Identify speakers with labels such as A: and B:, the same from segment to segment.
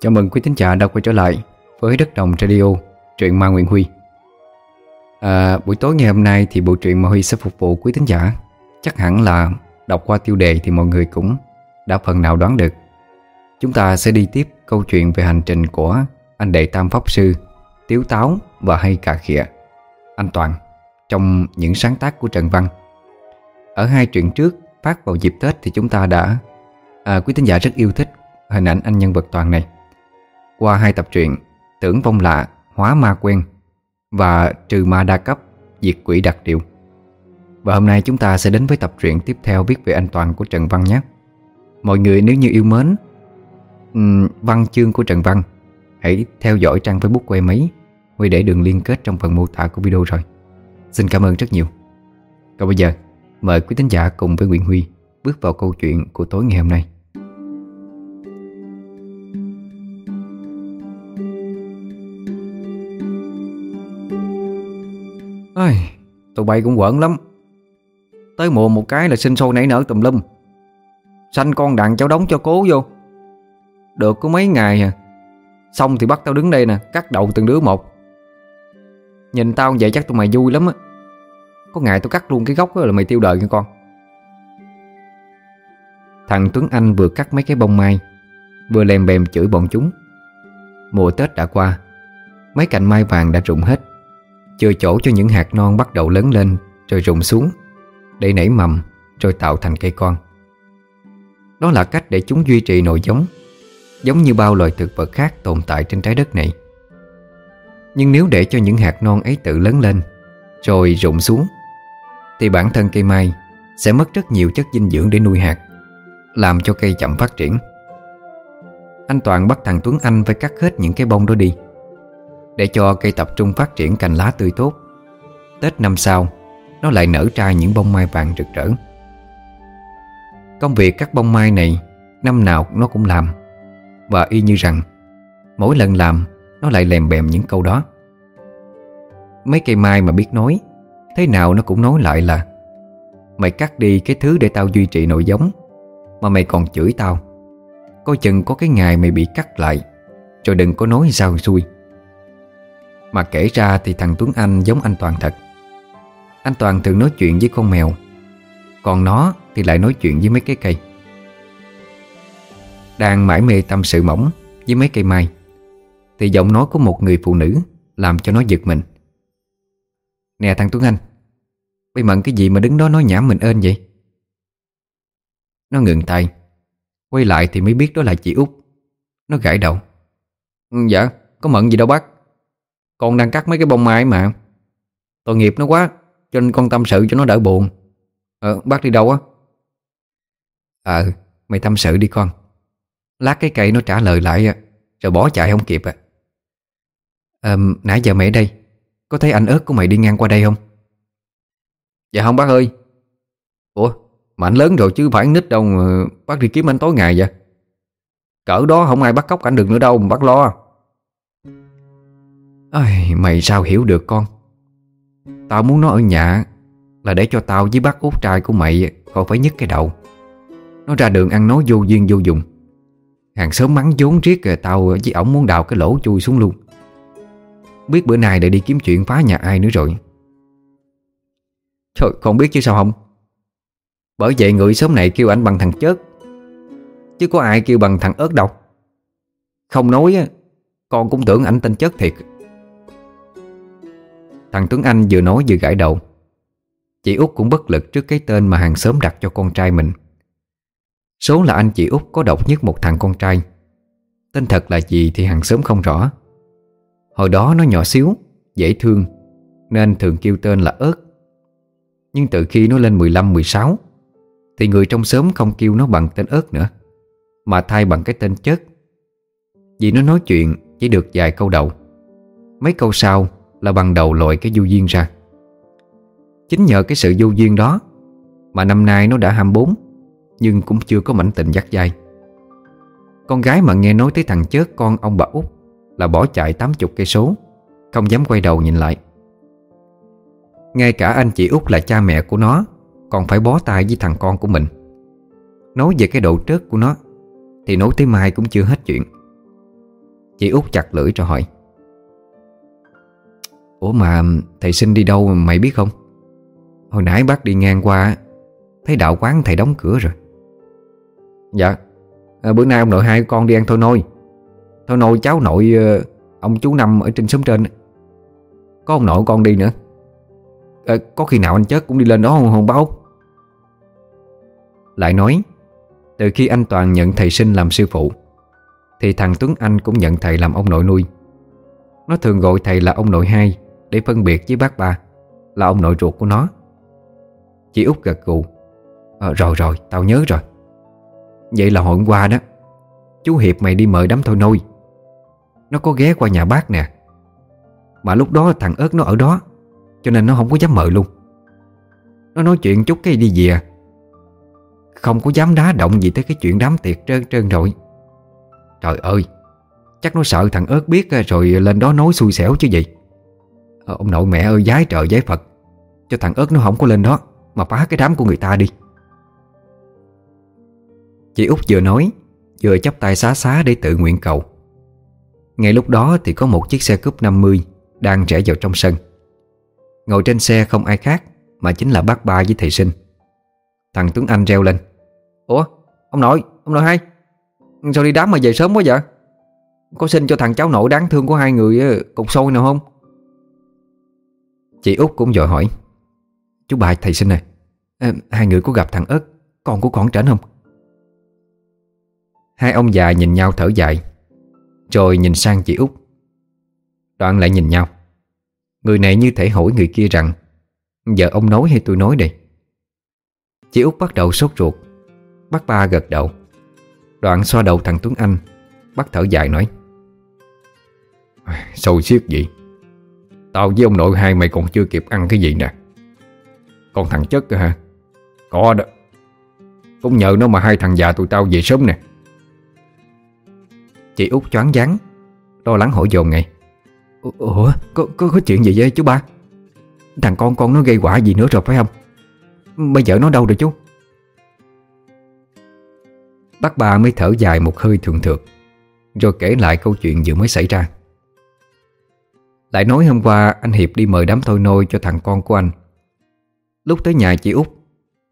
A: Chào mừng quý thính giả đã quay trở lại với Đất Đồng Radio, truyện Ma Nguyễn Huy. À, Buổi tối ngày hôm nay thì bộ truyện Ma Huy sẽ phục vụ quý thính giả. Chắc hẳn là đọc qua tiêu đề thì mọi người cũng đã phần nào đoán được. Chúng ta sẽ đi tiếp câu chuyện về hành trình của anh đệ Tam Pháp Sư Tiếu Táo và hay cà khịa. Anh Toàn Trong những sáng tác của Trần Văn. Ở hai truyện trước phát vào dịp Tết thì chúng ta đã à, Quý thính giả rất yêu thích hình ảnh anh nhân vật Toàn này. Qua hai tập truyện Tưởng vong lạ, hóa ma quen Và trừ ma đa cấp, diệt quỷ đặc điều. Và hôm nay chúng ta sẽ đến với tập truyện tiếp theo viết về anh Toàn của Trần Văn nhé. Mọi người nếu như yêu mến um, văn chương của Trần Văn Hãy theo dõi trang Facebook của em ấy Huy để đường liên kết trong phần mô tả của video rồi. Xin cảm ơn rất nhiều. Còn bây giờ Mời quý thính giả cùng với Nguyễn Huy Bước vào câu chuyện của tối ngày hôm nay. Ai, tụi bay cũng quẩn lắm. Tới mùa một cái là sinh sôi nảy nở tùm lum. Sanh con đặng cháu đóng cho cố vô. Được có mấy ngày à. Xong thì bắt tao đứng đây nè Cắt đầu từng đứa một. Nhìn tao vậy chắc tụi mày vui lắm á. Có ngày tao cắt luôn cái gốc là mày tiêu đời nha con. Thằng Tuấn Anh vừa cắt mấy cái bông mai Vừa lèm bèm chửi bọn chúng. Mùa Tết đã qua Mấy cành mai vàng đã rụng hết. Chưa chỗ cho những hạt non bắt đầu lớn lên Rồi rụng xuống, Để nảy mầm Rồi tạo thành cây con. Đó là cách để chúng duy trì nội giống Giống như bao loài thực vật khác tồn tại trên trái đất này. Nhưng nếu để cho những hạt non ấy tự lớn lên Rồi rụng xuống, Thì bản thân cây mai Sẽ mất rất nhiều chất dinh dưỡng để nuôi hạt, Làm cho cây chậm phát triển. Anh Toàn bắt thằng Tuấn Anh Phải cắt hết những cái bông đó đi. Để cho cây tập trung phát triển cành lá tươi tốt. Tết năm sau, Nó lại nở ra những bông mai vàng rực rỡ. Công việc cắt bông mai này, Năm nào nó cũng làm. Và y như rằng, Mỗi lần làm, Nó lại lèm bèm những câu đó. Mấy cây mai mà biết nói, Thế nào nó cũng nói lại là, Mày cắt đi cái thứ để tao duy trì nội giống, Mà mày còn chửi tao. Coi chừng có cái ngày mày bị cắt lại Rồi đừng có nói sao xui. Mà kể ra thì thằng Tuấn Anh giống anh Toàn thật. Anh Toàn thường nói chuyện với con mèo Còn nó thì lại nói chuyện với mấy cái cây. Đang mải mê tâm sự mỏng Với mấy cây mai Thì giọng nói của một người phụ nữ Làm cho nó giật mình. Nè thằng Tuấn Anh Bây mận cái gì mà đứng đó nói nhảm mình ên vậy? Nó ngừng tay Quay lại thì mới biết đó là chị út. Nó gãi đầu ừ, Dạ có mận gì đâu bác. Con đang cắt mấy cái bông mai mà. Tội nghiệp nó quá, Cho nên con tâm sự cho nó đỡ buồn. Ờ bác đi đâu á? Ờ mày tâm sự đi con. Lát cái cây nó trả lời lại Rồi bỏ chạy không kịp à. Ờ Nãy giờ mày ở đây, Có thấy anh ớt của mày đi ngang qua đây không? Dạ không, bác ơi. Ủa, mà anh lớn rồi chứ phải anh nít đâu mà Bác đi kiếm anh tối ngày vậy? Cỡ đó không ai bắt cóc anh được nữa đâu mà bác lo. Ai, Mày sao hiểu được con? Tao muốn nó ở nhà Là để cho tao với bác út trai của mày Khỏi phải nhức cái đầu. Nó ra đường ăn nói vô duyên vô dụng. Hàng sớm mắng vốn riết Tao với ổng muốn đào cái lỗ chui xuống luôn. Biết bữa nay để đi kiếm chuyện phá nhà ai nữa rồi. Trời con biết chứ sao không? Bởi vậy người sớm này kêu anh bằng thằng chớt Chứ có ai kêu bằng thằng ớt đâu. Không nói á Con cũng tưởng anh tên chớt thiệt. Thằng Tuấn Anh vừa nói vừa gãi đầu. Chị út cũng bất lực trước cái tên mà hàng xóm đặt cho con trai mình. Số là anh chị út có độc nhất một thằng con trai. Tên thật là gì thì hàng xóm không rõ. Hồi đó nó nhỏ xíu, Dễ thương, Nên thường kêu tên là ớt. Nhưng từ khi nó lên 15-16 Thì người trong xóm không kêu nó bằng tên ớt nữa, Mà thay bằng cái tên chất. Vì nó nói chuyện chỉ được vài câu đầu. Mấy câu sau là bằng đầu lội cái du duyên ra. Chính nhờ cái sự du duyên đó Mà năm nay nó đã 24 nhưng cũng chưa có mảnh tình dắt dai. Con gái mà nghe nói tới thằng chớt con ông bà út Là bỏ chạy 80 cây số, Không dám quay đầu nhìn lại. Ngay cả anh chị út là cha mẹ của nó Còn phải bó tay với thằng con của mình. Nói về cái độ trớt của nó Thì nói tới mai cũng chưa hết chuyện. Chị út chặt lưỡi cho hỏi. Ủa mà thầy sinh đi đâu mày biết không? Hồi nãy bác đi ngang qua Thấy đạo quán thầy đóng cửa rồi. Dạ à, Bữa nay ông nội hai con đi ăn thôi nôi. Thôi nôi cháu nội ờ, Ông chú Năm ở trên xóm trên. Có ông nội con đi nữa. À, Có khi nào anh chết cũng đi lên đó không, không báo Lại nói Từ khi anh Toàn nhận thầy sinh làm sư phụ Thì thằng Tuấn Anh cũng nhận thầy làm ông nội nuôi. Nó thường gọi thầy là ông nội hai. Để phân biệt với bác ba Là ông nội ruột của nó. Chị út gật gù à, Rồi rồi tao nhớ rồi. Vậy là hồi hôm qua đó Chú Hiệp mày đi mời đám thôi nôi Nó có ghé qua nhà bác nè Mà lúc đó thằng ớt nó ở đó Cho nên nó không có dám mời luôn. Nó nói chuyện chút cái đi về. Không có dám đá động gì tới cái chuyện đám tiệc trơn trơn rồi. Trời ơi Chắc nó sợ thằng ớt biết ờ, rồi lên đó nói xui xẻo chứ gì. Ờ, ông nội mẹ ơi, giái trời giái Phật. Cho thằng ớt nó không có lên đó, Mà phá cái đám của người ta đi. Chị út vừa nói, Vừa chắp tay xá xá để tự nguyện cầu. Ngay lúc đó thì có một chiếc xe cúp 50 Đang rẽ vào trong sân. Ngồi trên xe không ai khác, Mà chính là bác ba với thầy sinh. Thằng Tuấn Anh reo lên. Ủa, ông nội Ông nội hai, Sao đi đám mà về sớm quá vậy? Có xin cho thằng cháu nội đáng thương của hai người ờ, Cục sôi nào không? Chị út cũng dội hỏi. Chú bài thầy sinh này. À, Hai người có gặp thằng ớt Con của con trển không? Hai ông già nhìn nhau thở dài Rồi nhìn sang chị út. Đoạn lại nhìn nhau. Người này như thể hỏi người kia rằng Giờ ông nói hay tôi nói đây? Chị út bắt đầu sốt ruột. Bác ba gật đầu. Đoạn xoa đầu thằng Tuấn Anh Bắt thở dài nói. Sâu xiết vậy. Tao với ông nội hai mày còn chưa kịp ăn cái gì nè. Còn thằng chất hả? Có đó. Cũng nhờ nó mà hai thằng già tụi tao về sớm nè. Chị út choáng váng Lo lắng hỏi dồn ngay. Ủa có, có, có chuyện gì vậy chú ba? Thằng con con nó gây quả gì nữa rồi phải không? Bây giờ nó đâu rồi chú? Bác ba mới thở dài một hơi thường thượt Rồi kể lại câu chuyện vừa mới xảy ra. Lại nói hôm qua anh Hiệp đi mời đám thôi nôi cho thằng con của anh. Lúc tới nhà chị út,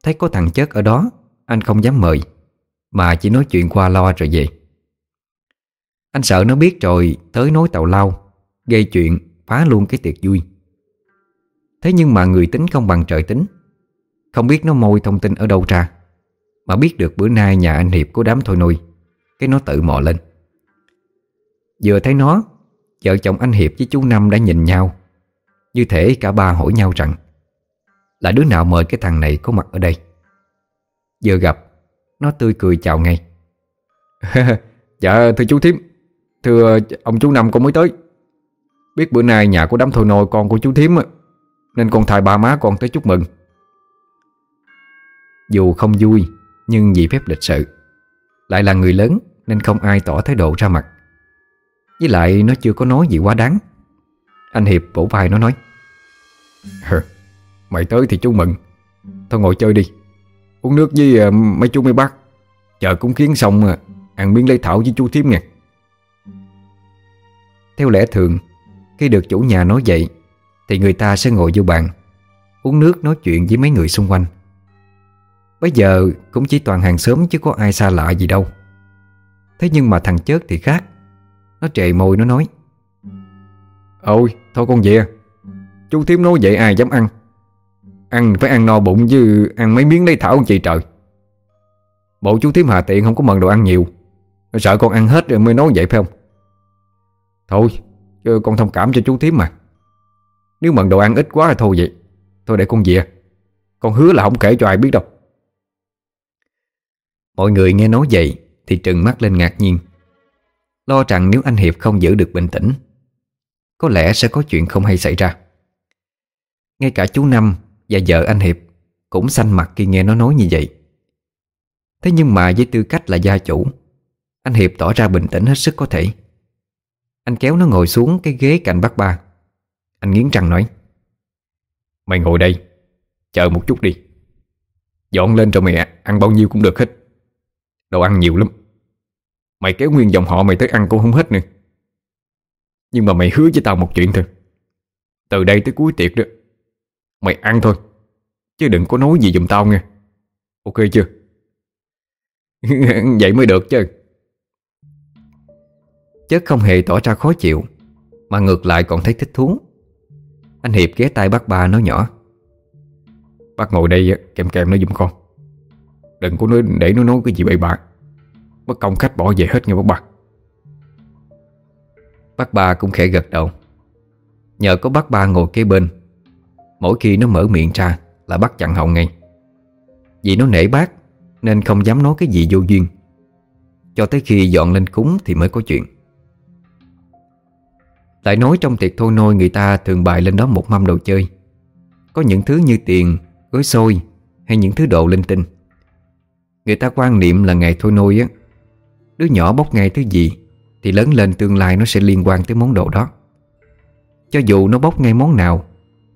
A: Thấy có thằng chết ở đó, Anh không dám mời, Mà chỉ nói chuyện qua lo rồi về. Anh sợ nó biết rồi Tới nói tàu lao, Gây chuyện phá luôn cái tiệc vui. Thế nhưng mà người tính không bằng trời tính. Không biết nó môi thông tin ở đâu ra, Mà biết được bữa nay nhà anh Hiệp có đám thôi nuôi Cái nó tự mò lên. Vừa thấy nó Vợ chồng anh Hiệp với chú Năm đã nhìn nhau. Như thể cả ba hỏi nhau rằng, Là đứa nào mời cái thằng này có mặt ở đây? Vừa gặp, Nó tươi cười chào ngay. Dạ thưa chú Thiếm Thưa ông chú Năm, con mới tới. Biết bữa nay nhà của đám thôi nôi con của chú Thiếm Nên con thay ba má con tới chúc mừng. Dù không vui, Nhưng vì phép lịch sự, Lại là người lớn Nên không ai tỏ thái độ ra mặt. Với lại nó chưa có nói gì quá đáng. Anh Hiệp vỗ vai nó nói. Mày tới thì chú mừng. Thôi ngồi chơi đi. Uống nước với uh, mấy chú mấy bác. Chờ cúng kiến xong uh, Ăn miếng lấy thảo với chú Thiếm nghe. Theo lẽ thường Khi được chủ nhà nói vậy Thì người ta sẽ ngồi vô bàn Uống nước nói chuyện với mấy người xung quanh. Bây giờ cũng chỉ toàn hàng xóm chứ có ai xa lạ gì đâu. Thế nhưng mà thằng chớt thì khác. Nó trề môi nó nói. Ôi, thôi con về. Chú thím nói vậy ai dám ăn? Ăn phải ăn no bụng chứ Ăn mấy miếng lấy thảo chị trời? Bộ chú thím hà tiện không có mần đồ ăn nhiều. Sợ con ăn hết rồi mới nói vậy phải không? Thôi, chứ con thông cảm cho chú thím mà. Nếu mần đồ ăn ít quá thì thôi vậy. Thôi để con về. Con hứa là không kể cho ai biết đâu. Mọi người nghe nói vậy Thì trừng mắt lên ngạc nhiên. Lo rằng nếu anh Hiệp không giữ được bình tĩnh, Có lẽ sẽ có chuyện không hay xảy ra. Ngay cả chú Năm Và vợ anh Hiệp Cũng xanh mặt khi nghe nó nói như vậy. Thế nhưng mà với tư cách là gia chủ, Anh Hiệp tỏ ra bình tĩnh hết sức có thể. Anh kéo nó ngồi xuống cái ghế cạnh bác ba. Anh nghiến răng nói, Mày ngồi đây, Chờ một chút đi. Dọn lên cho mẹ ăn bao nhiêu cũng được hết. Đồ ăn nhiều lắm. Mày kéo nguyên dòng họ mày tới ăn cũng không hết nữa.
B: Nhưng mà mày hứa với tao một chuyện thôi. Từ đây tới cuối tiệc đó, Mày ăn thôi. Chứ đừng có nói gì giùm tao nghe. Ok chưa? Vậy mới được chứ.
A: Chất không hề tỏ ra khó chịu, Mà ngược lại còn thấy thích thú. Anh Hiệp ghé tay bác ba nói nhỏ.
B: Bác ngồi đây kèm kèm nó giùm con. Đừng có nói, để nó nói cái gì bậy bạ. Mất công khách bỏ về hết nghe bác ba
A: Bác ba cũng khẽ gật đầu. Nhờ có bác ba ngồi kế bên, Mỗi khi nó mở miệng ra Là bác chặn họng ngay. Vì nó nể bác, Nên không dám nói cái gì vô duyên. Cho tới khi dọn lên cúng thì mới có chuyện. Lại nói trong tiệc thôi nôi Người ta thường bày lên đó một mâm đồ chơi. Có những thứ như tiền Gói xôi Hay những thứ đồ linh tinh. Người ta quan niệm là ngày thôi nôi á Đứa nhỏ bốc ngay thứ gì Thì lớn lên tương lai nó sẽ liên quan tới món đồ đó. Cho dù nó bốc ngay món nào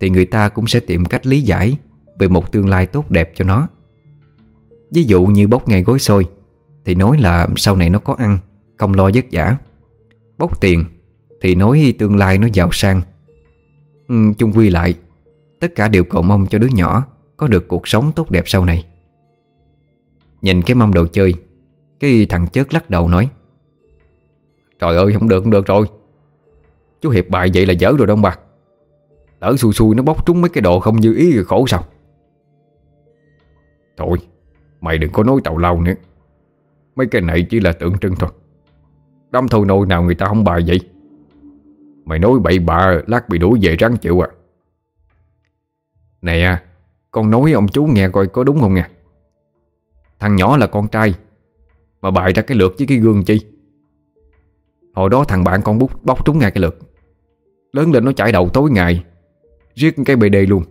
A: Thì người ta cũng sẽ tìm cách lý giải Về một tương lai tốt đẹp cho nó. Ví dụ như bốc ngay gối xôi Thì nói là sau này nó có ăn Không lo vất vả. Bốc tiền Thì nói tương lai nó giàu sang. Ừ, Chung quy lại Tất cả đều cầu mong cho đứa nhỏ Có được cuộc sống tốt đẹp sau này. Nhìn cái mâm đồ chơi cái thằng chớt lắc đầu nói,
B: Trời ơi, không được không được rồi. Chú Hiệp bài vậy là dở rồi đông bạc Lỡ xui xui nó bóc trúng mấy cái đồ không như ý rồi khổ sao. Thôi, Mày đừng có nói tàu lâu nữa. Mấy cái này chỉ là tượng trưng thôi. Đâm thôi nôi nào người ta không bài vậy. Mày nói bậy bạ, Lát bị đuổi về ráng chịu à. Nè à Con nói ông chú nghe coi có đúng không nha. Thằng nhỏ là con trai mà bày ra cái lượt với cái gương chi? Hồi đó thằng bạn con bút bóc trúng ngay cái lượt. Lớn lên nó chạy đầu tối ngày, Riết cái bề đề luôn.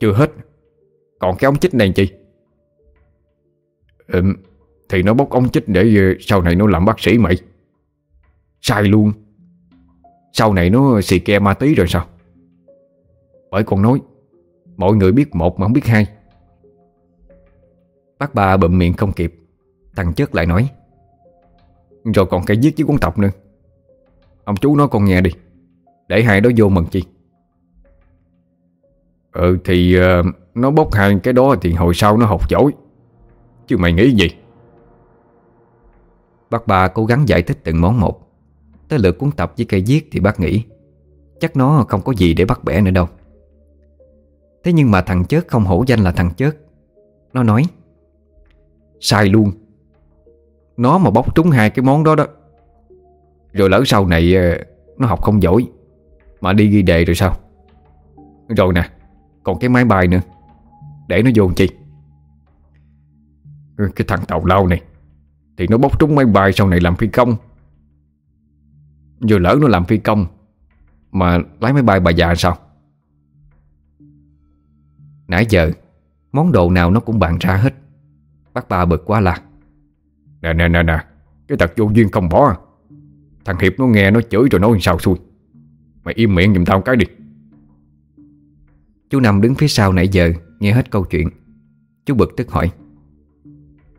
B: Chưa hết, Còn cái ống chích này chi? Ừ Thì nó bóc ống chích để ờ, sau này nó làm bác sĩ mày. Sai luôn. Sau này nó xì ke ma tí rồi sao? Bởi con nói, Mọi người biết một mà không biết hai.
A: Bác ba bụm miệng không kịp. Thằng chất lại nói
B: Rồi còn cái giết với quân tộc nữa. Ông chú nói con nghe đi Để hai đó vô mừng chi. Ừ thì uh, Nó bốc hai cái đó thì hồi sau nó học giỏi Chứ mày nghĩ gì?
A: Bác ba cố gắng giải thích từng món một. Tới lượt cuốn tập với cây giết thì bác nghĩ Chắc nó không có gì để bắt bẻ nữa đâu. Thế nhưng mà thằng chớt không hổ danh là thằng chớt Nó nói Sai luôn nó mà bóc trúng hai cái món đó đó. Rồi lỡ sau này ờ, Nó học không giỏi, Mà đi ghi đề rồi sao?
B: Rồi nè, Còn cái máy bay nữa. Để nó vô chi? Cái thằng tàu lao này, Thì nó bóc trúng máy bay sau này làm phi công. Rồi lỡ nó làm phi công, Mà lái máy bay bà già sao?
A: Nãy giờ, Món đồ nào nó cũng bàn ra hết. Bác ba bực quá là.
B: Nè nè nè nè. Cái tật vô duyên không bỏ à. Thằng Hiệp nó nghe nó chửi rồi nói sao xui. Mày im miệng giùm tao cái đi.
A: Chú Năm đứng phía sau nãy giờ Nghe hết câu chuyện. Chú bực tức hỏi.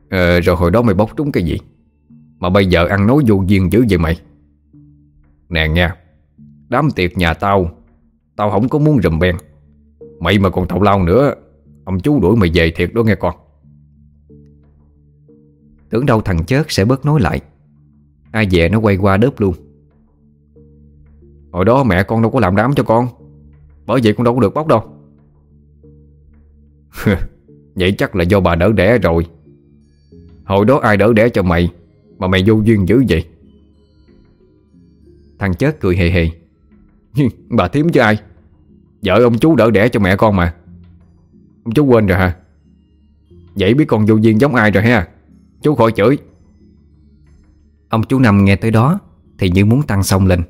B: Ờ rồi hồi đó mày bóc trúng cái gì? Mà bây giờ ăn nói vô duyên dữ vậy mày. Nè nha Đám tiệc nhà tao Tao không có muốn rùm beng. Mày mà còn tàu lao nữa Ông chú đuổi mày về thiệt đó nghe con
A: Tưởng đâu thằng chớt sẽ bớt nói lại. Ai về nó quay qua đớp luôn.
B: Hồi đó mẹ con đâu có làm đám cho con. Bởi vậy con đâu có được bóc đâu. Vậy chắc là do bà đỡ đẻ rồi. Hồi đó ai đỡ đẻ cho mày Mà mày vô duyên dữ vậy?
A: Thằng chết cười hề hề.
B: Bà thím chứ ai? Vợ ông chú đỡ đẻ cho mẹ con mà. Ông chú quên rồi hả? Vậy biết con vô duyên giống ai rồi ha? Chú khỏi chửi.
A: Ông chú Năm nghe tới đó Thì như muốn tăng sông lên.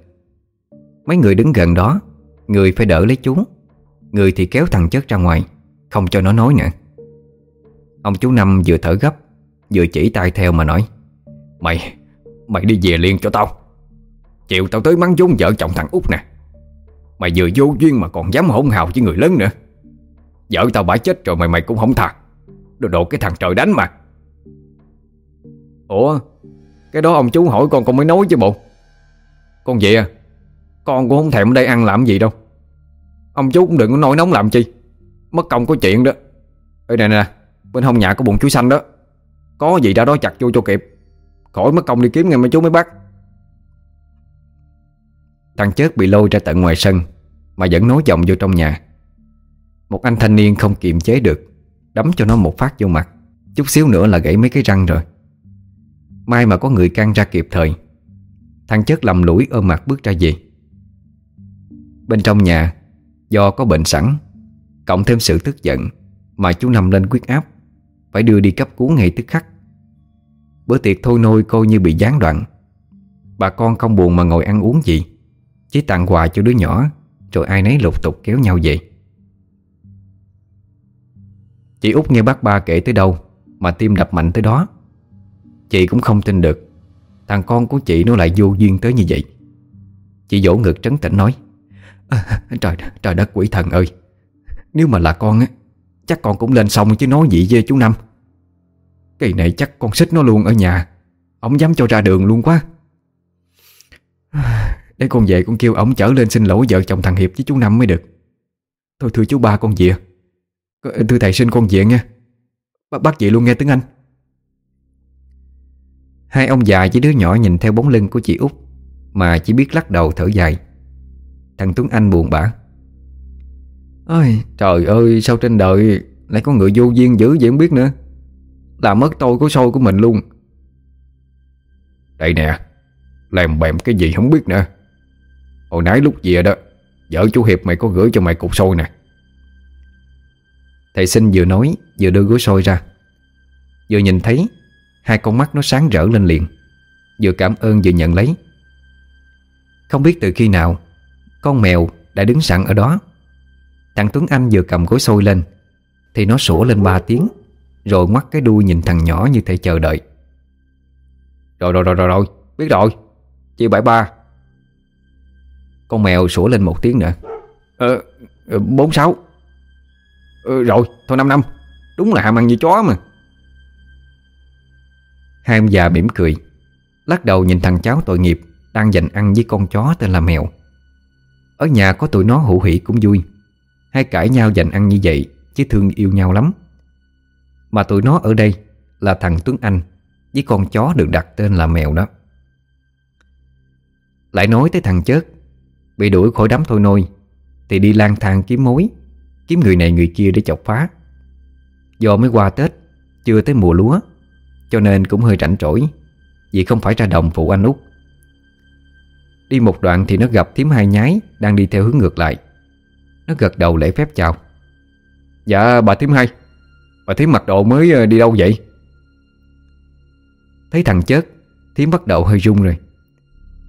A: Mấy người đứng gần đó Người phải đỡ lấy chú. Người thì kéo thằng chất ra ngoài Không cho nó nói nữa. Ông chú Năm vừa thở gấp Vừa chỉ tay theo mà nói
B: Mày, mày đi về liền cho tao. Chịu tao tới mắng vốn vợ chồng thằng út nè. Mày vừa vô duyên mà còn dám hỗn hào với người lớn nữa. Vợ tao bả chết rồi mày mày cũng không thà Đồ đồ cái thằng trời đánh mà. Ủa, Cái đó ông chú hỏi con con mới nói chứ bộ. Con vậy à? Con cũng không thèm ở đây ăn làm gì đâu. Ông chú cũng đừng có nổi nóng làm chi. Mất công có chuyện đó. Ê, nè nè Bên hông nhà có bụng chuối xanh đó. Có gì đã đó chặt vô cho kịp. Khỏi mất công đi kiếm ngay mấy chú mới bắt
A: Thằng chết bị lôi ra tận ngoài sân, Mà vẫn nối vòng vô trong nhà. Một anh thanh niên không kiềm chế được, Đấm cho nó một phát vô mặt. Chút xíu nữa là gãy mấy cái răng rồi. May mà có người can ra kịp thời. Thằng chất lầm lũi ôm mặt bước ra về. Bên trong nhà, Do có bệnh sẵn, Cộng thêm sự tức giận Mà chú nằm lên quyết áp, Phải đưa đi cấp cứu ngay tức khắc. Bữa tiệc thôi nôi coi như bị gián đoạn. Bà con không buồn mà ngồi ăn uống gì, Chỉ tặng quà cho đứa nhỏ, Rồi ai nấy lục tục kéo nhau về. Chị út nghe bác ba kể tới đâu, Mà tim đập mạnh tới đó. Chị cũng không tin được. Thằng con của chị nó lại vô duyên tới như vậy. Chị dỗ ngực trấn tĩnh nói à, Trời trời đất quỷ thần ơi. Nếu mà là con á Chắc con cũng lên xong chứ nói gì với chú Năm. Kỳ này chắc con xích nó luôn ở nhà Ông dám cho ra đường luôn quá. Để con về con kêu ông chở lên xin lỗi vợ chồng thằng Hiệp với chú Năm mới được. Thôi thưa chú ba con về. Thưa thầy xin con về nha Bác chị luôn nghe tiếng Anh. Hai ông già với đứa nhỏ nhìn theo bóng lưng của chị út, Mà chỉ biết lắc đầu thở dài. Thằng Tuấn Anh buồn bã. Ôi, trời ơi, sao trên đời Lại có người vô duyên dữ vậy không biết nữa? Làm mất tôi của sôi của mình luôn.
B: Đây nè, Làm bèm cái gì không biết nữa. Hồi nãy lúc về đó, Vợ chú Hiệp mày có gửi cho mày cục sôi nè.
A: Thầy sinh vừa nói, Vừa đưa gối sôi ra. Vừa nhìn thấy Hai con mắt nó sáng rỡ lên liền. Vừa cảm ơn vừa nhận lấy. Không biết từ khi nào Con mèo đã đứng sẵn ở đó. Thằng Tuấn Anh vừa cầm gối sôi lên Thì nó sủa lên ba tiếng Rồi ngoắt cái đuôi nhìn thằng nhỏ như thể chờ đợi.
B: Rồi rồi rồi rồi rồi Biết rồi Chị bảy ba.
A: Con mèo sủa lên một tiếng nữa.
B: Ờ, ờ, Bốn sáu. Ờ, Rồi thôi năm năm. Đúng là hàm ăn như chó mà.
A: Hai ông già mỉm cười, Lắc đầu nhìn thằng cháu tội nghiệp Đang dành ăn với con chó tên là mèo. Ở nhà có tụi nó hữu hỷ cũng vui. Hai cãi nhau dành ăn như vậy, Chứ thương yêu nhau lắm. Mà tụi nó ở đây Là thằng Tuấn Anh Với con chó được đặt tên là mèo đó. Lại nói tới thằng chớt, Bị đuổi khỏi đám thôi nôi, Thì đi lang thang kiếm mối, Kiếm người này người kia để chọc phá. Do mới qua Tết, Chưa tới mùa lúa cho nên cũng hơi rảnh rỗi, Vì không phải ra đồng phụ anh út. Đi một đoạn thì nó gặp thím hai nhái Đang đi theo hướng ngược lại. Nó gật đầu lễ phép chào.
B: Dạ bà thím hai. Bà thím mặc đồ mới ờ, đi đâu vậy?
A: Thấy thằng chết Thím bắt đầu hơi run rồi.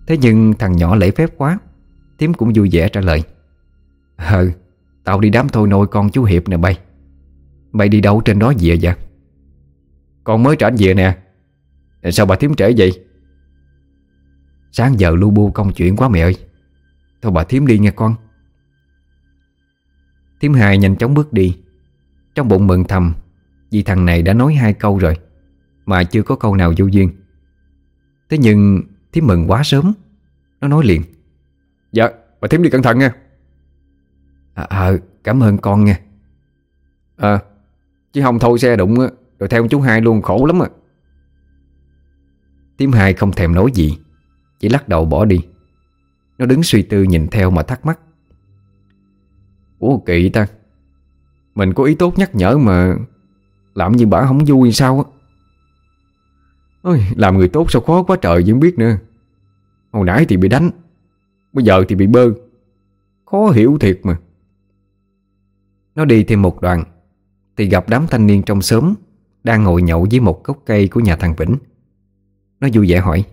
A: Thế nhưng thằng nhỏ lễ phép quá, Thím cũng vui vẻ trả lời. Ừ Tao đi đám thôi nôi con chú Hiệp nè bay. Mày đi đâu trên đó gì vậy?
B: Con mới trở về nè. Sao bà thím trễ vậy?
A: Sáng giờ lu bu công chuyện quá mẹ ơi. Thôi bà thím đi nha con. Thím hai nhanh chóng bước đi. Trong bụng mừng thầm Vì thằng này đã nói hai câu rồi Mà chưa có câu nào vô duyên. Thế nhưng thím mừng quá sớm. Nó nói liền.
B: Dạ bà thím đi cẩn thận nha.
A: À, à cảm ơn con nha.
B: À Chứ không thôi xe đụng rồi theo chú hai luôn khổ lắm à.
A: Tiếm hai không thèm nói gì Chỉ lắc đầu bỏ đi. Nó đứng suy tư nhìn theo mà thắc mắc.
B: Ủa kỳ ta? Mình có ý tốt nhắc nhở mà Làm như bà không vui sao á? Ôi, Làm người tốt sao khó quá trời vẫn biết nữa. Hồi nãy thì bị đánh Bây giờ thì bị bơ. Khó hiểu thiệt mà.
A: Nó đi thêm một đoạn Thì gặp đám thanh niên trong xóm đang ngồi nhậu dưới một gốc cây của nhà thằng Vĩnh. Nó vui vẻ hỏi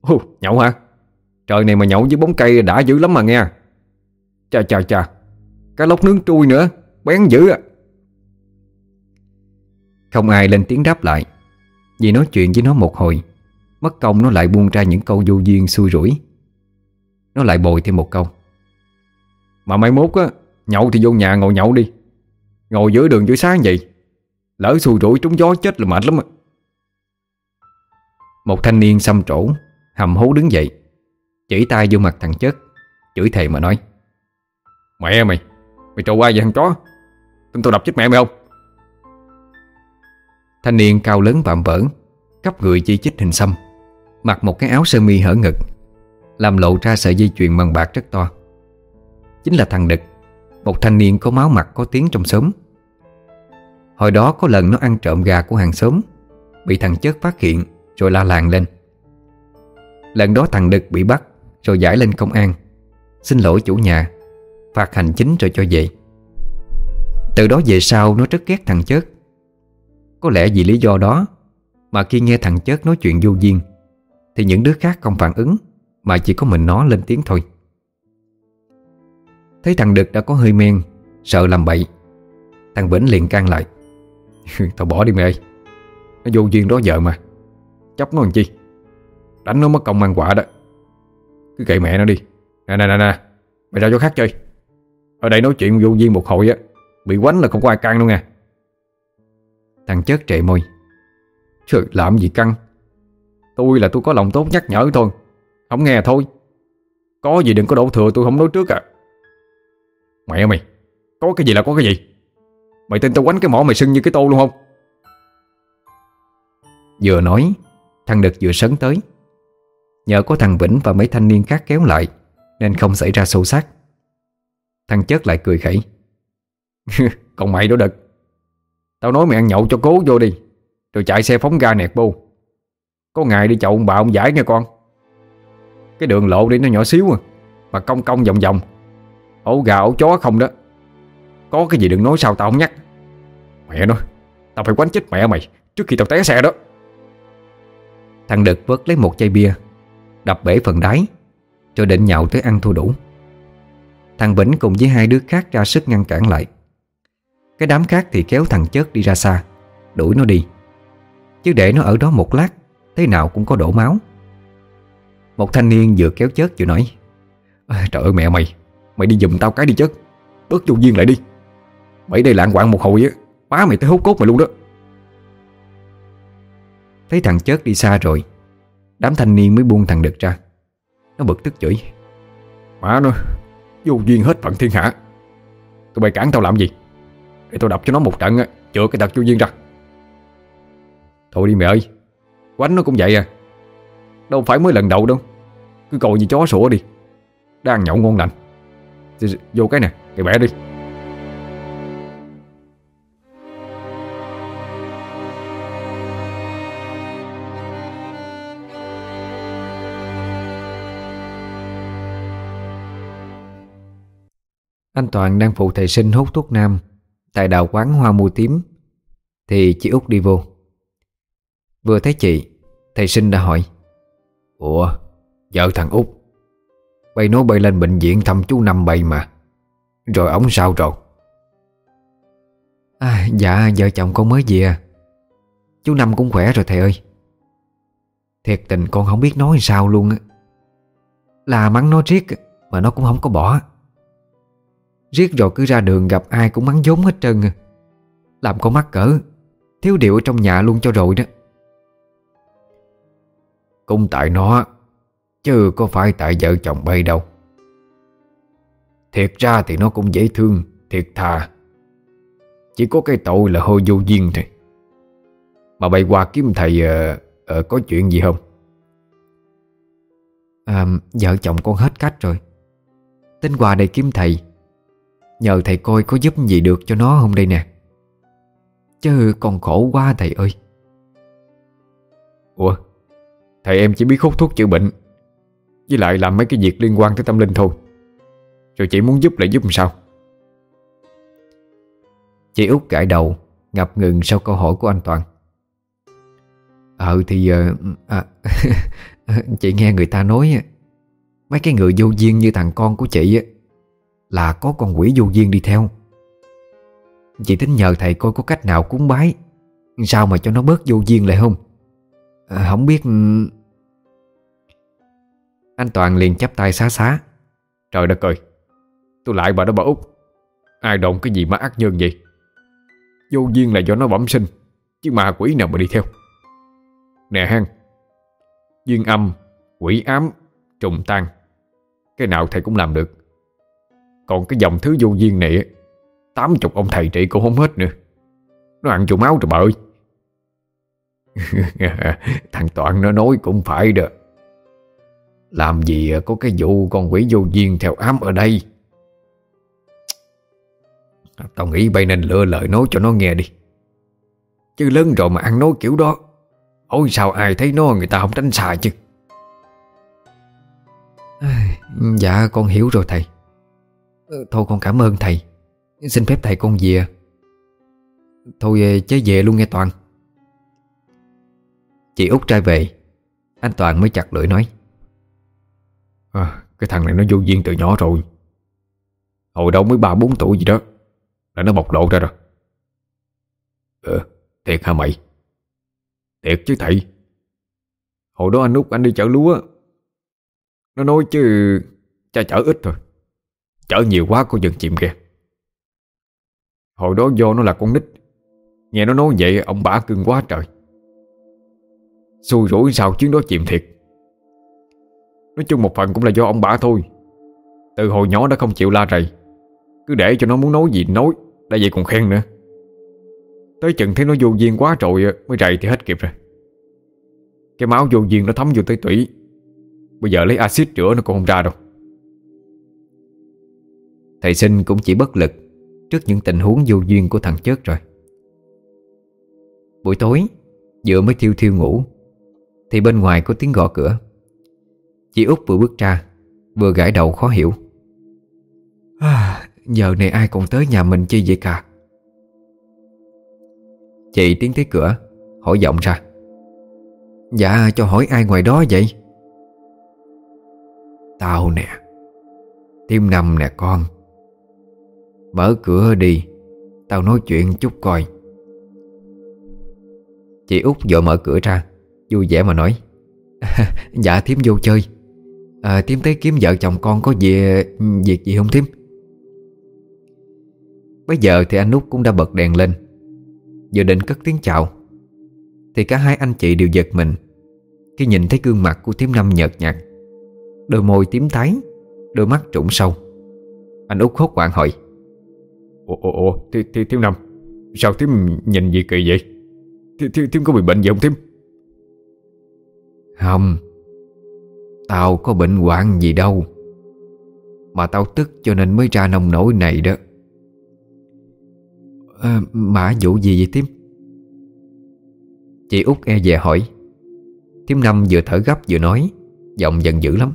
B: Ồ, nhậu hả? Trời này mà nhậu dưới bóng cây đã dữ lắm mà nghe. Chà chà chà Cá lóc nướng trui nữa Bén dữ à.
A: Không ai lên tiếng đáp lại Vì nói chuyện với nó một hồi Mất công nó lại buông ra những câu vô duyên xui rủi. Nó lại bồi thêm một câu
B: Mà mai mốt á Nhậu thì vô nhà ngồi nhậu đi Ngồi giữa đường giữa sáng vậy Lỡ xui rủi trúng gió chết là mệt lắm
A: Một thanh niên xăm trổ, Hầm hố đứng dậy, Chỉ tay vô mặt thằng chết, Chửi thề mà nói,
B: Mẹ mày Mày trâu ai vậy thằng chó? Tin tôi đập chết mẹ mày không?
A: Thanh niên cao lớn vạm vỡ, khắp người chi chích hình xăm, Mặc một cái áo sơ mi hở ngực, Làm lộ ra sợi dây chuyền bằng bạc rất to. Chính là thằng Đực, Một thanh niên có máu mặt có tiếng trong xóm. Hồi đó có lần nó ăn trộm gà của hàng xóm, Bị thằng chất phát hiện Rồi la làng lên. Lần đó thằng Đực bị bắt Rồi giải lên công an, Xin lỗi chủ nhà, Phạt hành chính rồi cho về. Từ đó về sau nó rất ghét thằng chớt Có lẽ vì lý do đó Mà khi nghe thằng chớt nói chuyện vô duyên, Thì những đứa khác không phản ứng Mà chỉ có mình nó lên tiếng thôi. Thấy thằng Đực đã có hơi men, Sợ làm bậy, Thằng Vĩnh liền can lại.
B: Tao bỏ đi mày ơi. Nó vô duyên đó vợ mà. Chấp nó làm chi? Đánh nó mất công mang quả đó. Cứ kệ mẹ nó đi. Nè nè nè nè. Mày ra chỗ khác chơi. Ở đây nói chuyện vô duyên một hồi á, Bị quánh là không có ai căng đâu nha
A: Thằng chết trệ môi.
B: Trời, làm gì căng? Tôi là tôi có lòng tốt nhắc nhở thôi. Không nghe thôi. Có gì đừng có đổ thừa, tôi không nói trước à. Mẹ mày, Có cái gì là có cái gì? Mày tin tao quánh cái mỏ mày sưng như cái tô luôn không?
A: Vừa nói, Thằng Đực vừa sấn tới. Nhờ có thằng Vĩnh và mấy thanh niên khác kéo lại, Nên không xảy ra sâu sát Thằng chết lại cười khẩy.
B: Còn mày đó Đực, Tao nói mày ăn nhậu cho cố vô đi, Rồi chạy xe phóng ga nẹt bô. Có ngày đi chậu ông bà ông giải nghe con. Cái đường lộ đi nó nhỏ xíu à Mà cong cong vòng vòng. Ổ gà ổ chó không đó. Có cái gì đừng nói sao tao không nhắc. Mẹ nó Tao phải quánh chết mẹ mày Trước khi tao té xe đó.
A: Thằng Đực vớt lấy một chai bia Đập bể phần đáy cho định nhậu tới ăn thua đủ. Thằng Vĩnh cùng với hai đứa khác ra sức ngăn cản lại. Cái đám khác thì kéo thằng Chớt đi ra xa Đuổi nó đi. Chứ để nó ở đó một lát Thế nào cũng có đổ máu. Một thanh niên vừa kéo Chớt vừa nói
B: à, Trời ơi mẹ mày Mày đi giùm tao cái đi Chớt Bớt vô duyên lại đi. Mày đây lạng quạng một hồi á. Má mày tới hút cốt mày luôn đó.
A: Thấy thằng chớt đi xa rồi, Đám thanh niên mới buông thằng đực ra. Nó bực tức chửi.
B: Má nó, Vô duyên hết phận thiên hạ. Tụi bay cản tao làm gì? Để tao đập cho nó một trận Chữa cái tật vô duyên ra. Thôi đi mẹ ơi, Quánh nó cũng vậy à. Đâu phải mới lần đầu đâu. Cứ coi như chó sủa đi. Đang nhậu ngon lành. Vô cái nè Cái bẻ đi.
A: Anh Toàn đang phụ thầy sinh hút thuốc nam Tại đào quán hoa mua tím Thì chị út đi vô. Vừa thấy chị Thầy sinh đã hỏi
B: Ủa Vợ thằng út Bay nó bay lên bệnh viện thăm chú Năm bay mà Rồi ổng sao rồi?
A: À, Dạ vợ chồng con mới về. Chú Năm cũng khỏe rồi thầy ơi. Thiệt tình con không biết nói sao luôn á. Là mắng nó riết Mà nó cũng không có bỏ. Riết rồi cứ ra đường gặp ai cũng mắng vốn hết trơn. À. Làm con mắc cỡ Thiếu điệu ở trong nhà luôn cho rồi đó.
B: Cũng tại nó Chứ có phải tại vợ chồng bay đâu. Thiệt ra thì nó cũng dễ thương Thiệt thà. Chỉ có cái tội là hơi vô duyên thôi. Mà bay qua kiếm thầy uh, uh, Có chuyện gì không?
A: À, Vợ chồng con hết cách rồi. Tính qua đây kiếm thầy Nhờ thầy coi có giúp gì được cho nó không đây nè. Chứ còn khổ quá thầy ơi.
B: Ủa Thầy em chỉ biết hút thuốc chữa bệnh Với lại làm mấy cái việc liên quan tới tâm linh thôi. Rồi chị muốn giúp lại giúp làm sao?
A: Chị út gãi đầu Ngập ngừng sau câu hỏi của anh Toàn. Ờ thì ờ, à, Chị nghe người ta nói Mấy cái người vô duyên như thằng con của chị là có con quỷ vô duyên đi theo. Chị tính nhờ thầy coi có cách nào cúng bái. Sao mà cho nó bớt vô duyên lại không? À, Không biết ừ. Anh Toàn liền chắp tay xá xá.
B: Trời đất ơi Tôi lại bà đó bà út. Ai động cái gì mà ác nhân vậy? Vô duyên là do nó bẩm sinh Chứ mà quỷ nào mà đi theo. Nè hang Duyên âm Quỷ ám Trùng tan Cái nào thầy cũng làm được. Còn cái dòng thứ vô duyên này Tám chục ông thầy trị cũng không hết nữa. Nó ăn chỗ máu rồi bà ơi. Thằng Toàn nó nói cũng phải đó. Làm gì à, có cái vụ con quỷ vô duyên theo ám ở đây? Tao nghĩ bay nên lựa lời nói cho nó nghe đi. Chứ lớn rồi mà ăn nói kiểu đó, Ôi sao ai thấy nó người ta không tránh xa chứ?
A: Dạ con hiểu rồi thầy. Thôi con cảm ơn thầy. Xin phép thầy con về. Thôi ờ, chế về luôn nghe Toàn. Chị út trai về. Anh Toàn mới chặt lưỡi nói.
B: À, Cái thằng này nó vô duyên từ nhỏ rồi. Hồi đâu mới ba bốn tuổi gì đó Là nó bộc lộ ra rồi. Ờ thiệt hả mày? Thiệt chứ thầy. Hồi đó anh út anh đi chở lúa. Nó nói chứ Cha chở ít thôi Chở nhiều quá cô dần chìm kìa. Hồi đó do nó là con nít. Nghe nó nói vậy, ông bả cưng quá trời. Xui rủi sao chuyến đó chìm thiệt. Nói chung một phần cũng là do ông bả thôi. Từ hồi nhỏ đã không chịu la rầy. Cứ để cho nó muốn nói gì nói, Đã vậy còn khen nữa. Tới chừng thấy nó vô duyên quá rồi, Mới rầy thì hết kịp rồi. Cái máu vô duyên nó thấm vô tới tủy. Bây giờ lấy axit rửa nó cũng không ra đâu.
A: Thầy sinh cũng chỉ bất lực Trước những tình huống vô duyên của thằng chết rồi. Buổi tối Vừa mới thiêu thiêu ngủ Thì bên ngoài có tiếng gõ cửa. Chị út vừa bước ra Vừa gãi đầu khó hiểu. À, Giờ này ai còn tới nhà mình chi vậy cả? Chị tiến tới cửa Hỏi giọng ra. Dạ cho hỏi ai ngoài đó vậy? Tao nè Tim nằm nè con. Mở cửa đi Tao nói chuyện chút coi. Chị út vội mở cửa ra Vui vẻ mà nói Dạ thím vô chơi. À, Thím tới kiếm vợ chồng con có gì Việc gì không thím? Bây giờ thì anh út cũng đã bật đèn lên Vừa định cất tiếng chào Thì cả hai anh chị đều giật mình Khi nhìn thấy gương mặt của thím năm nhợt nhạt. Đôi môi tím tái Đôi mắt trũng sâu. Anh út hốt hoảng hỏi
B: Ồ, ồ, ồ, Thiếm Năm. Sao Thiếm nhìn gì kỳ vậy? Thiếm, thiếm có bị bệnh gì không Thiếm?
A: Không Tao có bệnh hoạn gì đâu. Mà tao tức cho nên mới ra nông nổi này đó. À, Mã vụ gì vậy Thiếm? Chị út e về hỏi. Thiếm Năm vừa thở gấp vừa nói Giọng giận dữ lắm.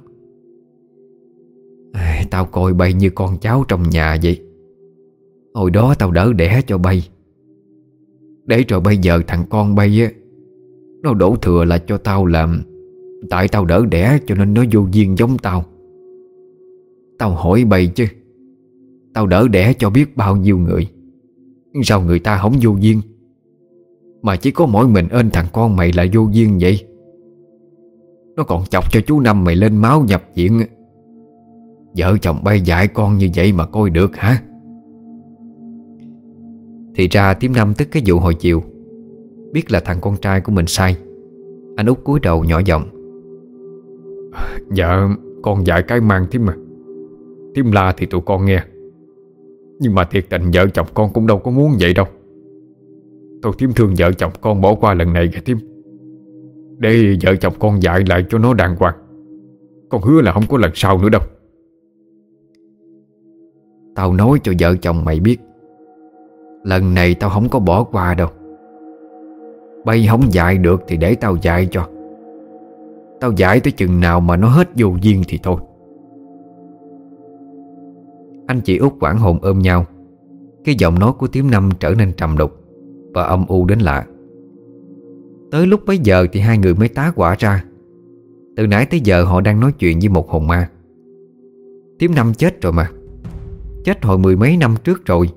A: À, Tao coi bay như con cháu trong nhà vậy. Hồi đó tao đỡ đẻ cho bay. Để rồi bây giờ thằng con bay á, Nó đổ thừa là cho tao làm Tại tao đỡ đẻ cho nên nó vô duyên giống tao. Tao hỏi bay chứ, Tao đỡ đẻ cho biết bao nhiêu người? Sao người ta không vô duyên? Mà chỉ có mỗi mình ên thằng con mày là vô duyên vậy? Nó còn chọc cho chú Năm mày lên máu nhập viện Vợ chồng bay dạy con như vậy mà coi được hả? Thì ra tím năm tức cái vụ hồi chiều. Biết là thằng con trai của mình sai. Anh út cúi đầu nhỏ giọng.
B: Dạ con dạy cái mang tím mà Tím la thì tụi con nghe. Nhưng mà thiệt tình vợ chồng con cũng đâu có muốn vậy đâu. Tôi tím thương vợ chồng con bỏ qua lần này kìa tím Để vợ chồng con dạy lại cho nó đàng hoàng. Con hứa là không có lần sau nữa đâu.
A: Tao nói cho vợ chồng mày biết Lần này tao không có bỏ qua đâu. Bay không dạy được thì để tao dạy cho. Tao dạy tới chừng nào mà nó hết vô duyên thì thôi. Anh chị út quảng hồn ôm nhau. Cái giọng nói của tiếng năm trở nên trầm đục Và âm u đến lạ. Tới lúc bấy giờ thì hai người mới tá quả ra. Từ nãy tới giờ họ đang nói chuyện với một hồn ma. Tiếm năm chết rồi mà. Chết hồi mười mấy năm trước rồi.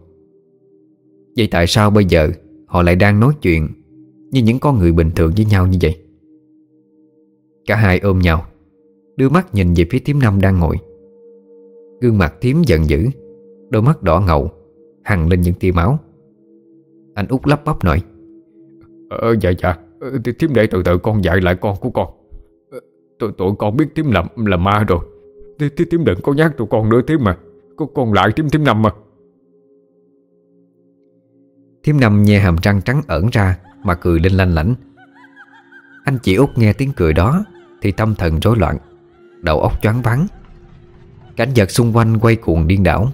A: Vậy tại sao bây giờ Họ lại đang nói chuyện Như những con người bình thường với nhau như vậy? Cả hai ôm nhau Đưa mắt nhìn về phía Tiếm năm đang ngồi. Gương mặt Tiếm giận dữ Đôi mắt đỏ ngầu Hằng lên những tia máu. Anh út lắp bắp nói
B: Ờ dạ dạ. Ờ, Tiếm để từ từ con dạy lại con của con. Ờ, tụi, tụi con biết Tiếm là, là ma rồi. Tiếm đừng có nhắc tụi con nữa Tiếm mà Con, còn lại Tiếm Tiếm Năm mà
A: Thiếm năm nhe hàm răng trắng ẩn ra Mà cười lên lanh lảnh. Anh chị út nghe tiếng cười đó Thì tâm thần rối loạn, Đầu óc choáng vắng Cảnh vật xung quanh quay cuồng điên đảo.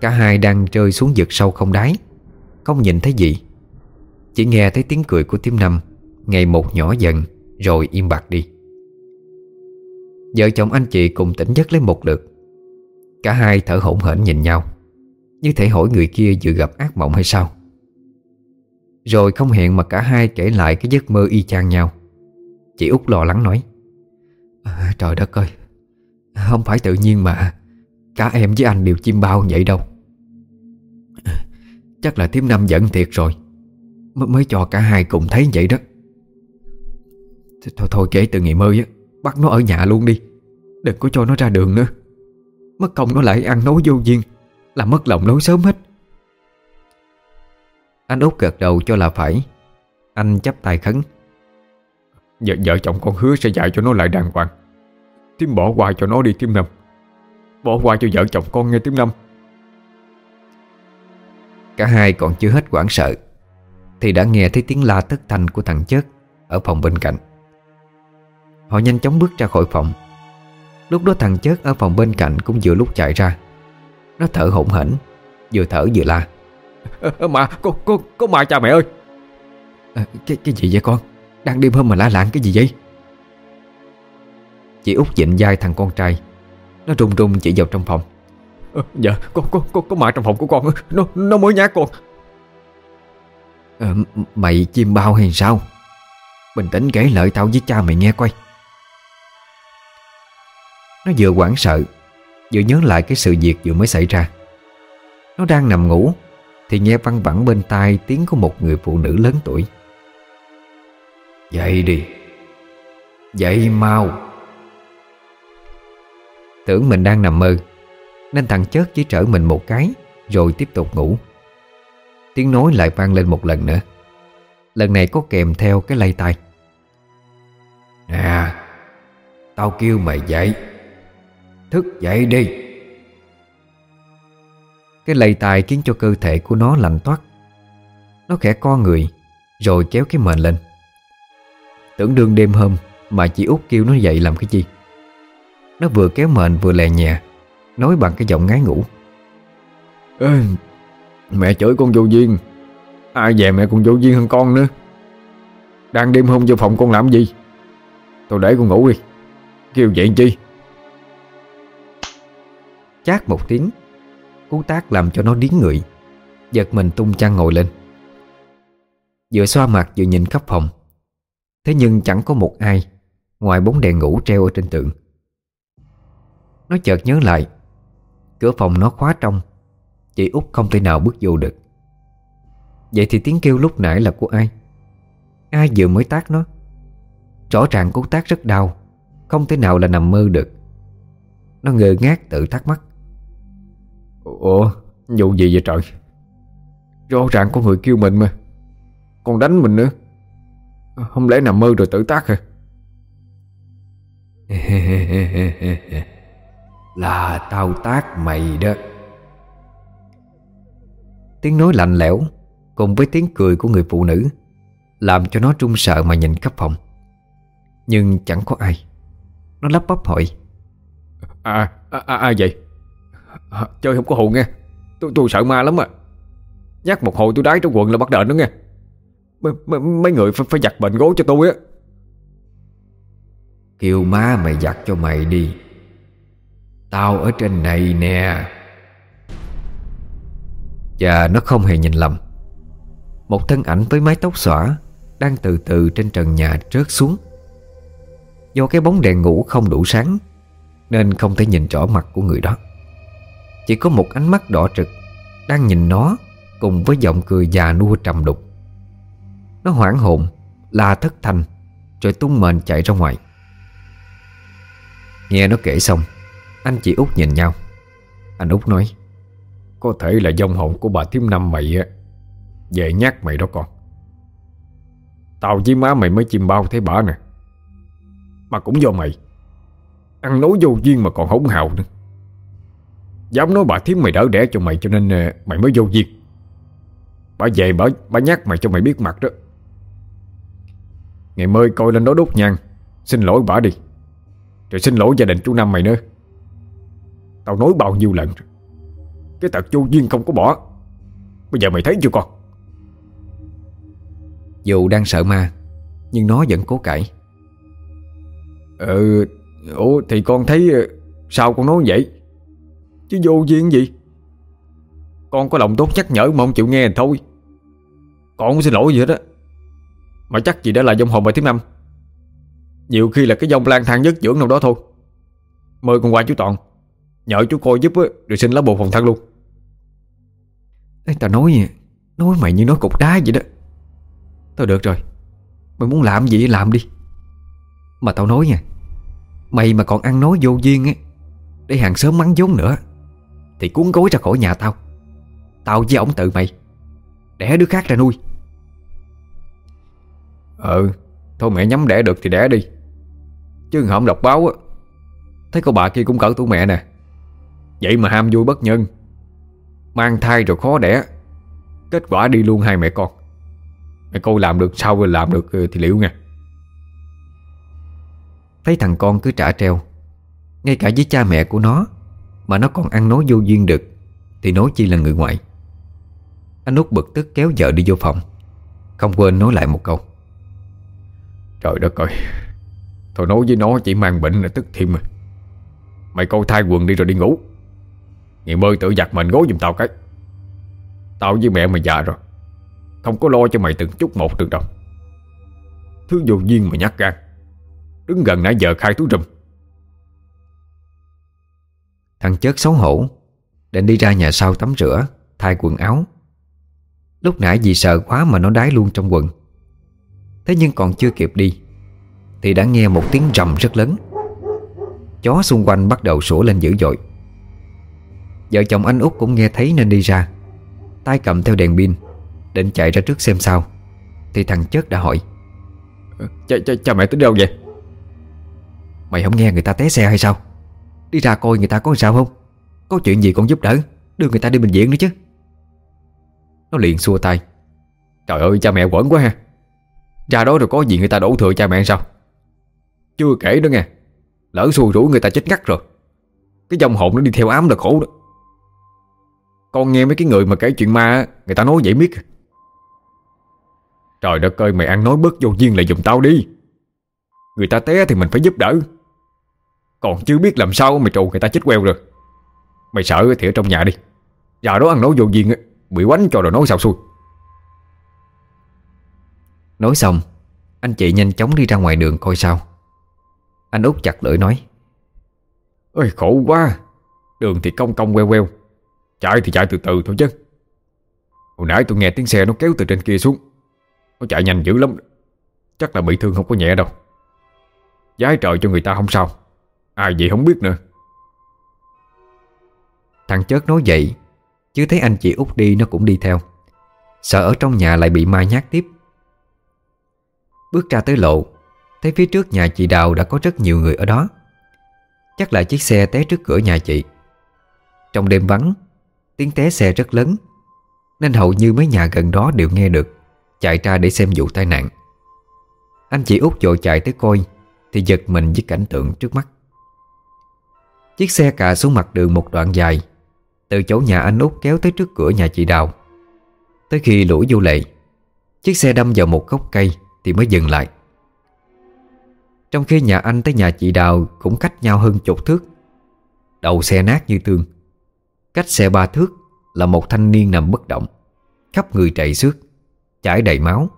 A: Cả hai đang rơi xuống vực sâu không đáy, Không nhìn thấy gì. Chỉ nghe thấy tiếng cười của Tiếm Năm, Ngày một nhỏ dần, Rồi im bặt đi. Vợ chồng anh chị cùng tỉnh giấc lấy một lượt. Cả hai thở hổn hển nhìn nhau. Như thể hỏi người kia vừa gặp ác mộng hay sao? Rồi không hẹn mà cả hai kể lại cái giấc mơ y chang nhau. Chị út lo lắng nói à, Trời đất ơi Không phải tự nhiên mà Cả em với anh đều chim bao vậy đâu. Chắc là thím năm giận thiệt rồi M Mới cho cả hai cùng thấy vậy đó. Thôi thôi kể từ ngày mơ á Bắt nó ở nhà luôn đi Đừng có cho nó ra đường nữa. Mất công nó lại ăn nấu vô duyên. Làm mất lòng lối sớm hết. Anh út gật đầu cho là phải. Anh chấp tay khấn.
B: Vợ, vợ chồng con hứa sẽ dạy cho nó lại đàng hoàng. Tím bỏ qua cho nó đi Tím Năm. Bỏ qua cho vợ chồng con nghe Tím Năm.
A: Cả hai còn chưa hết quảng sợ Thì đã nghe thấy tiếng la thất thanh của thằng chết Ở phòng bên cạnh. Họ nhanh chóng bước ra khỏi phòng. Lúc đó thằng chết ở phòng bên cạnh Cũng vừa lúc chạy ra Nó thở hổn hển Vừa thở vừa la.
B: Mà có, có, có mà cha mẹ ơi.
A: À, cái, cái gì vậy con? Đang đêm hôm mà la lạng cái gì vậy? Chị út dịnh vai thằng con trai. Nó run run chỉ vào trong phòng.
B: À, Dạ có, có, có, có ma trong phòng của con Nó, nó mới nhát con.
A: À, Mày chim bao hay sao? Bình tĩnh kể lợi tao với cha mày nghe coi. Nó vừa hoảng sợ Vừa nhớ lại cái sự việc vừa mới xảy ra. Nó đang nằm ngủ, Thì nghe văng vẳng bên tai tiếng của một người phụ nữ lớn tuổi. Dậy đi. Dậy mau. Tưởng mình đang nằm mơ, Nên thằng chớt chỉ trở mình một cái, Rồi tiếp tục ngủ. Tiếng nói lại vang lên một lần nữa. Lần này có kèm theo cái lay tay Nè, Tao kêu mày dậy. Thức dậy đi. Cái lầy tài khiến cho cơ thể của nó lạnh toát. Nó khẽ co người Rồi kéo cái mền lên. Tưởng đương đêm hôm Mà chị út kêu nó dậy làm cái gì? Nó vừa kéo mền vừa lè nhẹ Nói bằng cái giọng ngái ngủ.
B: Ê, Mẹ chửi con vô duyên. Ai về mẹ còn vô duyên hơn con nữa. Đang đêm hôm vô phòng con làm gì? Tôi để con ngủ đi. Kêu dậy chi?
A: Chát một tiếng, Cú tác làm cho nó điến người. Giật mình tung chăn ngồi lên. Vừa xoa mặt vừa nhìn khắp phòng. Thế nhưng chẳng có một ai Ngoài bóng đèn ngủ treo ở trên tường. Nó chợt nhớ lại, Cửa phòng nó khóa trong, Chị út không thể nào bước vô được. Vậy thì tiếng kêu lúc nãy là của ai? Ai vừa mới tác nó? Rõ ràng cú tác rất đau, Không thể nào là nằm mơ được. Nó ngơ ngác tự thắc mắc.
B: Ủa Vụ gì vậy trời? Rõ ràng có người kêu mình mà. Còn đánh mình nữa. Không lẽ nằm mơ rồi tự tác hả?
A: Là tao tác mày đó. Tiếng nói lạnh lẽo Cùng với tiếng cười của người phụ nữ Làm cho nó trung sợ mà nhìn khắp phòng. Nhưng chẳng có ai. Nó lắp bắp hỏi.
B: À, à, à, à vậy à, Chơi không có hồn nghe. Tôi tôi sợ ma lắm à. Nhắc một hồi tôi đái trong quần là bắt đền đó nghe. M Mấy người phải, phải giặt bệnh gối cho tôi á.
A: Kêu má mày giặt cho mày đi. Tao ở trên này nè. Và nó không hề nhìn lầm. Một thân ảnh với mái tóc xõa Đang từ từ trên trần nhà trớt xuống. Do cái bóng đèn ngủ không đủ sáng Nên không thể nhìn rõ mặt của người đó. Chỉ có một ánh mắt đỏ trực Đang nhìn nó Cùng với giọng cười già nua trầm đục. Nó hoảng hồn, La thất thanh, Rồi tung mền chạy ra ngoài. Nghe nó kể xong, Anh chị út nhìn nhau. Anh út nói,
B: Có thể là dông hồn của bà thím năm mày á Về nhắc mày đó con. Tao với má mày mới chim bao thấy bả nè. Mà cũng do mày. Ăn nói vô duyên mà còn hỗn hào nữa. Dám nói bà thím mày đỡ đẻ cho mày cho nên ờ, mày mới vô duyên. Bà về bà, bà nhắc mày cho mày biết mặt đó. Ngày mới coi lên đó đốt nhang. Xin lỗi bà đi. Rồi xin lỗi gia đình chú Năm mày nữa. Tao nói bao nhiêu lần rồi. Cái tật vô duyên không có bỏ. Bây giờ mày thấy chưa con?
A: Dù đang sợ ma Nhưng nó vẫn cố cãi.
B: Ừ Ủa thì con thấy ờ, Sao con nói vậy Chứ vô duyên gì? Con có lòng tốt nhắc nhở mà không chịu nghe thì thôi. Con không xin lỗi gì hết á. Mà chắc gì đã là dông hồn bài thứ năm. Nhiều khi là cái dông lang thang nhất dưỡng nào đó thôi. Mời con qua chú Toàn. Nhờ chú coi giúp á Rồi xin lá bồ phòng thân luôn.
A: Ê, Tao nói Nói mày như nói cục đá vậy đó. Thôi được rồi. Mày muốn làm gì làm đi. Mà tao nói nha Mày mà còn ăn nói vô duyên á Để hàng sớm mắng vốn nữa Thì cuốn gối ra khỏi nhà tao. Tao với ổng tự mày. Đẻ đứa khác ra nuôi.
B: Ừ Thôi mẹ nhắm đẻ được thì đẻ đi. Chứ không đọc báo á Thấy cô bà kia cũng cỡ tuổi mẹ nè. Vậy mà ham vui bất nhân. Mang thai rồi khó đẻ Kết quả đi luôn hai mẹ con. Mẹ cô làm được sao rồi làm được ừ, thì liệu nha.
A: Thấy thằng con cứ trả treo Ngay cả với cha mẹ của nó mà nó còn ăn nói vô duyên được, Thì nói chi là người ngoại. Anh út bực tức kéo vợ đi vô phòng, Không quên nói lại một câu.
B: Trời đất ơi Thôi nói với nó chỉ mang bệnh là tức thêm mà Mày coi thay quần đi rồi đi ngủ. Ngày mơ tự giặt mình gối giùm tao cái. Tao với mẹ mày già rồi, Không có lo cho mày từng chút một được đâu. Thứ vô duyên mà nhắc gan. Đứng gần nãy giờ khai túi rùm.
A: Thằng chớt xấu hổ. Định đi ra nhà sau tắm rửa Thay quần áo. Lúc nãy vì sợ quá mà nó đái luôn trong quần. Thế nhưng còn chưa kịp đi Thì đã nghe một tiếng rầm rất lớn. Chó xung quanh bắt đầu sủa lên dữ dội. Vợ chồng anh út cũng nghe thấy nên đi ra. Tay cầm theo đèn pin Định chạy ra trước xem sao. Thì thằng chớt đã hỏi.
B: Cha, cha, cha mẹ tính đâu vậy?
A: Mày không nghe người ta té xe hay sao Đi ra coi người ta có sao không? Có chuyện gì con giúp đỡ, Đưa người ta đi bệnh viện nữa chứ. Nó liền xua tay.
B: Trời ơi, cha mẹ quẩn quá ha. Ra đó rồi có gì người ta đổ thừa cha mẹ sao? Chưa kể nữa nghe, Lỡ xui rủi người ta chết ngắt rồi. Cái dòng hồn nó đi theo ám là khổ đó. Con nghe mấy cái người mà kể chuyện ma Người ta nói vậy biết Trời đất ơi, mày ăn nói bớt vô duyên lại dùng tao đi. Người ta té thì mình phải giúp đỡ. Còn chưa biết làm sao mày trù người ta chết queo rồi Mày sợ thì ở trong nhà đi. Giờ đó ăn nói vô duyên Bị quánh cho rồi nói sao xui.
A: Nói xong Anh chị nhanh chóng đi ra ngoài đường coi sao. Anh út chặt lưỡi nói.
B: Ôi khổ quá. Đường thì cong cong queo queo. Chạy thì chạy từ từ thôi chứ. Hồi nãy tôi nghe tiếng xe nó kéo từ trên kia xuống. Nó chạy nhanh dữ lắm. Chắc là bị thương không có nhẹ đâu. Giái trời cho người ta không sao Ai vậy không biết nữa.
A: Thằng chớt nói vậy, Chứ thấy anh chị út đi nó cũng đi theo. Sợ ở trong nhà lại bị ma nhát tiếp. Bước ra tới lộ, Thấy phía trước nhà chị Đào đã có rất nhiều người ở đó. Chắc là chiếc xe té trước cửa nhà chị. Trong đêm vắng, Tiếng té xe rất lớn, Nên hầu như mấy nhà gần đó đều nghe được, Chạy ra để xem vụ tai nạn. Anh chị út vội chạy tới coi, Thì giật mình với cảnh tượng trước mắt. Chiếc xe cà xuống mặt đường một đoạn dài, Từ chỗ nhà anh út kéo tới trước cửa nhà chị Đào. Tới khi lũ vô lệ, Chiếc xe đâm vào một gốc cây Thì mới dừng lại. Trong khi nhà anh tới nhà chị Đào Cũng cách nhau hơn chục thước, Đầu xe nát như tương. Cách xe ba thước Là một thanh niên nằm bất động, Khắp người chạy xước Chảy đầy máu.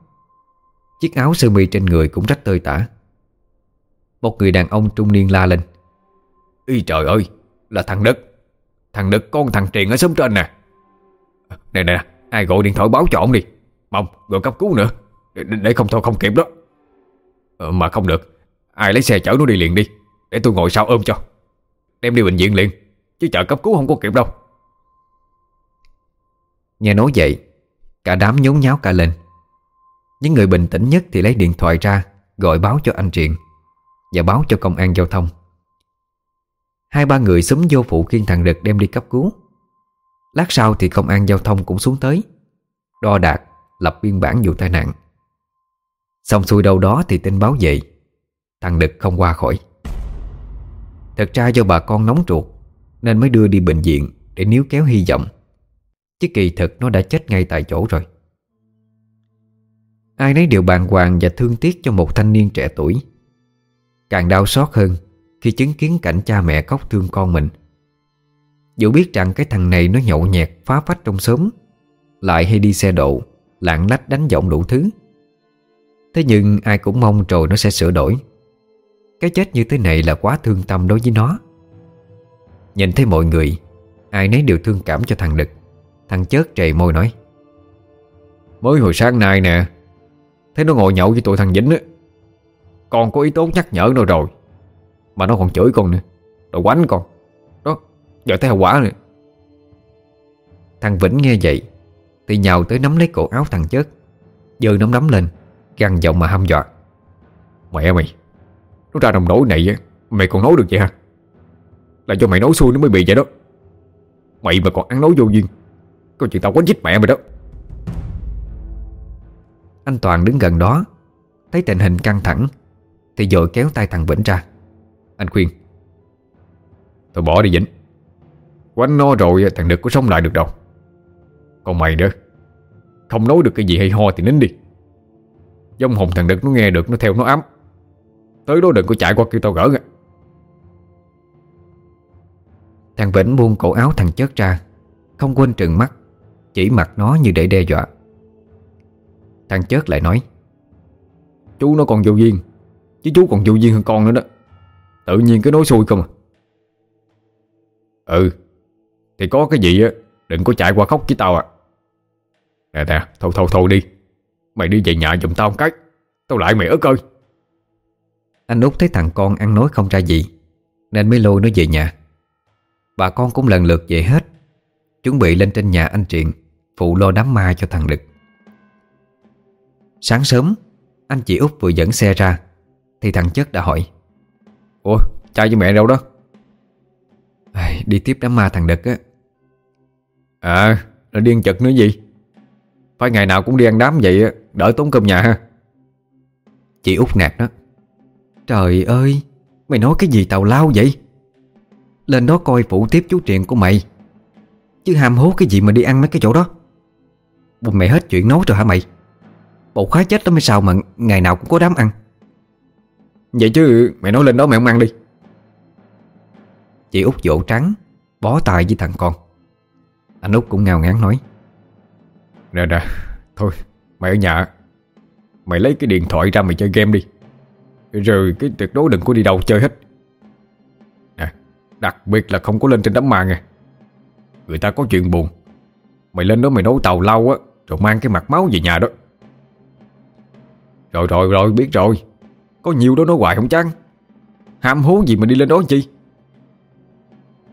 A: Chiếc áo sơ mi trên người cũng rách tơi tả. Một người đàn ông trung niên la lên.
B: Ý trời ơi Là thằng Đức. Thằng Đức con thằng Triền ở xóm trên nè. Nè nè Ai gọi điện thoại báo cho ông đi. Mong gọi cấp cứu nữa. Để, để không thôi không kịp đó. Ờ, Mà không được. Ai lấy xe chở nó đi liền đi. Để tôi ngồi sau ôm cho. Đem đi bệnh viện liền. Chứ chợ cấp cứu không có kịp đâu.
A: Nghe nói vậy Cả đám nhốn nháo cả lên. Những người bình tĩnh nhất thì lấy điện thoại ra Gọi báo cho anh Triện Và báo cho công an giao thông. Hai ba người xúm vô phụ khiên thằng Đực đem đi cấp cứu. Lát sau thì công an giao thông cũng xuống tới. Đo đạt Lập biên bản vụ tai nạn. Xong xuôi đâu đó thì tin báo về. Thằng Đực không qua khỏi. Thật ra do bà con nóng ruột, Nên mới đưa đi bệnh viện Để níu kéo hy vọng. Chứ kỳ thực nó đã chết ngay tại chỗ rồi. Ai nấy đều bàng hoàng và thương tiếc cho một thanh niên trẻ tuổi. Càng đau xót hơn khi chứng kiến cảnh cha mẹ khóc thương con mình. Dù biết rằng cái thằng này nó nhậu nhẹt phá phách trong xóm, Lại hay đi xe độ, Lạng lách đánh giọng đủ thứ. Thế nhưng ai cũng mong rồi nó sẽ sửa đổi. Cái chết như thế này là quá thương tâm đối với nó. Nhìn thấy mọi người, Ai nấy đều thương cảm cho thằng Đực. Thằng chớt trầy môi nói,
B: Mới hồi sáng nay nè, Thấy nó ngồi nhậu với tụi thằng Vĩnh á. Còn có ý tốt nhắc nhở nó rồi. Mà nó còn chửi con nữa. Rồi quánh con. Đó, Giờ thấy hậu quả nữa
A: Thằng Vĩnh nghe vậy, Thì nhào tới nắm lấy cổ áo thằng chớt. Giờ nắm nắm lên Găng giọng mà hăm dọa.
B: Mẹ mày, Nó ra đồng nổi này Mày còn nói được vậy hả? Là cho mày nói xui nó mới bị vậy đó. Mày mà còn ăn nói vô duyên, Coi chuyện tao quánh chích mẹ mày đó.
A: Anh Toàn đứng gần đó, Thấy tình hình căng thẳng, Thì dội kéo tay thằng Vĩnh ra. Anh khuyên.
B: Thôi bỏ đi Vĩnh. Quánh nó rồi thằng Đực có sống lại được đâu. Còn mày nữa. Không nói được cái gì hay ho thì nín đi. Dông hồn thằng Đực nó nghe được Nó theo nó ám. Tới đó đừng có chạy qua kêu tao gỡ nghe.
A: Thằng Vĩnh buông cổ áo thằng chớt ra Không quên trừng mắt Chỉ mặt nó như để đe dọa. Thằng chớt lại nói
B: Chú nó còn vô duyên Chứ chú còn vô duyên hơn con nữa đó Tự nhiên cái nói xui không à? Ừ Thì có cái gì á, Đừng có chạy qua khóc với tao à. Nè nè Thôi thôi thôi đi. Mày đi về nhà giùm tao một cái. Tao lại mày ức ơi.
A: Anh út thấy thằng con ăn nói không ra gì, Nên mới lôi nó về nhà. Bà con cũng lần lượt về hết, Chuẩn bị lên trên nhà anh Triện Phụ lo đám ma cho thằng Đực Sáng sớm, Anh chị út vừa dẫn xe ra, Thì thằng Chất đã hỏi
B: Ủa cha với mẹ đâu đó?
A: À, Đi tiếp đám ma thằng Đực á.
B: À nó điên chật nữa gì? Phải ngày nào cũng đi ăn đám vậy á, Đỡ tốn cơm nhà ha.
A: Chị út nạt đó. Trời ơi Mày nói cái gì tào lao vậy? Lên đó coi phụ tiếp chú Triện của mày. Chứ ham hố cái gì mà đi ăn mấy cái chỗ đó? Bụng mày hết chuyện nói rồi hả mày? Bộ khóa chết đó mới sao mà Ngày nào cũng có đám ăn?
B: Vậy chứ, mày nói lên đó mày không ăn đi.
A: Chị út vỗ trắng, Bó tay với thằng con. Anh út cũng ngào ngán nói.
B: Nè nè, Thôi, mày ở nhà. Mày lấy cái điện thoại ra mày chơi game đi. Rồi cái tuyệt đối đừng có đi đâu chơi hết. Nè, Đặc biệt là không có lên trên đám ma nha Người ta có chuyện buồn. Mày lên đó mày nấu tàu lau á, Rồi mang cái mặt máu về nhà đó. Rồi rồi rồi, biết rồi. Có nhiều đó nói hoài không chán. Ham hố gì mà đi lên đó chi?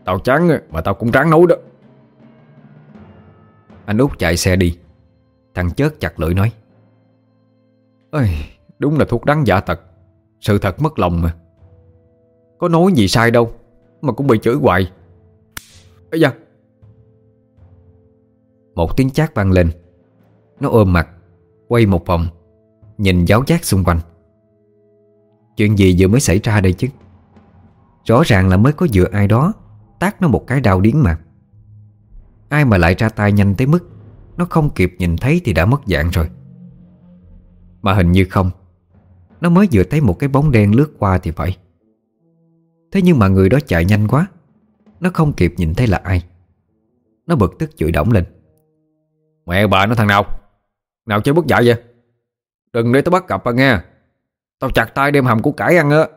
B: Tao chán mà tao cũng ráng nấu đó.
A: Anh út chạy xe đi. Thằng chớt chặt lưỡi nói.
B: Ơi, Đúng là thuốc đắng giả tật Sự thật mất lòng mà. Có nói gì sai đâu Mà cũng bị chửi hoài. Ây da.
A: Một tiếng chát vang lên. Nó ôm mặt Quay một vòng Nhìn giáo giác xung quanh. Chuyện gì vừa mới xảy ra đây chứ? Rõ ràng là mới có vừa ai đó Tác nó một cái đau điến mà. Ai mà lại ra tay nhanh tới mức Nó không kịp nhìn thấy thì đã mất dạng rồi. Mà hình như không, Nó mới vừa thấy một cái bóng đen lướt qua thì phải. Thế nhưng mà người đó chạy nhanh quá, Nó không kịp nhìn thấy là ai. Nó bực tức chửi động lên.
B: Mẹ bà nó thằng nào? Nào chơi bức dạy vậy? Đừng để tao bắt gặp bà nghe. Tao chặt tay đem hầm của cải ăn á.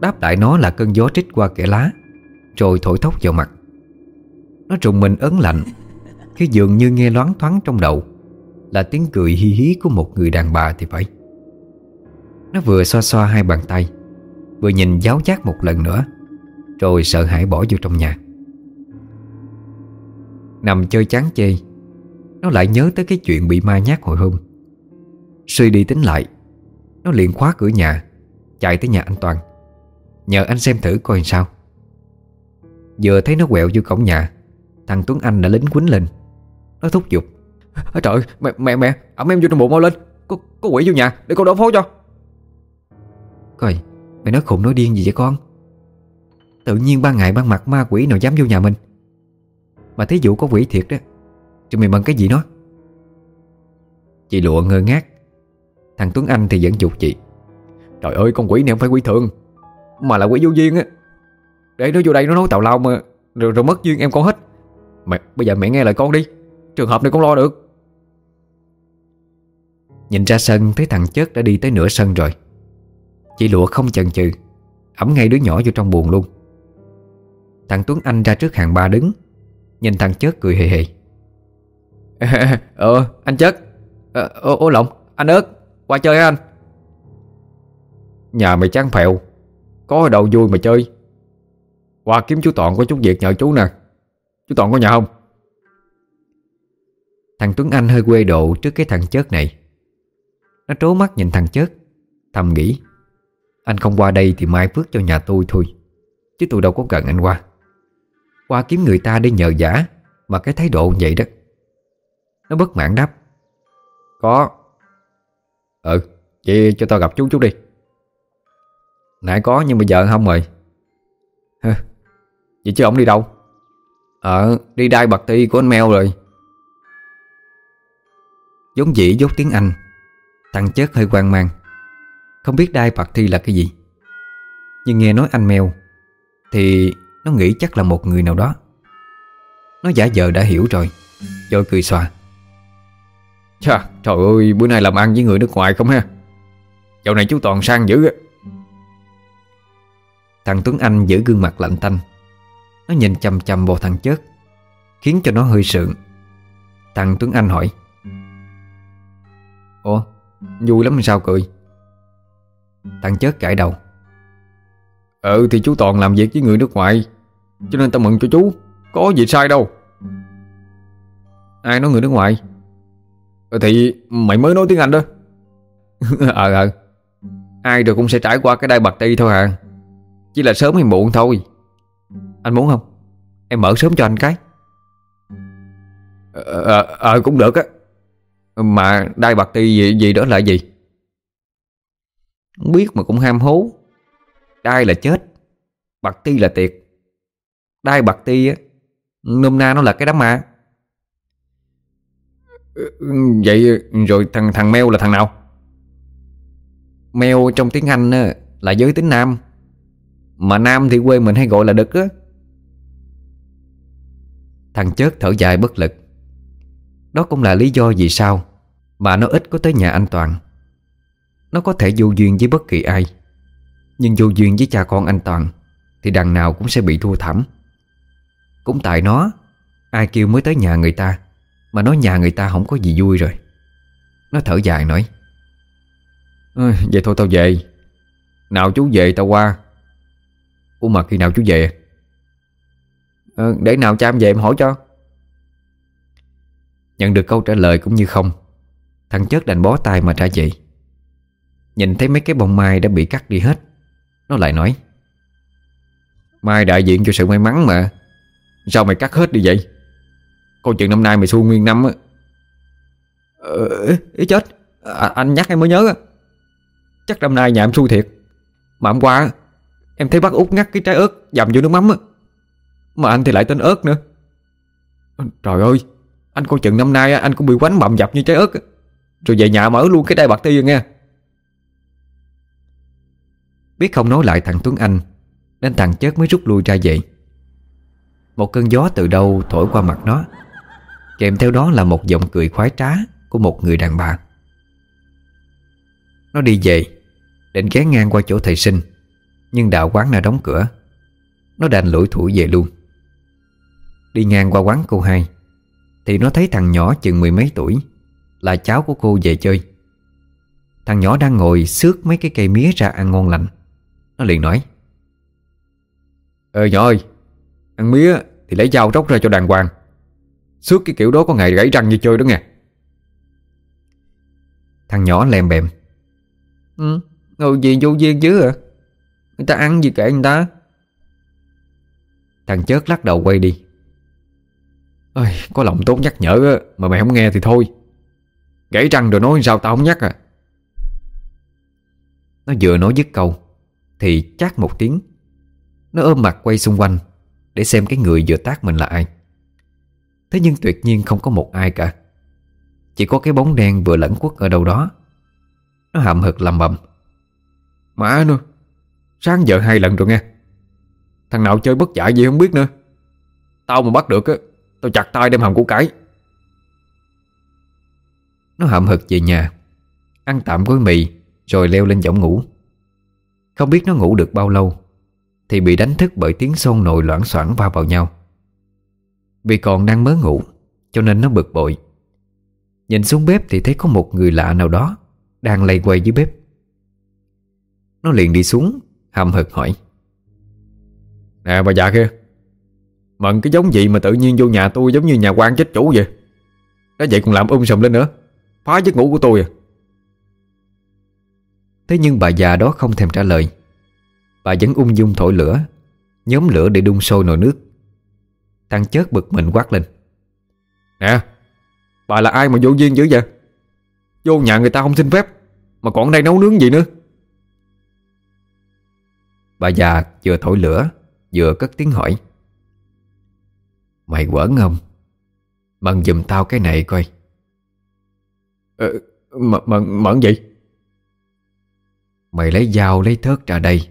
A: Đáp lại nó là cơn gió trích qua kẽ lá, Rồi thổi thốc vào mặt. Nó trùng mình ớn lạnh, Khi dường như nghe loáng thoáng trong đầu Là tiếng cười hi hí của một người đàn bà thì phải. Nó vừa xoa xoa hai bàn tay, Vừa nhìn giáo giác một lần nữa, Rồi sợ hãi bỏ vô trong nhà. Nằm chơi chán chê, Nó lại nhớ tới cái chuyện bị ma nhát hồi hôm. Suy đi tính lại. Nó liền khóa cửa nhà Chạy tới nhà anh Toàn. Nhờ anh xem thử coi sao. Vừa thấy nó quẹo vô cổng nhà Thằng Tuấn Anh đã lính quýnh lên. Nó thúc giục.
B: À, Trời mẹ mẹ mẹ ẩm em vô trong bụng mau lên. Có, có quỷ vô nhà để con đổ phố cho.
A: Coi Mày nói khùng nói điên gì vậy con? Tự nhiên ban ngày ban mặt ma quỷ nào dám vô nhà mình. Mà thí dụ có quỷ thiệt đó Thì mày bằng cái gì nó? Chị lụa ngơ ngác. Thằng Tuấn Anh thì vẫn dục chị.
B: Trời ơi con quỷ này không phải quỷ thường Mà là quỷ vô duyên á. Để nó vô đây nó nói tào lao mà Rồi, rồi mất duyên em con hết. Mẹ, Bây giờ mẹ nghe lời con đi Trường hợp này con lo được.
A: Nhìn ra sân thấy thằng chết đã đi tới nửa sân rồi. Chị lụa không chần chừ Ẩm ngay đứa nhỏ vô trong buồn luôn. Thằng Tuấn Anh ra trước hàng ba đứng Nhìn thằng chết cười hề hề.
B: Ờ anh chết ờ, Ô, ô lộn anh ớt. Qua chơi anh? Nhà mày chán phèo. Có ở đâu vui mà chơi. Qua kiếm chú Toàn có chút việc nhờ chú nè. Chú Toàn có nhà không?
A: Thằng Tuấn Anh hơi quê độ trước cái thằng chết này. Nó trố mắt nhìn thằng chết Thầm nghĩ, Anh không qua đây thì mai phước cho nhà tôi thôi, Chứ tôi đâu có cần anh qua. Qua kiếm người ta để nhờ giả Mà cái thái độ vậy đó. Nó bất mãn đáp,
B: Có. Ừ Vậy cho tao gặp chú chút đi. Nãy có nhưng bây giờ không rồi Hả? Vậy chứ ông đi đâu? Ờ đi đai bạc ti của anh Mèo rồi.
A: Giống dĩ dốt tiếng Anh Thằng chết hơi hoang mang. Không biết đai bạc thi là cái gì. Nhưng nghe nói anh Mèo Thì nó nghĩ chắc là một người nào đó. Nó giả vờ đã hiểu rồi Rồi cười xòa.
B: Chà, trời ơi, bữa nay làm ăn với người nước ngoài không ha? Dạo này chú Toàn sang dữ á.
A: Thằng Tuấn Anh giữ gương mặt lạnh tanh. Nó nhìn chầm chầm vào thằng chết Khiến cho nó hơi sượng. Thằng Tuấn Anh hỏi.
B: Ủa, vui lắm sao cười?
A: Thằng chết cãi đầu.
B: Ừ thì chú Toàn làm việc với người nước ngoài Cho nên tao mừng cho chú. Có gì sai đâu. Ai nói người nước ngoài? Ờ, thì mày mới nói tiếng Anh đó. Ờ ờ. Ai rồi cũng sẽ trải qua cái đai bạc ti thôi à Chỉ là sớm hay muộn thôi.
A: Anh muốn không? Em mở sớm cho anh cái.
B: Ờ, ờ, ờ cũng được á. Mà đai bạc ti gì, gì đó là gì?
A: Không biết mà cũng ham hố. Đai là chết Bạc ti là tiệt. Đai bạc ti á Nôm na nó là cái đám ma.
B: Vậy, rồi thằng thằng Mel là thằng nào?
A: Mel trong tiếng Anh là giới tính nam. Mà nam thì quê mình hay gọi là đực á. Thằng chớt thở dài bất lực. Đó cũng là lý do vì sao Mà nó ít có tới nhà anh Toàn. Nó có thể vô duyên với bất kỳ ai, Nhưng vô duyên với cha con anh Toàn Thì đằng nào cũng sẽ bị thua thẳm Cũng tại nó, Ai kêu mới tới nhà người ta. Mà nói nhà người ta không có gì vui rồi. Nó thở dài nói
B: à, Vậy thôi tao về. Nào chú về tao qua. Ủa mà khi nào chú về?
A: À, Để nào cha em về em hỏi cho. Nhận được câu trả lời cũng như không Thằng chết đành bó tay mà trả vậy. Nhìn thấy mấy cái bông mai đã bị cắt đi hết Nó lại nói
B: Mai đại diện cho sự may mắn mà. Sao mày cắt hết đi vậy? Coi chừng năm nay mày xui nguyên năm á.
A: Ờ, Ý chết. À, Anh nhắc em mới nhớ Chắc năm nay nhà em xui thiệt. Mà hôm qua Em thấy bác út ngắt cái trái ớt Dầm vô nước mắm á. Mà anh thì lại tên ớt nữa.
B: Trời ơi Anh coi chừng năm nay anh cũng bị quánh bầm dập như trái ớt Rồi về nhà mở luôn cái đai bạc ti rồi nghe.
A: Biết không nói lại thằng Tuấn Anh Nên thằng chết mới rút lui ra vậy Một cơn gió từ đâu thổi qua mặt nó. Kèm theo đó là một giọng cười khoái trá Của một người đàn bà. Nó đi về, Định ghé ngang qua chỗ thầy sinh, Nhưng đạo quán đã đóng cửa. Nó đành lủi thủi về luôn. Đi ngang qua quán cô hai, Thì nó thấy thằng nhỏ chừng mười mấy tuổi, Là cháu của cô về chơi. Thằng nhỏ đang ngồi xước mấy cái cây mía ra ăn ngon lành. Nó liền nói
B: Ờ nhỏ ơi, Ăn mía thì lấy dao róc ra cho đàng hoàng. Suốt cái kiểu đó có ngày gãy răng như chơi đó nghe.
A: Thằng nhỏ lèm bèm.
B: Ừ Ngồi gì vô duyên chứ à? Người ta ăn gì kệ người ta?
A: Thằng chớt lắc đầu quay đi.
B: Ơi, Có lòng tốt nhắc nhở Mà mày không nghe thì thôi. Gãy răng rồi nói sao tao không nhắc à?
A: Nó vừa nói dứt câu Thì chát một tiếng. Nó ôm mặt quay xung quanh Để xem cái người vừa tác mình là ai. Thế nhưng tuyệt nhiên không có một ai cả. Chỉ có cái bóng đen vừa lẫn quất ở đâu đó. Nó hậm hực lầm bầm.
B: Mà nữa? Sáng giờ hai lần rồi nghe. Thằng nào chơi bất dạy gì không biết nữa. Tao mà bắt được á, Tao chặt tay đem hầm củ cải
A: Nó hậm hực về nhà, Ăn tạm gói mì, Rồi leo lên võng ngủ. Không biết nó ngủ được bao lâu, Thì bị đánh thức bởi tiếng xôn nồi loãng xoảng va vào nhau. Vì còn đang mới ngủ, Cho nên nó bực bội. Nhìn xuống bếp thì thấy có một người lạ nào đó Đang lay quay dưới bếp. Nó liền đi xuống hầm hực hỏi.
B: Nè, bà già kia Mận cái giống gì mà tự nhiên vô nhà tôi Giống như nhà quan chết chủ vậy? Nó vậy còn làm um sùm lên nữa, Phá giấc ngủ của tôi à.
A: Thế nhưng bà già đó không thèm trả lời. Bà vẫn ung dung thổi lửa, Nhóm lửa để đun sôi nồi nước. Thằng chớt bực mình quát lên.
B: Nè Bà là ai mà vô duyên dữ vậy? Vô nhà người ta không xin phép Mà còn đây nấu nướng gì nữa?
A: Bà già vừa thổi lửa Vừa cất tiếng hỏi. Mày quẩn không? Mận giùm tao cái này coi.
B: Ờ, Mận, mận, mận gì?
A: Mày lấy dao lấy thớt ra đây.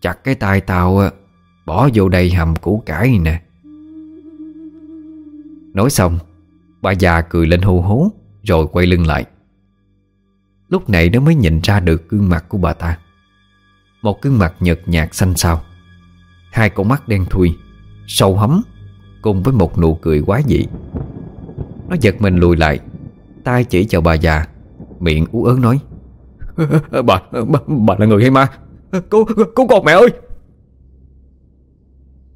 A: Chặt cái tay tao Bỏ vô đây hầm củ cải nè. Nói xong Bà già cười lên hô hố Rồi quay lưng lại. Lúc này nó mới nhìn ra được gương mặt của bà ta. Một gương mặt nhợt nhạt xanh xao. Hai con mắt đen thui Sâu hấm Cùng với một nụ cười quá dị. Nó giật mình lùi lại tay chỉ chào bà già Miệng ú ớn nói.
B: Bà, bà, bà là người hay ma? Cứu, cứu con mẹ ơi!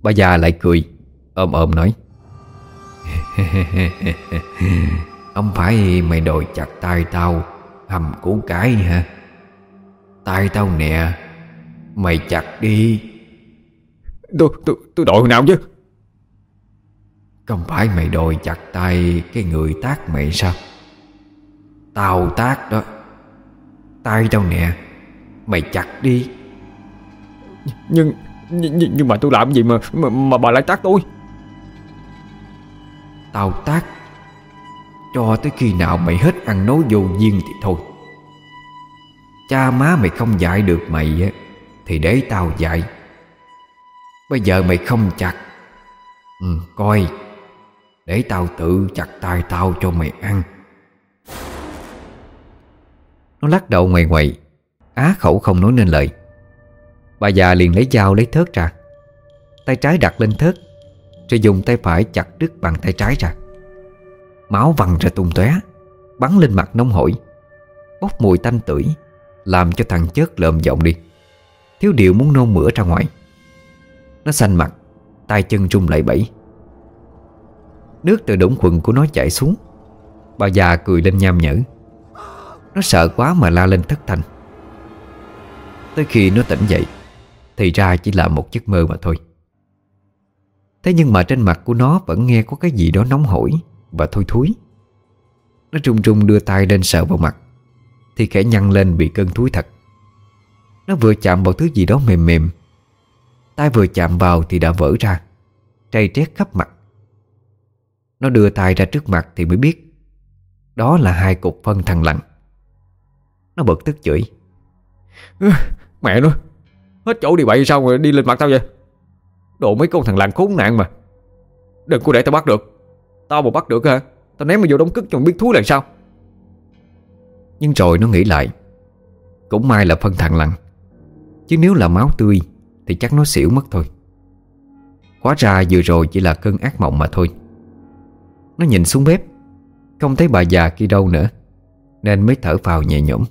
A: Bà già lại cười Ôm ôm nói. Không phải mày đòi chặt tay tao Hầm củ cải hả? Tay tao nè Mày chặt đi.
B: Tôi, tôi, tôi đòi nào chứ?
A: Không phải mày đòi chặt tay Cái người tác mày sao? Tao tác đó. Tay tao nè Mày chặt đi.
B: Nhưng nhưng, nhưng mà tôi làm gì mà, mà Mà bà lại tác tôi?
A: Tao tác Cho tới khi nào mày hết ăn nói vô duyên thì thôi. Cha má mày không dạy được mày á Thì để tao dạy. Bây giờ mày không chặt. Ừ coi. Để tao tự chặt tay tao cho mày ăn. Nó lắc đầu ngoài ngoài. Á khẩu không nói nên lời. Bà già liền lấy dao lấy thớt ra. Tay trái đặt lên thớt Rồi dùng tay phải chặt đứt bằng tay trái ra. Máu văng ra tung tóe Bắn lên mặt nóng hổi. Bốc mùi tanh tưởi Làm cho thằng chớt lợm giọng đi. Thiếu điều muốn nôn mửa ra ngoài. Nó xanh mặt tay chân rung lại bẫy, Nước từ đũng quần của nó chảy xuống. Bà già cười lên nham nhở. Nó sợ quá mà la lên thất thanh. Tới khi nó tỉnh dậy thì ra chỉ là một giấc mơ mà thôi. Thế nhưng mà trên mặt của nó vẫn nghe có cái gì đó nóng hổi Và thôi thúi. Nó trung trung đưa tay lên sờ vào mặt, Thì khẽ nhăn lên bị cơn thúi thật. Nó vừa chạm vào thứ gì đó mềm mềm, tay vừa chạm vào thì đã vỡ ra Trầy trét khắp mặt. Nó đưa tay ra trước mặt thì mới biết, Đó là hai cục phân thằng lặng Nó bật tức chửi.
B: Mẹ nó Hết chỗ đi bậy sao mà đi lên mặt tao vậy? Đồ mấy con thằng làng khốn nạn mà. Đừng có để tao bắt được. Tao mà bắt được hả? Tao ném mày vô đống cức cho biết thúi là sao?
A: Nhưng rồi nó nghĩ lại. Cũng may là phân thằng lặng Chứ nếu là máu tươi, Thì chắc nó xỉu mất thôi. Hóa ra vừa rồi chỉ là cơn ác mộng mà thôi. Nó nhìn xuống bếp. Không thấy bà già kia đâu nữa. Nên mới thở vào nhẹ nhõm.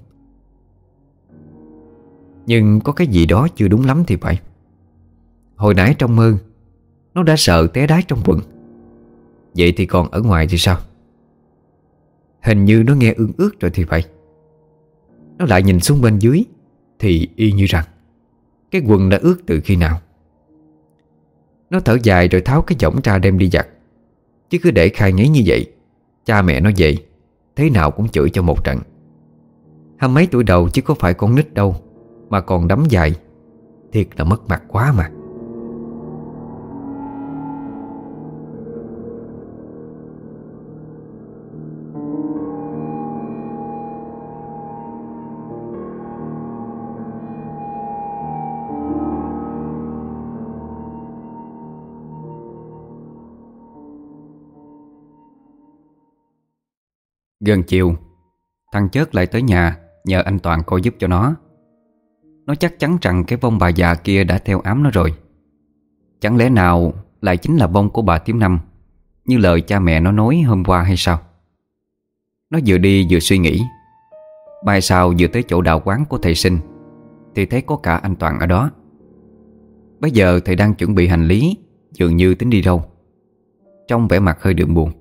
A: Nhưng có cái gì đó chưa đúng lắm thì phải. Hồi nãy trong mơ, Nó đã sợ té đái trong quần. Vậy thì còn ở ngoài thì sao? Hình như nó nghe ương ướt rồi thì phải. Nó lại nhìn xuống bên dưới, Thì y như rằng, Cái quần đã ướt từ khi nào. Nó thở dài rồi tháo cái giỏng ra đem đi giặt. Chứ cứ để khai ngáy như vậy, Cha mẹ nó vậy Thế nào cũng chửi cho một trận. Hai mấy tuổi đầu chứ có phải con nít đâu. Mà còn đấm dài. Thiệt là mất mặt quá mà. Gần chiều, Thằng chớt lại tới nhà Nhờ anh Toàn coi giúp cho nó. Nó chắc chắn rằng cái vong bà già kia đã theo ám nó rồi. Chẳng lẽ nào lại chính là vong của bà Tiếm Năm, Như lời cha mẹ nó nói hôm qua hay sao? Nó vừa đi vừa suy nghĩ. Mai sau vừa tới chỗ đạo quán của thầy sinh, Thì thấy có cả anh Toàn ở đó. Bây giờ thầy đang chuẩn bị hành lý, Dường như tính đi đâu. Trong vẻ mặt hơi đượm buồn,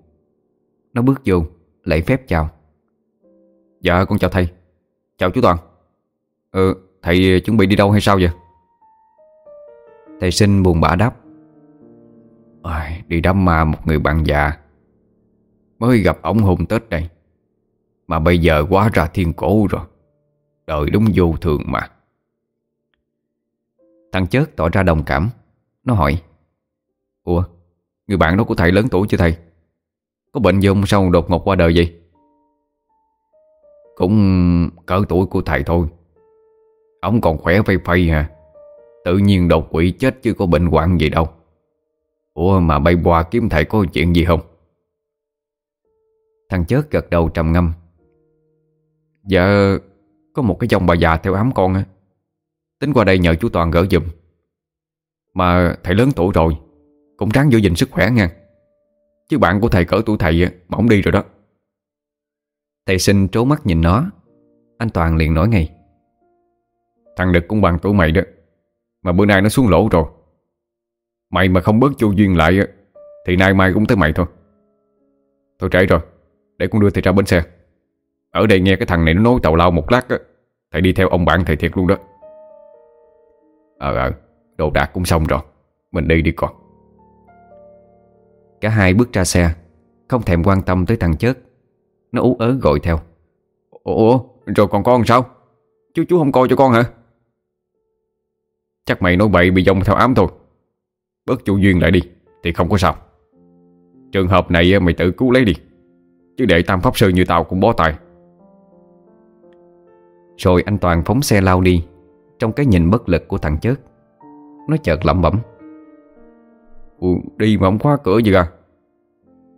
A: Nó bước vô, Lễ phép chào.
B: Dạ con chào thầy. Chào chú Toàn. Ừ thầy chuẩn bị đi đâu hay sao vậy?
A: Thầy sinh buồn bã đáp.
B: À, Đi đám ma một người bạn già Mới gặp ổng hôm Tết đây. Mà bây giờ quá ra thiên cổ rồi. Đời đúng vô thường mà.
A: Thằng chớt tỏ ra đồng cảm. Nó hỏi
B: Ủa Người bạn đó của thầy lớn tuổi chưa thầy? Có bệnh gì không sao đột ngột qua đời vậy? Cũng cỡ tuổi của thầy thôi Ông còn khỏe phây phây hả? Tự nhiên đột quỷ chết chứ có bệnh hoạn gì đâu. Ủa mà bay qua kiếm thầy có chuyện gì không?
A: Thằng chớt gật đầu trầm ngâm.
B: Dạ Có một cái dòng bà già theo ám con á. Tính qua đây nhờ chú Toàn gỡ giùm. Mà thầy lớn tuổi rồi, Cũng ráng giữ gìn sức khỏe nha. Chứ bạn của thầy cỡ tuổi thầy mà không đi rồi đó.
A: Thầy sinh trố mắt nhìn nó. Anh Toàn liền nói ngay.
B: Thằng Đực cũng bằng tuổi mày đó. Mà bữa nay nó xuống lỗ rồi. Mày mà không bớt chu duyên lại Thì nay mai cũng tới mày thôi. Thôi trễ rồi, Để con đưa thầy ra bến xe. Ở đây nghe cái thằng này nó nói tàu lao một lát Thầy đi theo ông bạn thầy thiệt luôn đó. Ờ ờ Đồ đạc cũng xong rồi, Mình đi đi con.
A: Cả hai bước ra xe, Không thèm quan tâm tới thằng chớt. Nó ú ớ gọi theo.
B: Ủa, rồi còn con sao? Chú chú không coi cho con hả? Chắc mày nói bậy bị dông theo ám thôi. Bớt chủ duyên lại đi Thì không có sao. Trường hợp này mày tự cứu lấy đi. Chứ để tam pháp sư như tao cũng bó tay.
A: Rồi anh Toàn phóng xe lao đi Trong cái nhìn bất lực của thằng chớt. Nó chợt lẩm bẩm.
B: Ủa, Đi mà không khóa cửa gì à?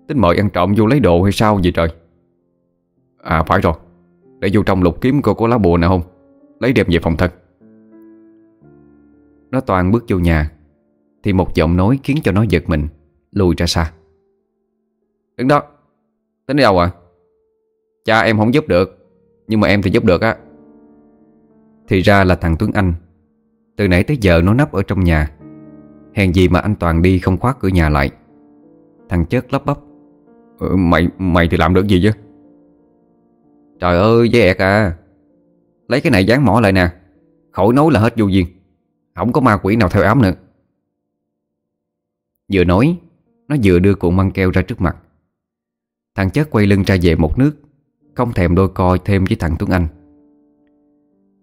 B: Tính mời ăn trộm vô lấy đồ hay sao vậy trời? À phải rồi. Để vô trong lục kiếm coi có lá bùa nào không? Lấy đem về phòng thân.
A: Nó toàn bước vô nhà. Thì một giọng nói khiến cho nó giật mình Lùi ra xa.
B: Đứng đó Tính đi đâu à Cha em không giúp được Nhưng mà em thì giúp được á.
A: Thì ra là thằng Tuấn Anh. Từ nãy tới giờ nó nấp ở trong nhà. Hèn gì mà anh Toàn đi không khóa cửa nhà lại. Thằng chết lắp bắp.
B: Ừ, Mày mày thì làm được gì chứ?
A: Trời ơi dễ ẹt à. Lấy cái này dán mỏ lại nè. Khỏi nấu là hết vô duyên. Không có ma quỷ nào theo ám nữa. Vừa nói, Nó vừa đưa cuộn băng keo ra trước mặt. Thằng chất quay lưng ra về một nước, Không thèm đôi co thêm với thằng Tuấn Anh.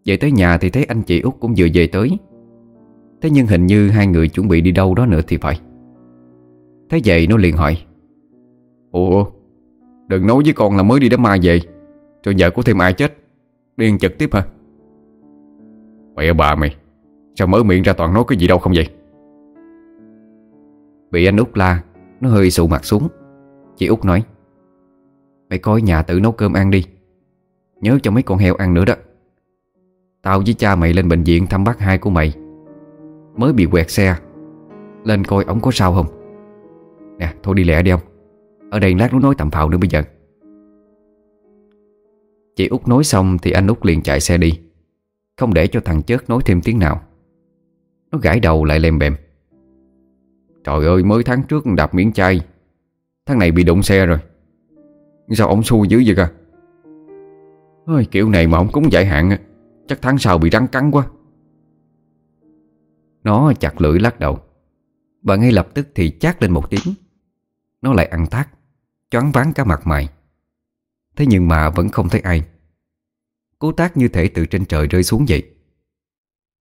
A: Về tới nhà thì thấy anh chị út cũng vừa về tới. Thế nhưng hình như hai người chuẩn bị đi đâu đó nữa thì phải. Thế vậy nó liền hỏi,
B: Ủa, Đừng nói với con là mới đi đám ma về Rồi vợ có thêm ai chết? Điên trực tiếp hả? Mẹ bà mày. Sao mở miệng ra toàn nói cái gì đâu không vậy?
A: Bị anh út la, Nó hơi sụ mặt xuống. Chị út nói, Mày coi nhà tự nấu cơm ăn đi. Nhớ cho mấy con heo ăn nữa đó. Tao với cha mày lên bệnh viện thăm bác hai của mày. Mới bị quẹt xe, Lên coi ổng có sao không? Nè, thôi đi lẹ đi ông. Ở đây lát nó nói tầm phào nữa bây giờ. Chị út nói xong Thì anh út liền chạy xe đi. Không để cho thằng chớt nói thêm tiếng nào. Nó gãi đầu lại lem bèm.
B: Trời ơi mới tháng trước đạp miếng chai. Tháng này bị đụng xe rồi. Sao ông xui dữ vậy cơ? Ôi, Kiểu này mà ông cúng giải hạn Chắc tháng sau bị rắn cắn quá.
A: Nó chặt lưỡi lắc đầu. Và ngay lập tức thì chát lên một tiếng. Nó lại ăn thác Choáng váng cả mặt mày. Thế nhưng mà vẫn không thấy ai. Cố tác như thể từ trên trời rơi xuống vậy.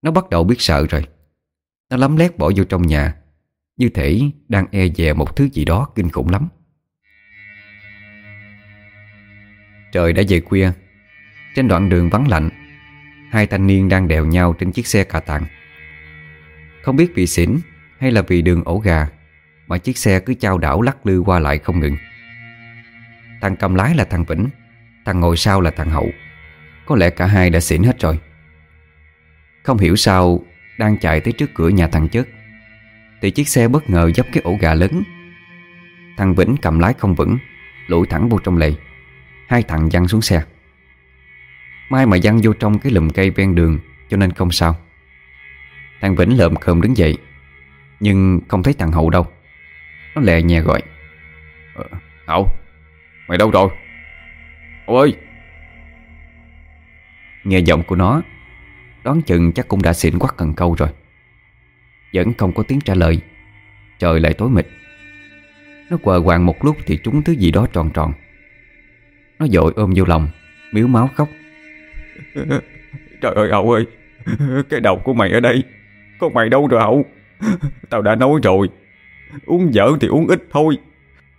A: Nó bắt đầu biết sợ rồi. Nó lấm lét bỏ vô trong nhà. Như thể đang e dè một thứ gì đó kinh khủng lắm. Trời đã về khuya. Trên đoạn đường vắng lạnh, Hai thanh niên đang đèo nhau trên chiếc xe cà tàng. Không biết vì xỉn hay là vì đường ổ gà, Mà chiếc xe cứ trao đảo lắc lư qua lại không ngừng. Thằng cầm lái là thằng Vĩnh, Thằng ngồi sau là thằng Hậu. Có lẽ cả hai đã xỉn hết rồi. Không hiểu sao đang chạy tới trước cửa nhà thằng chất. Thì chiếc xe bất ngờ dấp cái ổ gà lớn. Thằng Vĩnh cầm lái không vững Lủi thẳng vô trong lề. Hai thằng văng xuống xe. Mai mà văng vô trong cái lùm cây ven đường Cho nên không sao. Thằng Vĩnh lợm khơm đứng dậy Nhưng không thấy thằng Hậu đâu. Nó lè nhẹ gọi.
B: Ờ, Hậu Mày đâu rồi? Hậu ơi!
A: Nghe giọng của nó Đoán chừng chắc cũng đã xịn quắc cần câu rồi. Vẫn không có tiếng trả lời. Trời lại tối mịt. Nó quờ quàng một lúc thì trúng thứ gì đó tròn tròn. Nó dội ôm vô lòng, Miếu máu khóc.
B: Trời ơi Hậu ơi, Cái đầu của mày ở đây Con mày đâu rồi Hậu Tao đã nói rồi, Uống dở thì uống ít thôi,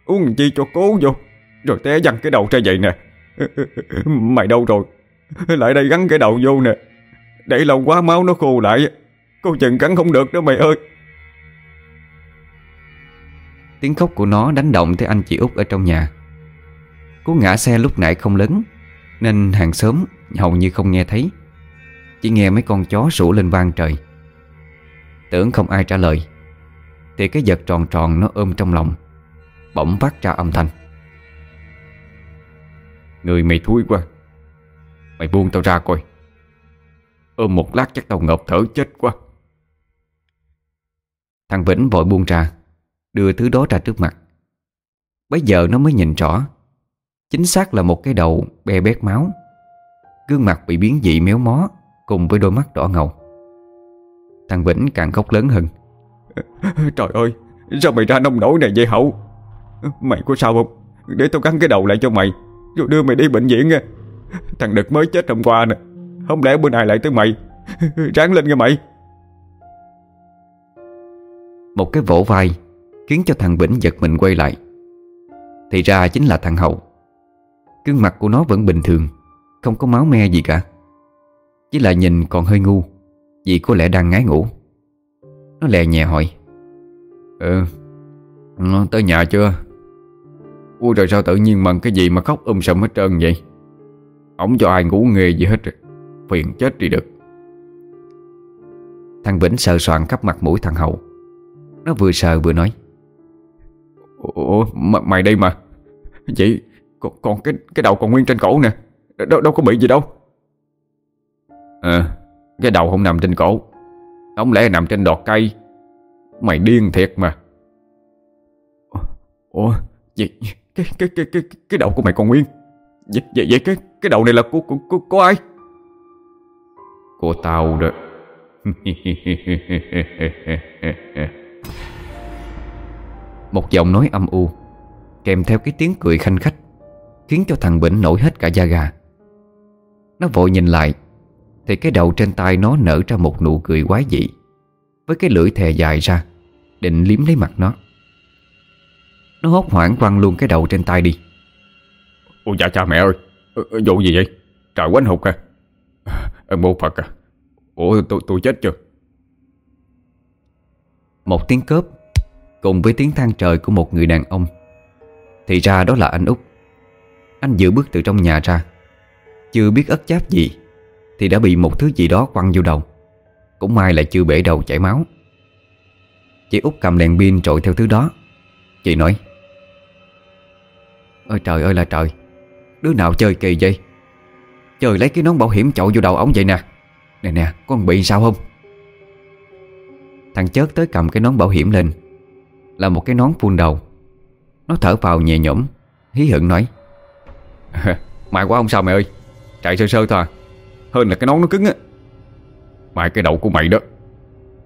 B: Uống chi cho cố vô, Rồi té văng cái đầu ra vậy nè. Mày đâu rồi? Lại đây gắn cái đầu vô nè. Để lâu quá máu nó khô lại. Cô chừng cắn không được đó mày ơi.
A: Tiếng khóc của nó đánh động tới anh chị út ở trong nhà. Cú ngã xe lúc nãy không lớn, Nên hàng xóm hầu như không nghe thấy. Chỉ nghe mấy con chó sủa lên vang trời. Tưởng không ai trả lời, Thì cái vật tròn tròn nó ôm trong lòng, Bỗng phát ra âm thanh.
B: Người mày thúi quá, Mày buông tao ra coi. Ôm một lát chắc tao ngợp thở chết quá.
A: Thằng Vĩnh vội buông ra, Đưa thứ đó ra trước mặt. Bây giờ nó mới nhìn rõ, Chính xác là một cái đầu be bét máu. Gương mặt bị biến dị méo mó Cùng với đôi mắt đỏ ngầu. Thằng Vĩnh càng khóc lớn hơn.
B: Trời ơi, Sao mày ra nông nổi này vậy Hậu? Mày có sao không? Để tao gắn cái đầu lại cho mày, Rồi đưa mày đi bệnh viện nha Thằng Đực mới chết hôm qua nè. Không lẽ bữa nay lại tới mày. Ráng lên nha mày.
A: Một cái vỗ vai Khiến cho thằng Vĩnh giật mình quay lại. Thì ra chính là thằng Hậu. Gương mặt của nó vẫn bình thường Không có máu me gì cả. Chỉ là nhìn còn hơi ngu Vì có lẽ đang ngái ngủ. Nó lè nhẹ hỏi.
B: Ừ Tới nhà chưa? Ui rồi sao tự nhiên mần cái gì mà khóc um sầm hết trơn vậy? Không cho ai ngủ nghề gì hết rồi Phiền chết đi được.
A: Thằng Vĩnh sờ soạn khắp mặt mũi thằng Hậu. Nó vừa sờ vừa nói
B: Ủa mày đây mà. Vậy còn, còn cái cái đầu còn nguyên trên cổ nè. Đâu, đâu có bị gì đâu. À Cái đầu không nằm trên cổ. Không lẽ nằm trên đọt cây? Mày điên thiệt mà. Ủa Vậy cái, cái, cái, cái, cái đầu của mày còn nguyên? Vậy, vậy, vậy cái, cái đầu này là của, của, của, của ai? Của tao đó.
A: Một giọng nói âm u, Kèm theo cái tiếng cười khanh khách, Khiến cho thằng Bỉnh nổi hết cả da gà. Nó vội nhìn lại, Thì cái đầu trên tay nó nở ra một nụ cười quái dị, Với cái lưỡi thè dài ra, Định liếm lấy mặt nó. Nó hốt hoảng quăng luôn cái đầu trên tay đi.
B: Ôi dạ cha mẹ ơi ờ, ờ, Vụ gì vậy? Trời quánh hụt à. Ơn mô Phật à. Ủa tôi, tôi chết chưa?
A: Một tiếng cớp Cùng với tiếng than trời của một người đàn ông Thì ra đó là anh Út. Anh vừa bước từ trong nhà ra Chưa biết ất cháp gì Thì đã bị một thứ gì đó quăng vô đầu Cũng may là chưa bể đầu chảy máu. Chị Út cầm đèn pin trội theo thứ đó. Chị nói Ôi trời ơi là trời Đứa nào chơi kỳ vậy? Trời lấy cái nón bảo hiểm chậu vô đầu ống vậy nè. Nè nè con bị sao không? Thằng chớt tới cầm cái nón bảo hiểm lên. Là một cái nón phun đầu. Nó thở vào nhẹ nhõm, Hí hửng nói.
B: Mày quá không sao mày ơi. Chạy sơ sơ thôi à. Hơn là cái nón nó cứng á. Mày cái đầu của mày đó.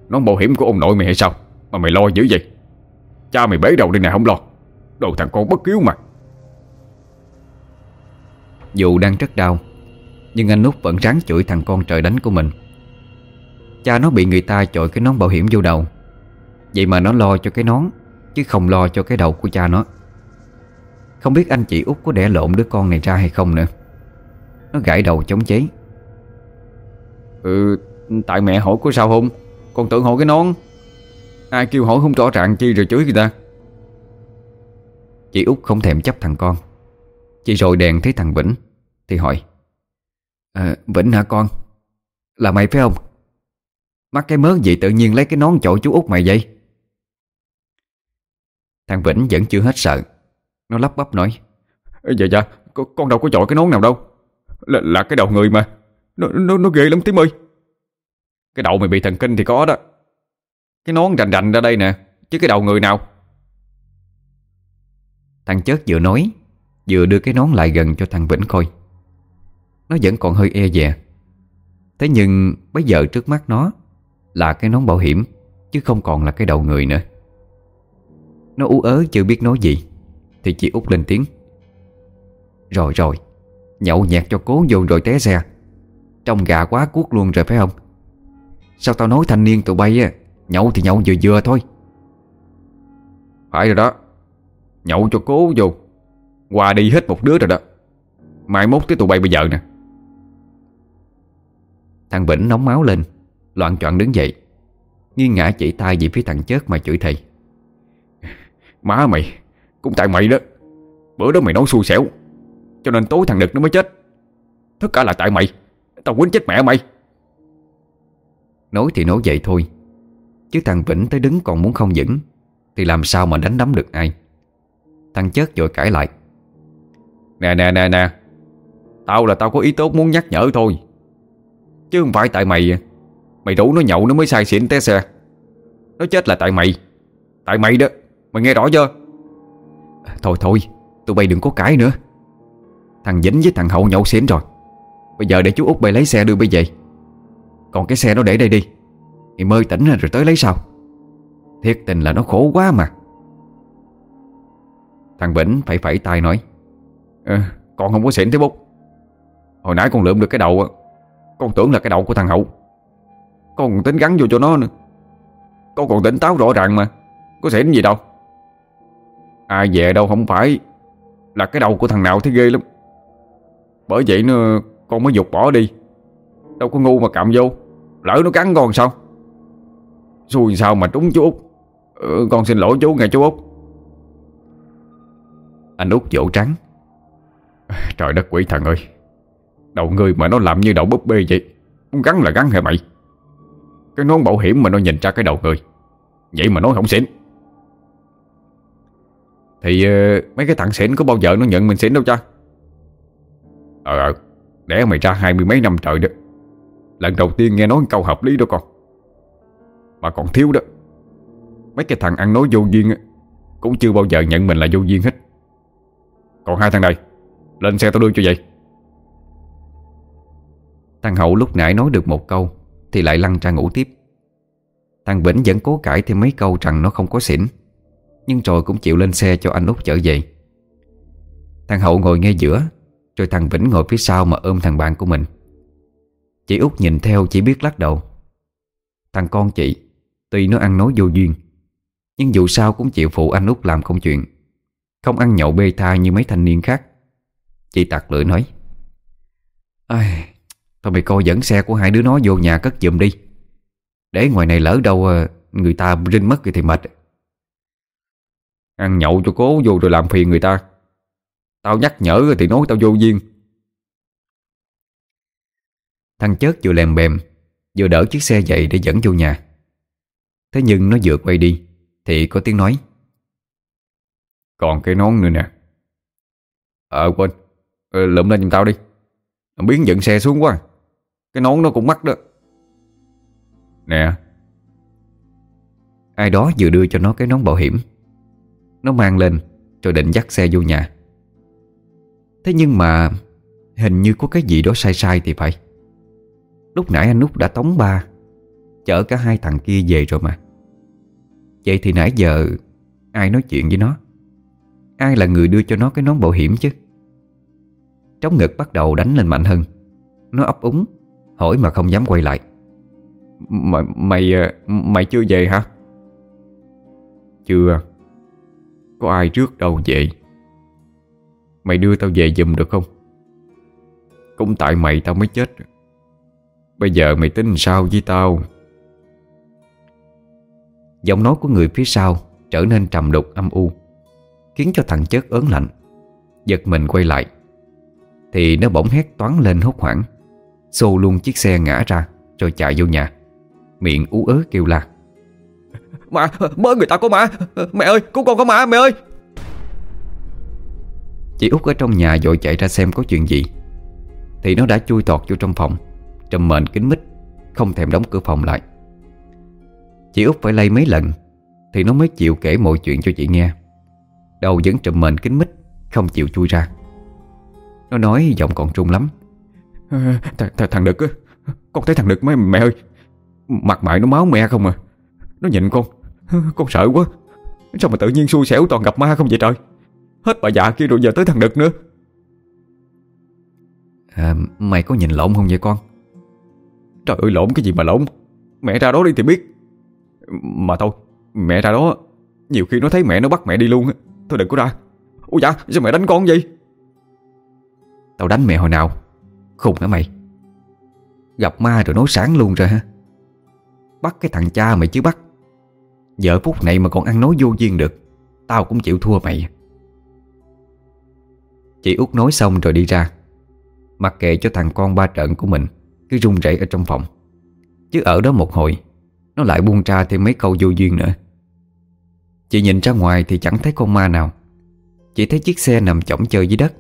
B: Nón bảo hiểm của ông nội mày hay sao? Mà mày lo dữ vậy? Cha mày bế đầu đi nè, không lo. Đồ thằng con bất cứu mà.
A: Dù đang rất đau nhưng anh Út vẫn ráng chửi thằng con trời đánh của mình. Cha nó bị người ta chọi cái nón bảo hiểm vô đầu. Vậy mà nó lo cho cái nón Chứ không lo cho cái đầu của cha nó. Không biết anh chị út có đẻ lộn đứa con này ra hay không nữa. Nó gãi đầu chống chế.
B: Ừ Tại mẹ hỏi có sao không? Con tưởng hỏi cái nón. Ai kêu hỏi không rõ ràng chi rồi chửi người ta.
A: Chị út không thèm chấp thằng con. Chị rồi đèn thấy thằng Vĩnh Thì hỏi à, Vĩnh hả con? Là mày phải không? Mắc cái mớ gì tự nhiên lấy cái nón chỗ chú út mày vậy? Thằng Vĩnh vẫn chưa hết sợ. Nó lắp bắp nói
B: Dạ dạ Con đâu có chọi cái nón nào đâu. Là, là cái đầu người mà. Nó, nó, nó ghê lắm tím ơi. Cái đầu mày bị thần kinh thì có đó. Cái nón rành rành ra đây nè Chứ cái đầu người nào?
A: Thằng chớt vừa nói Vừa đưa cái nón lại gần cho thằng Vĩnh coi. Nó vẫn còn hơi e dè. Thế nhưng bây giờ trước mắt nó Là cái nón bảo hiểm, Chứ không còn là cái đầu người nữa. Nó ú ớ chưa biết nói gì, Thì chị út lên tiếng. Rồi rồi, Nhậu nhẹt cho cố vô rồi té xe. Trong gà quá cuốc luôn rồi phải không? Sao tao nói thanh niên tụi bay á, Nhậu thì nhậu vừa vừa thôi.
B: Phải rồi đó, Nhậu cho cố vô. Qua đi hết một đứa rồi đó. Mai mốt tới tụi bay bây giờ nè.
A: Thằng Vĩnh nóng máu lên, Loạn choạng đứng dậy. Nghiêng ngã chỉ tay về phía thằng chết mà chửi thầy
B: Má mày, Cũng tại mày đó. Bữa đó mày nói xui xẻo, Cho nên tối thằng Đực nó mới chết. Tất cả là tại mày, Tao quýnh chết mẹ mày.
A: Nói thì nói vậy thôi, Chứ thằng Vĩnh tới đứng còn muốn không vững, Thì làm sao mà đánh đấm được ai. Thằng chết vội cãi lại.
B: Nè nè nè nè, Tao là tao có ý tốt muốn nhắc nhở thôi. Chứ không phải tại mày. Mày đủ nó nhậu nó mới sai xỉn té xe. Nó chết là tại mày. Tại mày đó. Mày nghe rõ chưa?
A: Thôi thôi. Tụi bay đừng có cãi nữa. Thằng dính với thằng Hậu nhậu xỉn rồi. Bây giờ để chú út bay lấy xe đưa bây về. Còn cái xe nó để đây đi. Thì mơi tỉnh rồi tới lấy sao Thiệt tình là nó khổ quá mà. Thằng Vĩnh phải phẩy tay nói.
B: À, Con không có xỉn thế bút. Hồi nãy con lượm được cái đầu con tưởng là cái đầu của thằng Hậu. Con còn tính gắn vô cho nó nữa. Con còn tỉnh táo rõ ràng mà. Có xỉn gì đâu. Ai về đâu không phải Là cái đầu của thằng nào thấy ghê lắm. Bởi vậy nó Con mới dục bỏ đi. Đâu có ngu mà cạm vô. Lỡ nó cắn con sao? Xui sao mà trúng chú Út. Ừ, Con xin lỗi chú nghe chú Út.
A: Anh Út vỗ trắng.
B: Trời đất quỷ thần ơi. Đầu người mà nó làm như đầu búp bê vậy. Muốn gắn là gắn hả mày? Cái nón bảo hiểm mà nó nhìn ra cái đầu người. Vậy mà nói không xỉn. Thì uh, mấy cái thằng xỉn có bao giờ nó nhận mình xỉn đâu cha? Ờ ờ Đẻ mày ra hai mươi mấy năm trời đó. Lần đầu tiên nghe nói câu hợp lý đó con. Mà còn thiếu đó. Mấy cái thằng ăn nói vô duyên Cũng chưa bao giờ nhận mình là vô duyên hết. Còn hai thằng này Lên xe tao đưa cho vậy.
A: Thằng Hậu lúc nãy nói được một câu Thì lại lăn ra ngủ tiếp. Thằng Vĩnh vẫn cố cãi thêm mấy câu rằng nó không có xỉn Nhưng rồi cũng chịu lên xe cho anh Út chở về. Thằng Hậu ngồi ngay giữa Rồi thằng Vĩnh ngồi phía sau mà ôm thằng bạn của mình. Chị Út nhìn theo chỉ biết lắc đầu. Thằng con chị Tuy nó ăn nói vô duyên Nhưng dù sao cũng chịu phụ anh Út làm công chuyện Không ăn nhậu bê tha như mấy thanh niên khác. Chị tặc lưỡi nói. Ai, Thôi mày coi dẫn xe của hai đứa nó vô nhà cất giùm đi. Để ngoài này lỡ đâu ờ, Người ta rinh mất thì mệt.
B: Ăn nhậu cho cố vô rồi làm phiền người ta. Tao nhắc nhở thì nói tao vô duyên.
A: Thằng chớt vừa lèm bèm, Vừa đỡ chiếc xe dậy để dẫn vô nhà. Thế nhưng nó vừa quay đi, Thì có tiếng nói.
B: Còn cái nón nữa nè. Ờ quên. Ờ, lụm Lượm lên giùm tao đi. Biến dựng xe xuống quá. Cái nón nó cũng mắc đó. Nè.
A: Ai đó vừa đưa cho nó cái nón bảo hiểm. Nó mang lên Rồi định dắt xe vô nhà. Thế nhưng mà Hình như có cái gì đó sai sai thì phải. Lúc nãy anh Út đã tống ba Chở cả hai thằng kia về rồi mà. Vậy thì nãy giờ Ai nói chuyện với nó? Ai là người đưa cho nó cái nón bảo hiểm chứ? Trống ngực bắt đầu đánh lên mạnh hơn. Nó ấp úng Hỏi mà không dám quay lại.
B: Mày, mày, ờ, mày chưa về hả?
A: Chưa
B: Có ai trước đâu về? Mày đưa tao về giùm được không? Cũng tại mày tao mới chết. Bây giờ mày tính sao với tao?
A: Giọng nói của người phía sau Trở nên trầm đục âm u Khiến cho thằng chết ớn lạnh. Giật mình quay lại Thì nó bỗng hét toán lên hốt hoảng Xô luôn chiếc xe ngã ra Rồi chạy vô nhà. Miệng ú ớ kêu la.
B: Mà, mới người ta có ma Mẹ ơi, cứu con có ma mẹ ơi.
A: Chị út ở trong nhà vội chạy ra xem có chuyện gì. Thì nó đã chui tọt vô trong phòng Trầm mền kính mít Không thèm đóng cửa phòng lại. Chị út phải lay mấy lần Thì nó mới chịu kể mọi chuyện cho chị nghe. Đầu vẫn trầm mền kính mít Không chịu chui ra. Nó nói giọng còn trung lắm
B: th th Thằng Đực á. Con thấy thằng Đực mấy mẹ ơi. Mặt mày nó máu me không à. Nó nhìn con. Con sợ quá. Sao mà tự nhiên xui xẻo toàn gặp ma không vậy trời? Hết bà già kia rồi giờ tới thằng Đực nữa.
A: À, Mày có nhìn lộn không vậy con?
B: Trời ơi lộn cái gì mà lộn? Mẹ ra đó đi thì biết. Mà thôi Mẹ ra đó Nhiều khi nó thấy mẹ nó bắt mẹ đi luôn Thôi đừng có ra. Ôi dạ sao mẹ đánh con vậy?
A: Tao đánh mẹ hồi nào Khùng hả mày? Gặp ma rồi nói sáng luôn rồi ha Bắt cái thằng cha mày chứ bắt. Giờ phút này mà còn ăn nói vô duyên được, Tao cũng chịu thua mày. Chị út nói xong rồi đi ra. Mặc kệ cho thằng con ba trận của mình Cứ run rẩy ở trong phòng. Chứ ở đó một hồi, Nó lại buông ra thêm mấy câu vô duyên nữa. Chị nhìn ra ngoài thì chẳng thấy con ma nào. Chỉ thấy chiếc xe nằm chỏng chơi dưới đất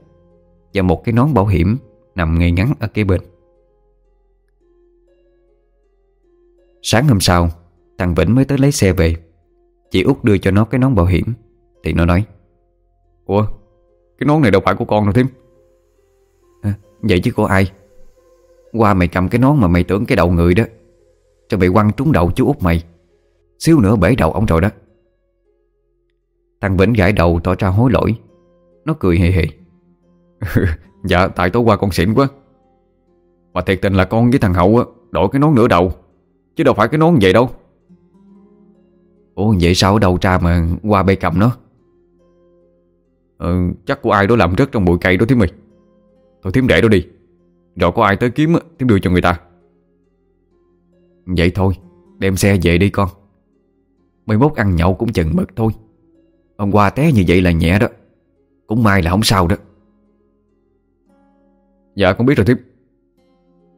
A: Và một cái nón bảo hiểm Nằm ngay ngắn ở kế bên. Sáng hôm sau Thằng Vĩnh mới tới lấy xe về. Chị út đưa cho nó cái nón bảo hiểm Thì nó nói
B: Ủa Cái nón này đâu phải của con đâu thím.
A: À, Vậy chứ của ai? Qua mày cầm cái nón mà mày tưởng cái đầu người đó Cho bị quăng trúng đầu chú út mày. Xíu nữa bể đầu ông rồi đó. Thằng Vĩnh gãi đầu tỏ ra hối lỗi. Nó cười hề hề.
B: Dạ tại tối qua con xỉn quá. Mà thiệt tình là con với thằng Hậu Đổi cái nón nửa đầu, Chứ đâu phải cái nón vậy đâu.
A: Ủa, vậy sao ở đâu ra mà qua bê cầm nó?
B: Ừ chắc của ai đó làm rớt trong bụi cây đó thím mày Thôi thím để đó đi. Rồi có ai tới kiếm thím đưa cho người ta.
A: Vậy thôi, Đem xe về đi con. Mấy mốt ăn nhậu cũng chừng mực thôi. Hôm qua té như vậy là nhẹ đó. Cũng may là không sao đó.
B: Dạ con biết rồi thím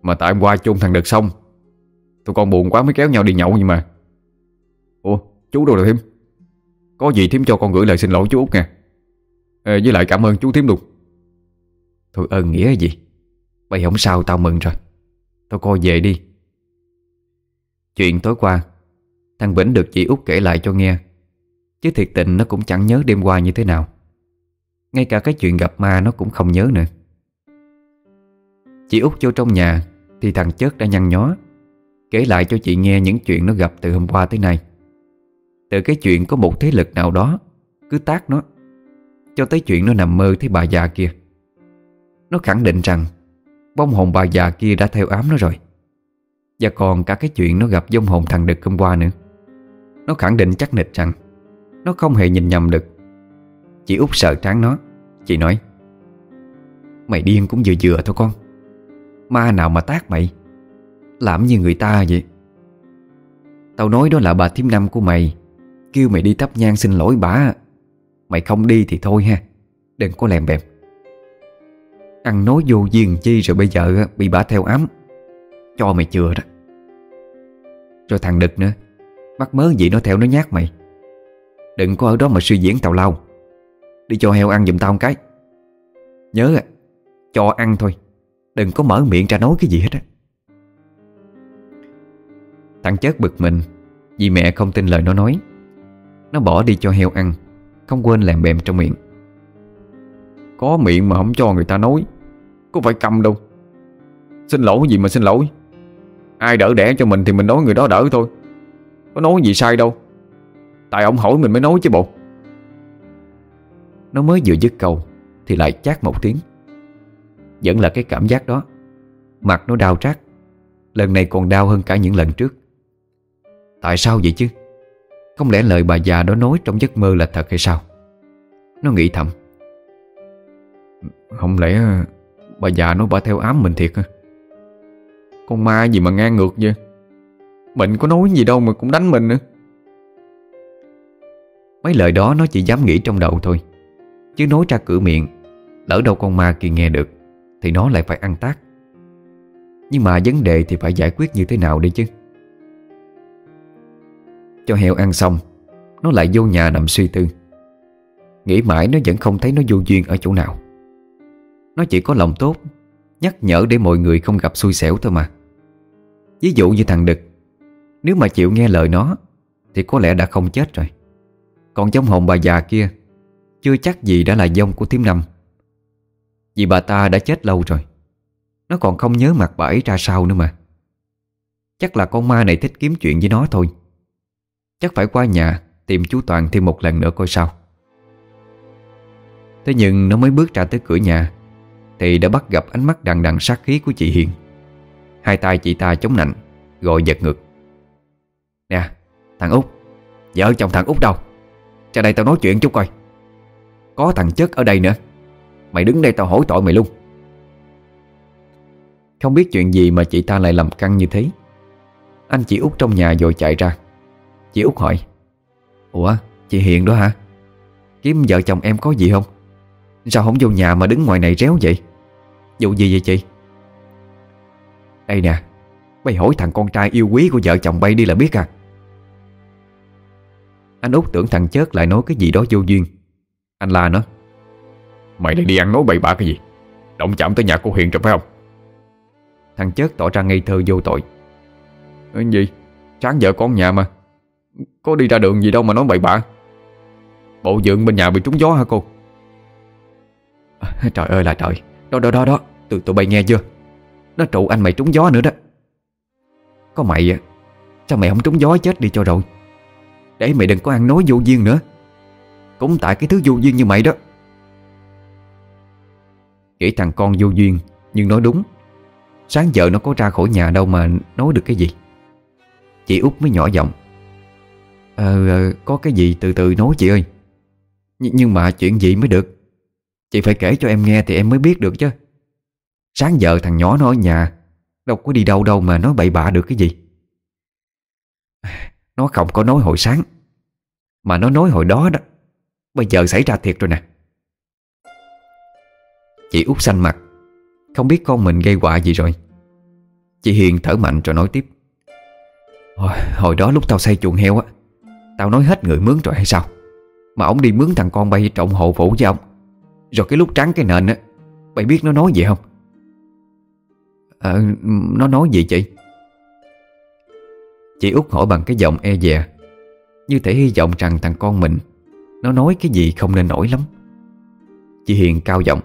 B: Mà tại hôm qua chôn thằng Đực xong Tụi con buồn quá mới kéo nhau đi nhậu nhưng mà. Ủa chú đâu rồi thím Có gì thím cho con gửi lời xin lỗi chú Út nha à, Với lại cảm ơn chú thím luôn.
A: Thôi ơn nghĩa gì? Bây không sao tao mừng rồi. Tao coi về đi. Chuyện tối qua Thằng Vĩnh được chị út kể lại cho nghe. Chứ thiệt tình nó cũng chẳng nhớ đêm qua như thế nào. Ngay cả cái chuyện gặp ma nó cũng không nhớ nữa. Chị út vô trong nhà, Thì thằng chớt đã nhăn nhó, Kể lại cho chị nghe những chuyện nó gặp từ hôm qua tới nay. Từ cái chuyện có một thế lực nào đó, Cứ tác nó, Cho tới chuyện nó nằm mơ thấy bà già kia. Nó khẳng định rằng Bông hồn bà già kia đã theo ám nó rồi. Và còn cả cái chuyện nó gặp dông hồn thằng Đực hôm qua nữa. Nó khẳng định chắc nịch rằng, Nó không hề nhìn nhầm được Chị út sợ tráng nó, Chị nói, Mày điên cũng vừa vừa thôi con. Ma nào mà tác mày? Làm như người ta vậy? Tao nói đó là bà thím năm của mày, Kêu mày đi thắp nhang xin lỗi bà. Mày không đi thì thôi ha, Đừng có lèm bèm Ăn nói vô duyên chi rồi bây giờ Bị bà theo ám Cho mày chừa đó. Rồi thằng Đực nữa, Mắc mớ gì nó theo nó nhát mày. Đừng có ở đó mà suy diễn tào lao. Đi cho heo ăn giùm tao một cái. Nhớ à Cho ăn thôi. Đừng có mở miệng ra nói cái gì hết á. Thằng chết bực mình Vì mẹ không tin lời nó nói. Nó bỏ đi cho heo ăn, Không quên làm bèm trong miệng.
B: Có miệng mà không cho người ta nói, Có phải câm đâu. Xin lỗi gì mà xin lỗi. Ai đỡ đẻ cho mình thì mình nói người đó đỡ thôi. Có nói gì sai đâu. Tại ông hỏi mình mới nói chứ bộ.
A: Nó mới vừa dứt câu Thì lại chát một tiếng. Vẫn là cái cảm giác đó. Mặt nó đau rát Lần này còn đau hơn cả những lần trước. Tại sao vậy chứ? Không lẽ lời bà già đó nói trong giấc mơ là thật hay sao? Nó nghĩ thầm.
B: Không lẽ Bà già nó bà theo ám mình thiệt hả? Con ma gì mà ngang ngược vậy? Mình có nói gì đâu mà cũng đánh mình nữa.
A: Mấy lời đó nó chỉ dám nghĩ trong đầu thôi. Chứ nói ra cửa miệng, Lỡ đâu con ma kia nghe được thì nó lại phải ăn tác. Nhưng mà vấn đề thì phải giải quyết như thế nào đây chứ? Cho heo ăn xong, Nó lại vô nhà nằm suy tư. Nghĩ mãi nó vẫn không thấy nó vô duyên ở chỗ nào. Nó chỉ có lòng tốt, Nhắc nhở để mọi người không gặp xui xẻo thôi mà. Ví dụ như thằng Đực, Nếu mà chịu nghe lời nó, Thì có lẽ đã không chết rồi. Còn giống hồn bà già kia, Chưa chắc gì đã là dông của thím năm. Vì bà ta đã chết lâu rồi. Nó còn không nhớ mặt bà ấy ra sao nữa mà. Chắc là con ma này thích kiếm chuyện với nó thôi. Chắc phải qua nhà, Tìm chú Toàn thêm một lần nữa coi sao. Thế nhưng nó mới bước ra tới cửa nhà, Thì đã bắt gặp ánh mắt đằng đằng sát khí của chị Hiền. Hai tay chị ta chống nạnh, Gọi giật ngược. Nè, thằng út, Vợ chồng thằng út đâu? Ra đây tao nói chuyện chút coi. Có thằng chất ở đây nữa. Mày đứng đây tao hỏi tội mày luôn. Không biết chuyện gì mà chị ta lại làm căng như thế. Anh chị út trong nhà rồi chạy ra. Chị út hỏi, Ủa, chị Hiền đó hả? Kiếm vợ chồng em có gì không? Sao không vô nhà mà đứng ngoài này réo vậy? Vụ gì vậy chị? Đây nè Bay hỏi thằng con trai yêu quý của vợ chồng bay đi là biết à. Anh út tưởng thằng chớt lại nói cái gì đó vô duyên. Anh la nó
B: Mày lại đi ăn nói bậy bạ cái gì? Động chạm tới nhà cô Hiền rồi phải không?
A: Thằng chớt tỏ ra ngây thơ vô tội.
B: Cái gì? Sáng vợ con nhà mà. Có đi ra đường gì đâu mà nói bậy bạ. Bộ dựng bên nhà bị trúng gió hả cô?
A: Trời ơi là trời. Đó đó đó đó. Tụi tụi bay nghe chưa? Nó trụ anh mày trúng gió nữa đó. Có mày à Sao mày không trúng gió chết đi cho rồi? Để mày đừng có ăn nói vô duyên nữa. Cũng tại cái thứ vô duyên như mày đó Nghĩ thằng con vô duyên Nhưng nói đúng. Sáng giờ nó có ra khỏi nhà đâu mà nói được cái gì. Chị út mới nhỏ giọng. Ờ, ờ, có cái gì từ từ nói chị ơi. Nh Nhưng mà chuyện gì mới được? Chị phải kể cho em nghe thì em mới biết được chứ. Sáng giờ thằng nhỏ nó ở nhà Đâu có đi đâu đâu mà nói bậy bạ được cái gì. Nó không có nói hồi sáng Mà nó nói hồi đó đó. Bây giờ xảy ra thiệt rồi nè. Chị út xanh mặt. Không biết con mình gây họa gì rồi. Chị Hiền thở mạnh rồi nói tiếp. Hồi, hồi đó lúc tao xây chuồng heo á Tao nói hết người mướn rồi hay sao? Mà ông đi mướn thằng con bay trộn hộ phủ với ông Rồi cái lúc trắng cái nền á Mày biết nó nói gì không? Ờ Nó nói gì chị? Chị út hỏi bằng cái giọng e dè Như thể hy vọng rằng thằng con mình Nó nói cái gì không nên nổi lắm. Chị Hiền cao giọng.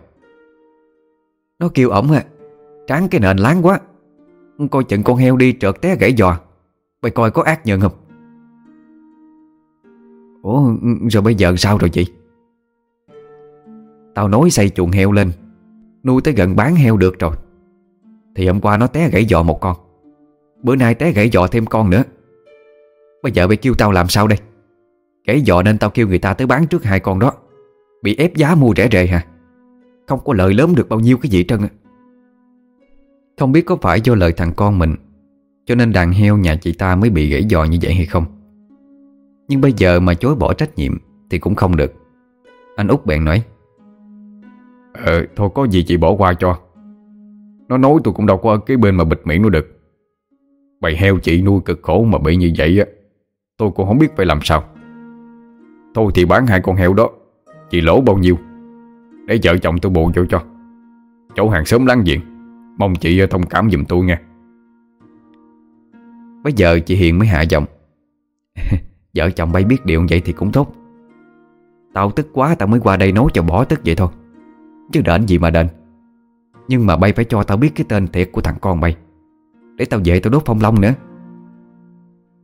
A: Nó kêu ổng à Tráng cái nền láng quá. Coi chừng con heo đi trợt té gãy giò. Mày coi có ác nhận không? Ủa rồi bây giờ sao rồi chị? Tao nói xây chuồng heo lên, Nuôi tới gần bán heo được rồi. Thì hôm qua nó té gãy giò một con, Bữa nay té gãy giò thêm con nữa. Bây giờ mày kêu tao làm sao đây? Gãy giò nên tao kêu người ta tới bán trước hai con đó. Bị ép giá mua rẻ rề hả? Không có lợi lớn được bao nhiêu cái gì trơn Không biết có phải do lời thằng con mình, Cho nên đàn heo nhà chị ta mới bị gãy giò như vậy hay không. Nhưng bây giờ mà chối bỏ trách nhiệm Thì cũng không được. Anh út bèn nói
B: Ờ thôi có gì chị bỏ qua cho. Nó nói tôi cũng đâu có ở cái bên mà bịt miệng nó được. Bầy heo chị nuôi cực khổ mà bị như vậy á, Tôi cũng không biết phải làm sao. Thôi thì bán hai con heo đó, Chị lỗ bao nhiêu? Để vợ chồng tôi bù vô cho. Chỗ hàng xóm láng giềng. Mong chị ờ, thông cảm giùm tôi nha
A: Bây giờ chị Hiền mới hạ giọng. Vợ chồng bay biết điều vậy thì cũng tốt. Tao tức quá tao mới qua đây nói cho bỏ tức vậy thôi. Chứ đền gì mà đền. Nhưng mà bay phải cho tao biết cái tên thiệt của thằng con bay. Để tao về tao đốt phong long nữa.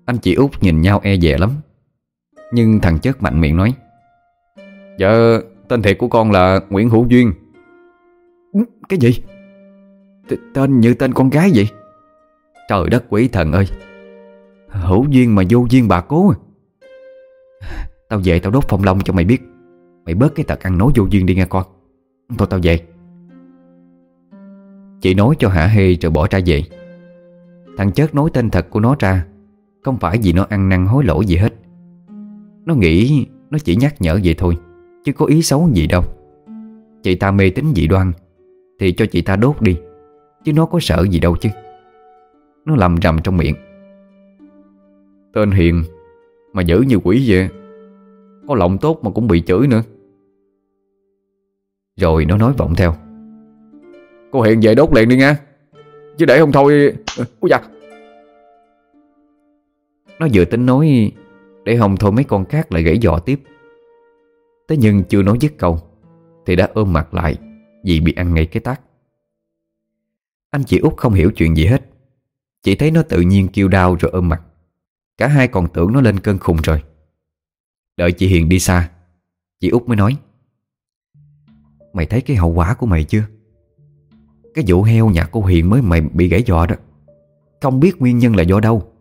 A: Anh chị út nhìn nhau e dè lắm. Nhưng thằng chớt mạnh miệng nói.
B: Dạ tên thiệt của con là Nguyễn Hữu Duyên.
A: Cái gì? T Tên như tên con gái vậy? Trời đất quỷ thần ơi. Hữu duyên mà vô duyên bà cố à. Tao về tao đốt phong long cho mày biết. Mày bớt cái tật ăn nói vô duyên đi nghe con. Thôi tao về. Chị nói cho hả hê rồi bỏ ra về. Thằng chớt nói tên thật của nó ra. Không phải vì nó ăn năn hối lỗi gì hết. Nó nghĩ Nó chỉ nhắc nhở vậy thôi Chứ có ý xấu gì đâu. Chị ta mê tính dị đoan, Thì cho chị ta đốt đi. Chứ nó có sợ gì đâu chứ. Nó lầm rầm trong miệng.
B: Tên hiền, Mà giữ như quỷ vậy, Có lòng tốt mà cũng bị chửi nữa.
A: Rồi nó nói vọng theo.
B: Cô Hiền về đốt liền đi nha. Chứ để không thôi Ôi dạ
A: Nó vừa tính nói, Để không thôi mấy con khác lại gãy dò tiếp. Thế nhưng chưa nói dứt câu, Thì đã ôm mặt lại Vì bị ăn ngay cái tác. Anh chị út không hiểu chuyện gì hết. Chỉ thấy nó tự nhiên kêu đau rồi ôm mặt. Cả hai còn tưởng nó lên cơn khùng rồi. Đợi chị Hiền đi xa, Chị út mới nói, Mày thấy cái hậu quả của mày chưa? Cái vụ heo nhà cô Hiền mới mày bị gãy giò đó. Không biết nguyên nhân là do đâu.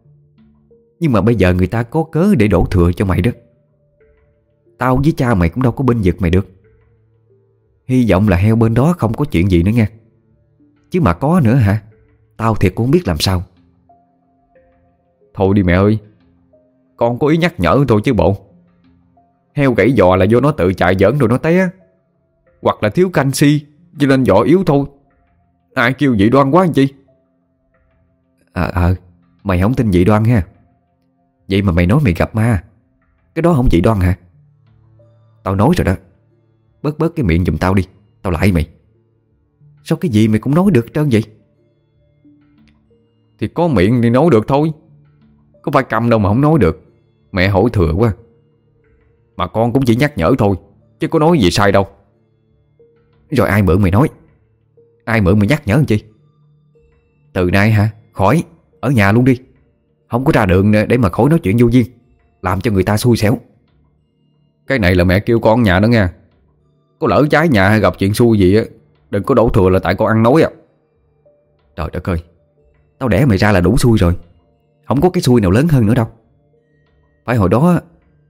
A: Nhưng mà bây giờ người ta có cớ để đổ thừa cho mày đó. Tao với cha mày cũng đâu có bên vực mày được. Hy vọng là heo bên đó không có chuyện gì nữa nha. Chứ mà có nữa hả? Tao thiệt cũng không biết làm sao.
B: Thôi đi mẹ ơi Con có ý nhắc nhở thôi chứ bộ. Heo gãy giò là do nó tự chạy giỡn rồi nó té. Hoặc là thiếu canxi Cho nên giò yếu thôi. Ai kêu vậy đoan quá anh chi?
A: Ờ ờ Mày không tin dị đoan ha. Vậy mà mày nói mày gặp ma. Cái đó không dị đoan hả Tao nói rồi đó. Bớt bớt cái miệng giùm tao đi. Tao lại mày. Sao cái gì mày cũng nói được trơn vậy?
B: Thì có miệng thì nói được thôi. Có phải cầm đâu mà không nói được. Mẹ hỏi thừa quá. Mà con cũng chỉ nhắc nhở thôi Chứ có nói gì sai đâu.
A: Rồi ai mượn mày nói? Ai mượn mày nhắc nhở làm chi? Từ nay hả? Khỏi. Ở nhà luôn đi. Không có ra đường để mà khỏi nói chuyện vô duyên. Làm cho người ta xui xẻo
B: cái này là mẹ kêu con nhà đó nha Có lỡ trái nhà hay gặp chuyện xui gì á, Đừng có đổ thừa là tại con ăn nói à
A: Trời đất ơi, Tao đẻ mày ra là đủ xui rồi. Không có cái xui nào lớn hơn nữa đâu. Phải hồi đó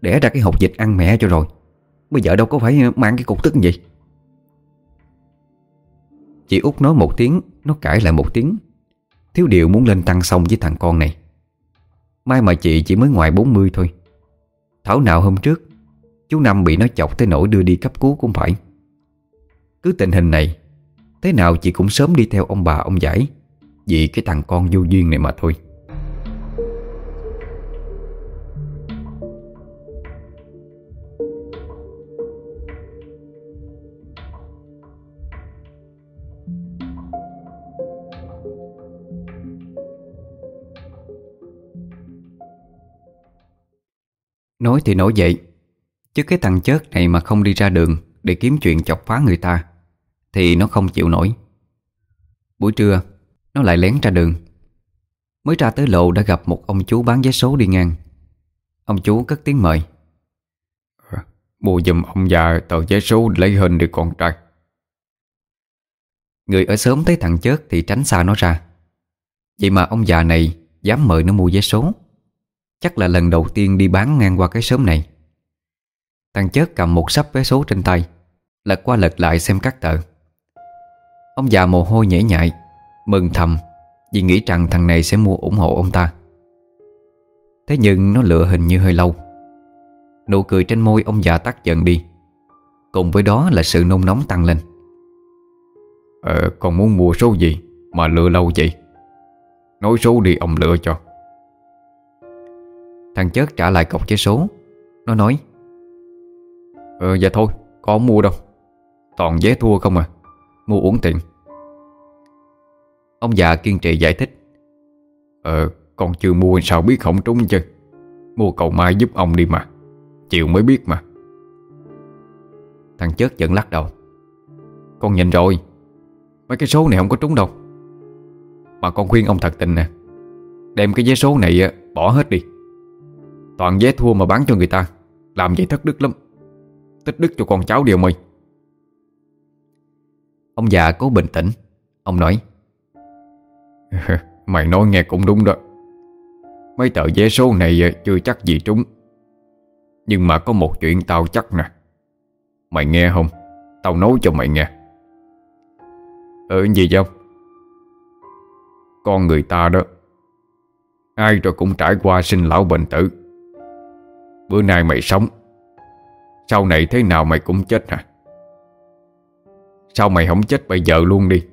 A: Đẻ ra cái hột dịch ăn mẹ cho rồi. Bây giờ đâu có phải mang cái cục tức gì. Chị út nói một tiếng, Nó cãi lại một tiếng. Thiếu điều muốn lên tăng xong với thằng con này. Mai mà chị chỉ mới ngoài 40 thôi. Thảo nào hôm trước Chú Năm bị nó chọc tới nỗi đưa đi cấp cứu cũng phải. Cứ tình hình này, Thế nào chị cũng sớm đi theo ông bà, ông giải. Vì cái thằng con vô duyên này mà thôi. Nói thì nói vậy Chứ cái thằng chớt này mà không đi ra đường Để kiếm chuyện chọc phá người ta Thì nó không chịu nổi. Buổi trưa Nó lại lén ra đường. Mới ra tới lộ đã gặp một ông chú bán vé số đi ngang. Ông chú cất tiếng mời.
B: Mua giùm ông già tờ vé số lấy hình được con trai.
A: Người ở sớm thấy thằng chớt thì tránh xa nó ra. Vậy mà ông già này Dám mời nó mua vé số. Chắc là lần đầu tiên đi bán ngang qua cái xóm này Thằng chớt cầm một sắp vé số trên tay Lật qua lật lại xem các tờ. Ông già mồ hôi nhễ nhại Mừng thầm Vì nghĩ rằng thằng này sẽ mua ủng hộ ông ta. Thế nhưng nó lựa hình như hơi lâu. Nụ cười trên môi ông già tắt dần đi Cùng với đó là sự nôn nóng tăng lên.
B: Ờ con muốn mua số gì Mà lựa lâu vậy? Nói số đi ông lựa cho.
A: Thằng chớt trả lại cọc vé số. Nó nói
B: Ờ dạ thôi Con mua đâu. Toàn vé thua không à Mua uống tiền.
A: Ông già kiên trì giải thích.
B: Ờ con chưa mua sao biết không trúng chứ? Mua cầu mai giúp ông đi mà, Chiều mới biết mà.
A: Thằng chớt vẫn lắc đầu.
B: Con nhìn rồi, Mấy cái số này không có trúng đâu. Mà con khuyên ông thật tình nè, Đem cái vé số này bỏ hết đi. Toàn vé thua mà bán cho người ta, Làm vậy thất đức lắm. Tích đức cho con cháu điều mày
A: Ông già cố bình tĩnh, Ông nói,
B: Mày nói nghe cũng đúng đó. Mấy tờ vé số này ờ, chưa chắc gì trúng. Nhưng mà có một chuyện tao chắc nè. Mày nghe không? Tao nói cho mày nghe. Ừ gì không Con người ta đó, Ai rồi cũng trải qua sinh lão bệnh tử. Bữa nay mày sống sau này thế nào mày cũng chết hả? Sao mày không chết bây giờ luôn đi?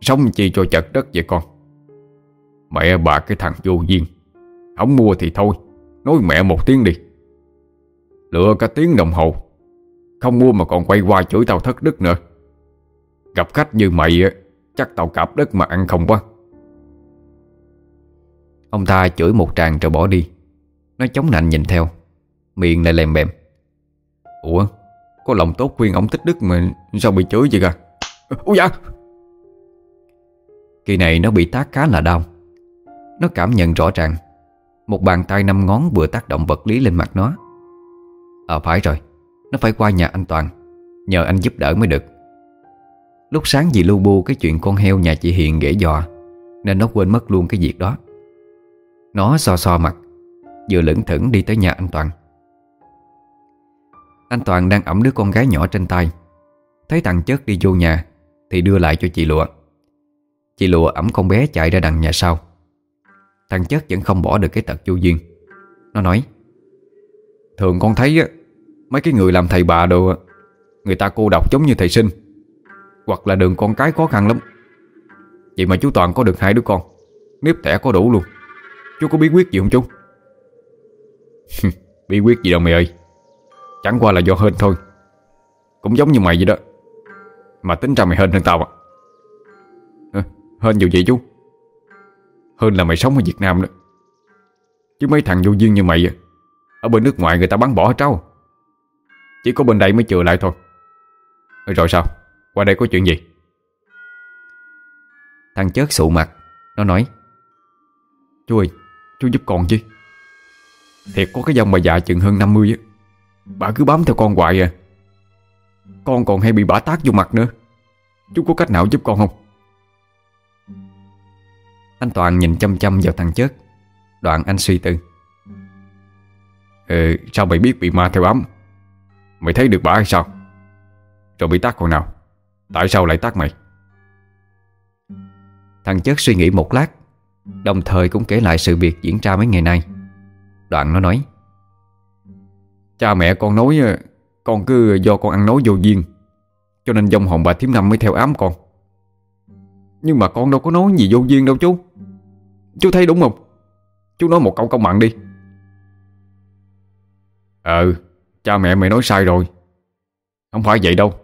B: Sống chi cho chật đất vậy con? Mẹ bà cái thằng vô duyên, Không mua thì thôi, Nói mẹ một tiếng đi. Lựa cả tiếng đồng hồ, Không mua mà còn quay qua chửi tao thất đức nữa. Gặp khách như mày Chắc tao cạp đất mà ăn không quá.
A: Ông ta chửi một tràng rồi bỏ đi. Nó chống nạnh nhìn theo, Miệng lại lèm bèm.
B: Ủa, Có lòng tốt khuyên ông thích đức mà Sao bị chửi vậy kìa? Ủa dạ?
A: Kỳ này nó bị tác khá là đau. Nó cảm nhận rõ ràng, Một bàn tay năm ngón vừa tác động vật lý lên mặt nó. À phải rồi, Nó phải qua nhà anh Toàn, Nhờ anh giúp đỡ mới được. Lúc sáng vì lu bu cái chuyện con heo nhà chị Hiền ghẻ dò, Nên nó quên mất luôn cái việc đó. Nó so so mặt, Vừa lững thững đi tới nhà anh Toàn. Anh Toàn đang ẩm đứa con gái nhỏ trên tay. Thấy thằng chất đi vô nhà, Thì đưa lại cho chị Lụa. Chị Lụa ẩm con bé chạy ra đằng nhà sau. Thằng chất vẫn không bỏ được cái tật vô duyên. Nó nói,
B: Thường con thấy á, Mấy cái người làm thầy bà đồ Người ta cô độc giống như thầy sinh, Hoặc là đường con cái khó khăn lắm. Vậy mà chú Toàn có được hai đứa con, Nếp thẻ có đủ luôn. Chú có bí quyết gì không chú? Bí quyết gì đâu mày ơi. Chẳng qua là do hên thôi. Cũng giống như mày vậy đó. Mà tính ra mày hên hơn tao à, Hên dù vậy chú. Hên là mày sống ở Việt Nam đó. Chứ mấy thằng vô duyên như mày Ở bên nước ngoài người ta bắn bỏ hết trâu Chỉ có bên đây mới chừa lại thôi. Rồi sao? Qua đây có chuyện gì?
A: Thằng chớt sụ mặt Nó nói
B: Chú ơi Chú giúp con chứ. Thiệt có cái dòng bà già chừng hơn 50 á. Bà cứ bám theo con hoài à. Con còn hay bị bả tát vô mặt nữa. Chú có cách nào giúp con không?
A: Anh Toàn nhìn chăm chăm vào thằng chết, Đoạn anh suy tư.
B: Ừ sao mày biết bị ma theo ấm? Mày thấy được bà hay sao? Rồi bị tát còn nào? Tại sao lại tát mày?
A: Thằng chết suy nghĩ một lát Đồng thời cũng kể lại sự việc diễn ra mấy ngày nay. Đoạn nó nói
B: Cha mẹ con nói ờ, Con cứ ờ, do con ăn nói vô duyên. Cho nên dòng hồn bà thím năm mới theo ám con. Nhưng mà con đâu có nói gì vô duyên đâu chú. Chú thấy đúng không? Chú nói một câu công bằng đi. Ừ Cha mẹ mày nói sai rồi. Không phải vậy đâu.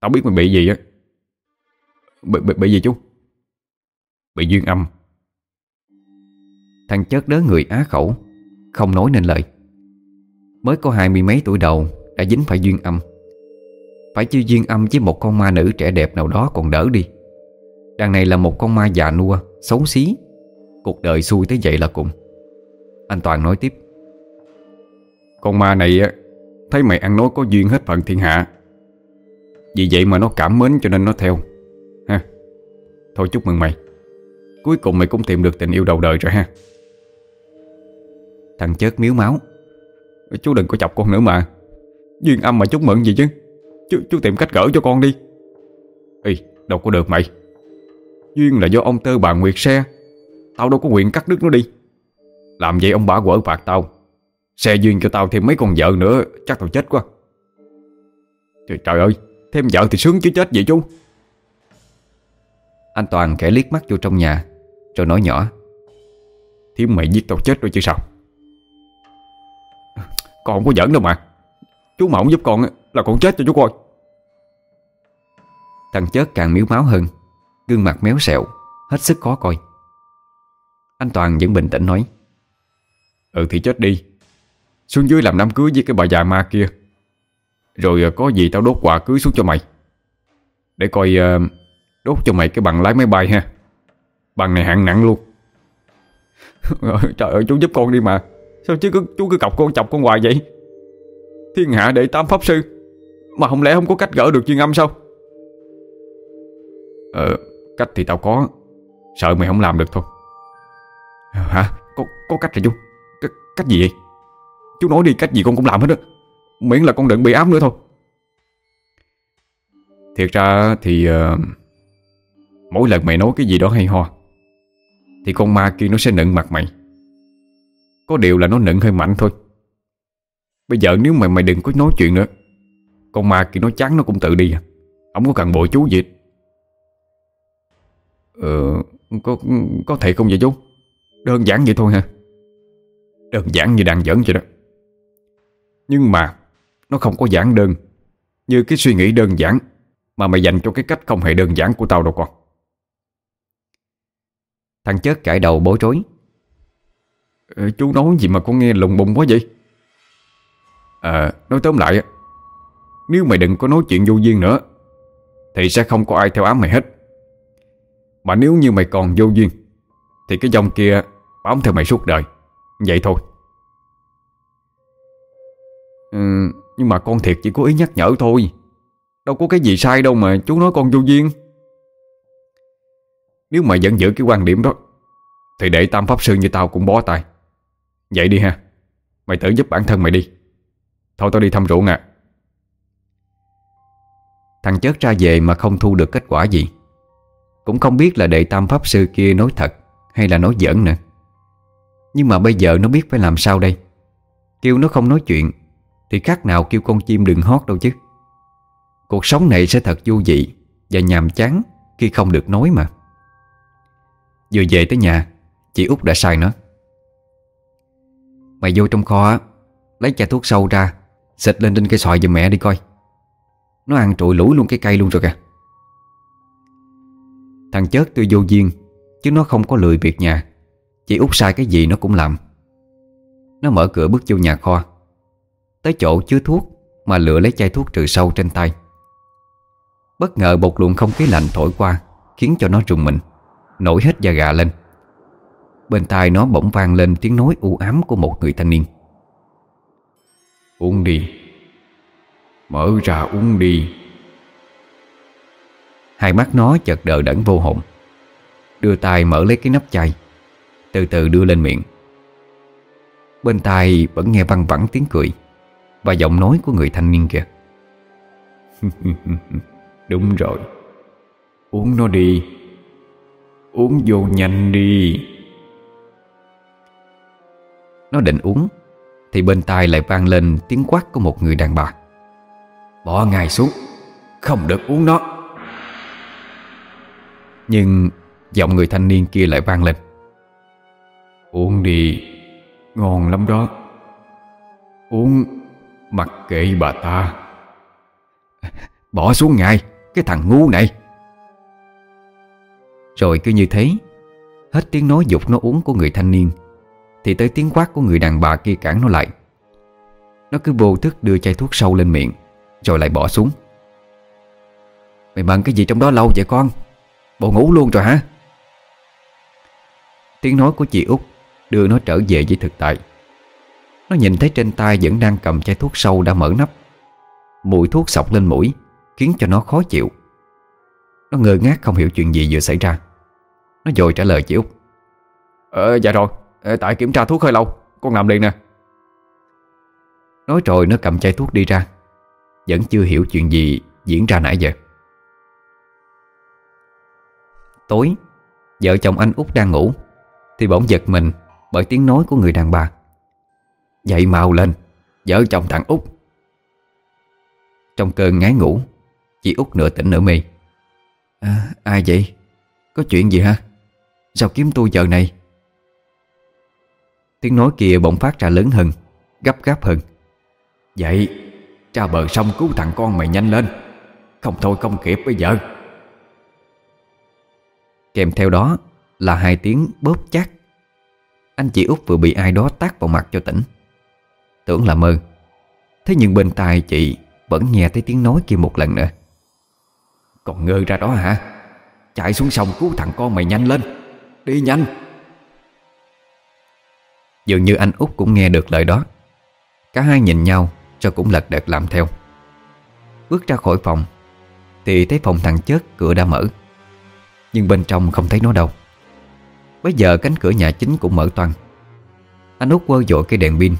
B: Tao biết mày bị gì á. Bị, bị, bị gì chú? Bị duyên âm.
A: Thằng chớt đớ người á khẩu Không nói nên lời. Mới có hai mươi mấy tuổi đầu Đã dính phải duyên âm. Phải chưa duyên âm với một con ma nữ trẻ đẹp nào đó còn đỡ đi. Đằng này là một con ma già nua Xấu xí. Cuộc đời xui tới vậy là cùng. Anh Toàn nói tiếp.
B: Con ma này á Thấy mày ăn nói có duyên hết phận thiên hạ. Vì vậy mà nó cảm mến cho nên nó theo. Ha Thôi chúc mừng mày. Cuối cùng mày cũng tìm được tình yêu đầu đời rồi ha.
A: Thằng chớt miếu máu
B: Chú đừng có chọc con nữa mà. Duyên âm mà chúc mừng gì chứ? Chú, chú tìm cách gỡ cho con đi. Ê đâu có được mày. Duyên là do ông tơ bà Nguyệt xe. Tao đâu có quyền cắt đứt nó đi. Làm vậy ông bà quở phạt tao. Xe duyên cho tao thêm mấy con vợ nữa Chắc tao chết quá. Trời, trời ơi Thêm vợ thì sướng chứ chết vậy chú.
A: Anh Toàn kẻ liếc mắt vô trong nhà Rồi nói nhỏ.
B: Thiếm mày giết tao chết rồi chứ sao? Con không có giỡn đâu mà. Chú mà không giúp con là con chết cho chú coi.
A: Thằng chết càng miếu máu hơn Gương mặt méo xẹo Hết sức khó coi. Anh Toàn vẫn bình tĩnh nói
B: Ừ thì chết đi. Xuống dưới làm đám cưới với cái bà già ma kia. Rồi ờ, có gì tao đốt quà cưới xuống cho mày. Để coi uh, Đốt cho mày cái bằng lái máy bay ha. Bằng này hạng nặng luôn. Trời ơi chú giúp con đi mà. Sao chứ cứ, chú cứ cọc con chọc con hoài vậy? Thiên hạ đệ tam pháp sư Mà không lẽ không có cách gỡ được chuyên âm sao? Ờ Cách thì tao có Sợ mày không làm được thôi. Ờ, hả? Có, có cách rồi chú. C Cách gì vậy? Chú nói đi cách gì con cũng làm hết á. Miễn là con đừng bị ám nữa thôi. Thiệt ra thì uh, Mỗi lần mày nói cái gì đó hay ho Thì con ma kia nó sẽ nựng mặt mày. Có điều là nó nựng hơi mạnh thôi. Bây giờ nếu mày mày đừng có nói chuyện nữa, Con ma kia nó chán nó cũng tự đi à. Không có cần bộ chú gì. Ờ Có có thể không vậy chú? Đơn giản vậy thôi ha Đơn giản như đang giỡn vậy đó. Nhưng mà Nó không có giản đơn. Như cái suy nghĩ đơn giản Mà mày dành cho cái cách không hề đơn giản của tao đâu con.
A: Thằng chết cãi đầu bối rối.
B: Ờ, chú nói gì mà con nghe lùng bùng quá vậy? À nói tóm lại Nếu mày đừng có nói chuyện vô duyên nữa Thì sẽ không có ai theo ám mày hết. Mà nếu như mày còn vô duyên Thì cái dòng kia bám theo mày suốt đời. Vậy thôi. Ừ, Nhưng mà con thiệt chỉ có ý nhắc nhở thôi. Đâu có cái gì sai đâu mà chú nói con vô duyên. Nếu mà vẫn giữ cái quan điểm đó Thì để tam pháp sư như tao cũng bó tay. Vậy đi ha. Mày tự giúp bản thân mày đi. Thôi tao đi thăm ruộng à.
A: Thằng chớt ra về mà không thu được kết quả gì. Cũng không biết là đệ tam pháp sư kia nói thật Hay là nói giỡn nữa. Nhưng mà bây giờ nó biết phải làm sao đây? Kêu nó không nói chuyện, Thì khác nào kêu con chim đừng hót đâu chứ. Cuộc sống này sẽ thật vô vị Và nhàm chán Khi không được nói mà. Vừa về tới nhà, Chị út đã sai nó. Mày vô trong kho á, Lấy chai thuốc sâu ra, Xịt lên trên cây xoài giùm mẹ đi coi. Nó ăn trụi lũi luôn cái cây luôn rồi kìa. Thằng chớt tôi vô duyên, Chứ nó không có lười việc nhà. Chỉ út sai cái gì nó cũng làm. Nó mở cửa bước vô nhà kho. Tới chỗ chứa thuốc Mà lựa lấy chai thuốc trừ sâu trên tay. Bất ngờ bột luồng không khí lạnh thổi qua, Khiến cho nó rùng mình, Nổi hết da gà lên. Bên tai nó bỗng vang lên tiếng nói u ám của một người thanh niên.
B: Uống đi. Mở ra uống đi.
A: Hai mắt nó chợt đờ đẫn vô hồn. Đưa tay mở lấy cái nắp chai. Từ từ đưa lên miệng. Bên tai vẫn nghe văng vẳng tiếng cười Và giọng nói của người thanh niên kia.
B: Đúng rồi. Uống nó đi. Uống vô nhanh đi
A: nó định uống, Thì bên tai lại vang lên tiếng quát của một người đàn bà.
B: Bỏ ngài xuống, Không được uống nó.
A: Nhưng giọng người thanh niên kia lại vang lên.
B: Uống đi, Ngon lắm đó. Uống, Mặc kệ bà ta.
A: Bỏ xuống ngài, Cái thằng ngu này. Rồi cứ như thế, Hết tiếng nói dục nó uống của người thanh niên. Thì tới tiếng quát của người đàn bà kia cản nó lại. Nó cứ vô thức đưa chai thuốc sâu lên miệng, Rồi lại bỏ xuống. Mày bận cái gì trong đó lâu vậy con? Bộ ngủ luôn rồi hả? Tiếng nói của chị út Đưa nó trở về với thực tại. Nó nhìn thấy trên tay vẫn đang cầm chai thuốc sâu đã mở nắp. Mùi thuốc sọc lên mũi, Khiến cho nó khó chịu. Nó ngơ ngác không hiểu chuyện gì vừa xảy ra. Nó dội trả lời chị út.
B: Ờ dạ rồi. Ê, Tại kiểm tra thuốc hơi lâu Con làm liền nè.
A: Nói rồi nó cầm chai thuốc đi ra Vẫn chưa hiểu chuyện gì diễn ra nãy giờ. Tối Vợ chồng anh út đang ngủ Thì bỗng giật mình Bởi tiếng nói của người đàn bà. Dậy mau lên Vợ chồng thằng út. Trong cơn ngái ngủ Chị út nửa tỉnh nửa mê. À, Ai vậy? Có chuyện gì hả? Sao kiếm tôi giờ này? Tiếng nói kia bỗng phát ra lớn hơn Gấp gáp hơn.
B: Vậy Ra bờ sông cứu thằng con mày nhanh lên. Không thôi không kịp bây giờ.
A: Kèm theo đó là hai tiếng bóp chát. Anh chị út vừa bị ai đó tát vào mặt cho tỉnh. Tưởng là mơ. Thế nhưng bên tai chị Vẫn nghe thấy tiếng nói kia một lần nữa.
B: Còn ngơ ra đó hả? Chạy xuống sông cứu thằng con mày nhanh lên. Đi nhanh
A: Dường như anh út cũng nghe được lời đó. Cả hai nhìn nhau, Cho cũng lật đật làm theo. Bước ra khỏi phòng, Thì thấy phòng thằng chết cửa đã mở. Nhưng bên trong không thấy nó đâu. Bây giờ cánh cửa nhà chính cũng mở toang. Anh út quơ dội cây đèn pin,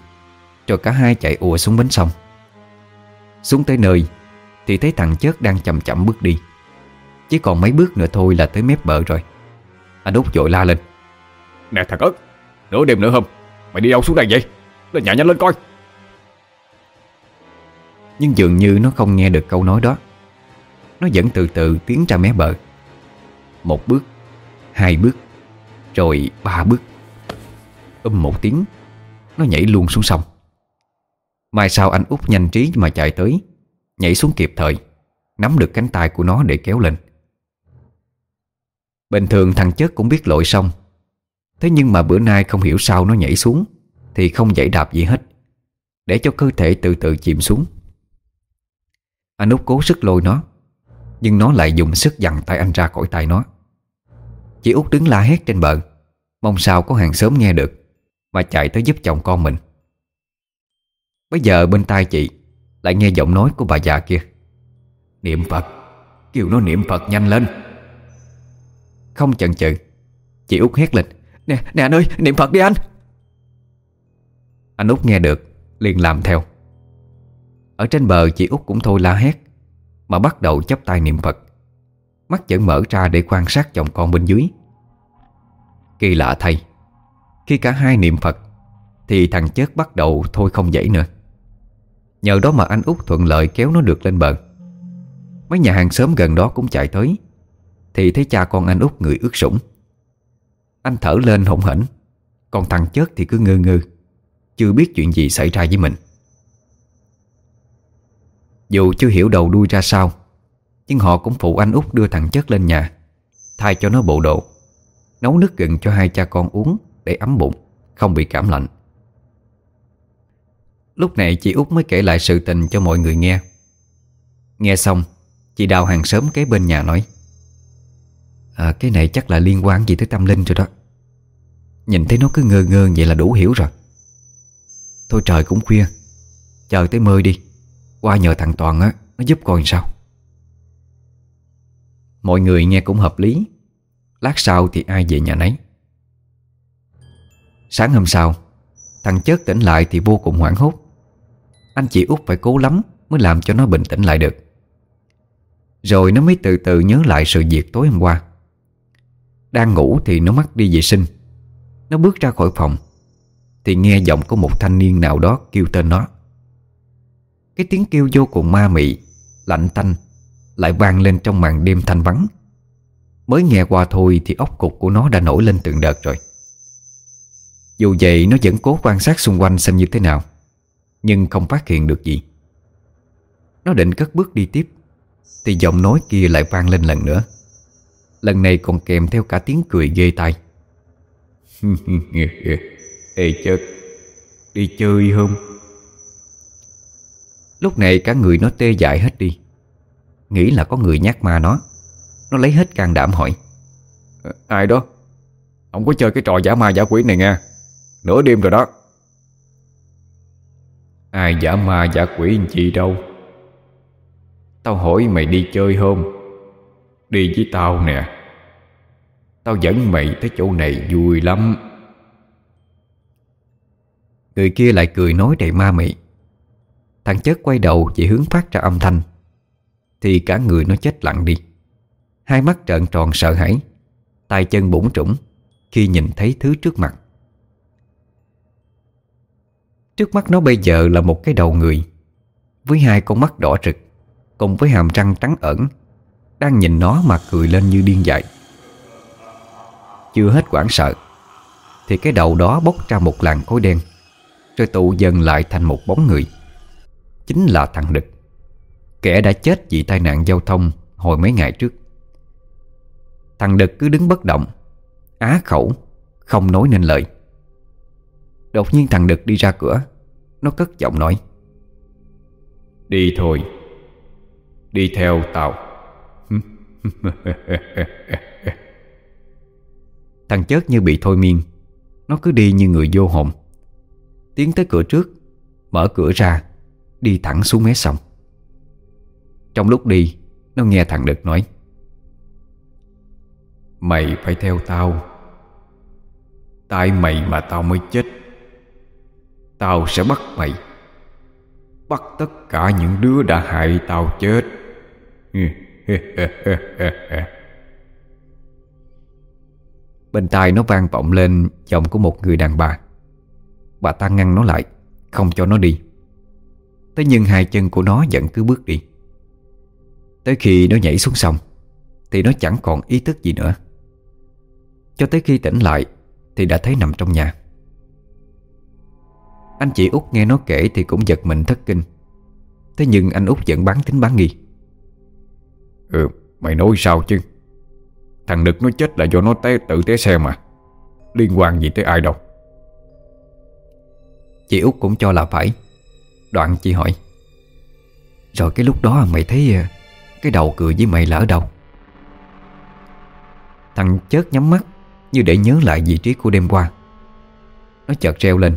A: Rồi cả hai chạy ùa xuống bến sông. Xuống tới nơi, Thì thấy thằng chết đang chậm chậm bước đi. Chỉ còn mấy bước nữa thôi là tới mép bờ rồi. Anh út dội la lên.
B: Nè thằng ớt Nửa đêm nữa không? Mày đi đâu xuống đây vậy? Lên nhà nhanh lên coi.
A: Nhưng dường như nó không nghe được câu nói đó. Nó vẫn từ từ tiến ra mé bờ. Một bước, Hai bước, Rồi ba bước. Âm một tiếng, Nó nhảy luôn xuống sông. Mai sau anh út nhanh trí mà chạy tới, Nhảy xuống kịp thời, Nắm được cánh tay của nó để kéo lên. Bình thường thằng chết cũng biết lội sông Thế nhưng mà bữa nay không hiểu sao nó nhảy xuống, Thì không dậy đạp gì hết. Để cho cơ thể từ từ chìm xuống. Anh út cố sức lôi nó, Nhưng nó lại dùng sức dằn tay anh ra khỏi tay nó. Chị út đứng la hét trên bờ, Mong sao có hàng xóm nghe được, Mà chạy tới giúp chồng con mình. Bây giờ bên tai chị Lại nghe giọng nói của bà già kia. Niệm Phật, Kêu nó niệm Phật nhanh lên. Không chần chừ, Chị út hét lên. Nè, nè anh ơi, niệm Phật đi anh. Anh út nghe được liền làm theo. Ở trên bờ chị út cũng thôi la hét Mà bắt đầu chấp tay niệm Phật. Mắt vẫn mở ra để quan sát chồng con bên dưới. Kỳ lạ thay Khi cả hai niệm Phật Thì thằng chết bắt đầu thôi không dậy nữa. Nhờ đó mà anh út thuận lợi kéo nó được lên bờ. Mấy nhà hàng xóm gần đó cũng chạy tới Thì thấy cha con anh út người ướt sũng. Anh thở lên hỗn hển. Còn thằng chết thì cứ ngơ ngơ. Chưa biết chuyện gì xảy ra với mình. Dù chưa hiểu đầu đuôi ra sao, Nhưng họ cũng phụ anh út đưa thằng chết lên nhà, Thay cho nó bộ độ Nấu nước gừng cho hai cha con uống Để ấm bụng, Không bị cảm lạnh. Lúc này chị út mới kể lại sự tình cho mọi người nghe. Nghe xong, Chị đào hàng xóm kế bên nhà nói. À cái này chắc là liên quan gì tới tâm linh rồi đó. Nhìn thấy nó cứ ngơ ngơ vậy là đủ hiểu rồi. Thôi trời cũng khuya. Chờ tới mơi đi. Qua nhờ thằng Toàn á, Nó giúp coi sao. Mọi người nghe cũng hợp lý. Lát sau thì ai về nhà nấy. Sáng hôm sau, Thằng chớt tỉnh lại thì vô cùng hoảng hốt. Anh chị út phải cố lắm Mới làm cho nó bình tĩnh lại được. Rồi nó mới từ từ nhớ lại sự việc tối hôm qua. Đang ngủ thì nó mắc đi vệ sinh. Nó bước ra khỏi phòng, Thì nghe giọng của một thanh niên nào đó kêu tên nó. Cái tiếng kêu vô cùng ma mị, Lạnh tanh, Lại vang lên trong màn đêm thanh vắng. Mới nghe qua thôi thì ốc cục của nó đã nổi lên từng đợt rồi. Dù vậy, nó vẫn cố quan sát xung quanh xem như thế nào, Nhưng không phát hiện được gì. Nó định cất bước đi tiếp, Thì giọng nói kia lại vang lên lần nữa. Lần này còn kèm theo cả tiếng cười ghê tai. Ê chết. Đi chơi không? Lúc này cả người nó tê dại hết đi. Nghĩ là có người nhát ma nó. Nó lấy hết can đảm hỏi.
B: Ai đó? Ông có chơi cái trò giả ma giả quỷ này nha Nửa đêm rồi đó. Ai giả ma giả quỷ gì đâu? Tao hỏi mày đi chơi không Đi với tao nè. Tao dẫn mày tới chỗ này vui lắm.
A: Người kia lại cười nói đầy ma mị. Thằng chết quay đầu chỉ hướng phát ra âm thanh. Thì cả người nó chết lặng đi. Hai mắt trợn tròn sợ hãi. Tay chân bủng trũng Khi nhìn thấy thứ trước mặt. Trước mắt nó bây giờ là một cái đầu người, Với hai con mắt đỏ rực, Cùng với hàm răng trắng ẩn. Đang nhìn nó mà cười lên như điên dại. Chưa hết quảng sợ, Thì cái đầu đó bốc ra một làn khối đen, Rồi tụ dần lại thành một bóng người. Chính là thằng Đực, Kẻ đã chết vì tai nạn giao thông Hồi mấy ngày trước. Thằng Đực cứ đứng bất động, Á khẩu, Không nói nên lời. Đột nhiên thằng Đực đi ra cửa, Nó cất giọng nói,
B: Đi thôi, Đi theo tao.
A: Thằng chớt như bị thôi miên. Nó cứ đi như người vô hồn. Tiến tới cửa trước, Mở cửa ra, Đi thẳng xuống mé sông. Trong lúc đi, Nó nghe thằng Đực nói, Mày phải theo tao. Tại mày mà tao mới chết, Tao sẽ bắt mày. Bắt tất cả những đứa đã hại tao chết. Bên tai nó vang vọng lên Giọng của một người đàn bà. Bà ta ngăn nó lại, Không cho nó đi. Thế nhưng hai chân của nó vẫn cứ bước đi. Tới khi nó nhảy xuống sông, Thì nó chẳng còn ý thức gì nữa. Cho tới khi tỉnh lại, Thì đã thấy nằm trong nhà. Anh chị út nghe nó kể Thì cũng giật mình thất kinh. Thế nhưng anh út vẫn bán tính bán nghi.
B: Ừ mày nói sao chứ? Thằng Đực nó chết là do nó té, tự té xe mà. Liên quan gì tới ai đâu?
A: Chị út cũng cho là phải. Đoạn chị hỏi. Rồi cái lúc đó mày thấy ờ, Cái đầu cười với mày là ở đâu? Thằng chớt nhắm mắt Như để nhớ lại vị trí của đêm qua. Nó chợt reo lên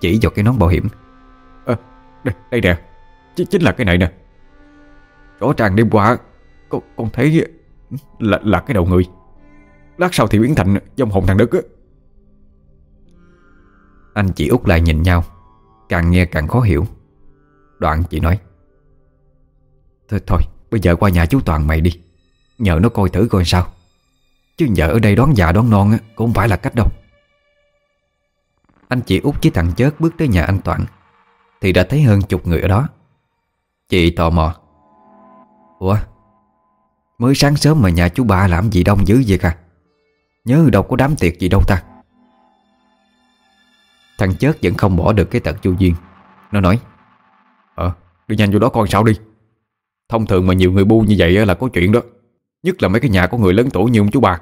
A: Chỉ vào cái nón bảo hiểm.
B: À, đây, đây nè. Ch Chính là cái này nè. Rõ ràng đêm qua con, con thấy là, là cái đầu người. Lát sau thì biến thành dòng hồn thằng Đức á.
A: Anh chị út lại nhìn nhau Càng nghe càng khó hiểu. Đoạn chị nói Thôi thôi bây giờ qua nhà chú Toàn mày đi Nhờ nó coi thử coi sao. Chứ vợ ở đây đón già đón non á, Cũng không phải là cách đâu. Anh chị út với thằng chớt bước tới nhà anh Toàn Thì đã thấy hơn chục người ở đó. Chị tò mò Ủa Mới sáng sớm mà nhà chú ba làm gì đông dữ vậy cả. Nhớ đâu có đám tiệc gì đâu ta. Thằng chớt vẫn không bỏ được cái tật chu duyên. Nó nói
B: Ờ đi nhanh vô đó coi sao đi. Thông thường mà nhiều người bu như vậy là có chuyện đó. Nhất là mấy cái nhà có người lớn tuổi như ông chú bà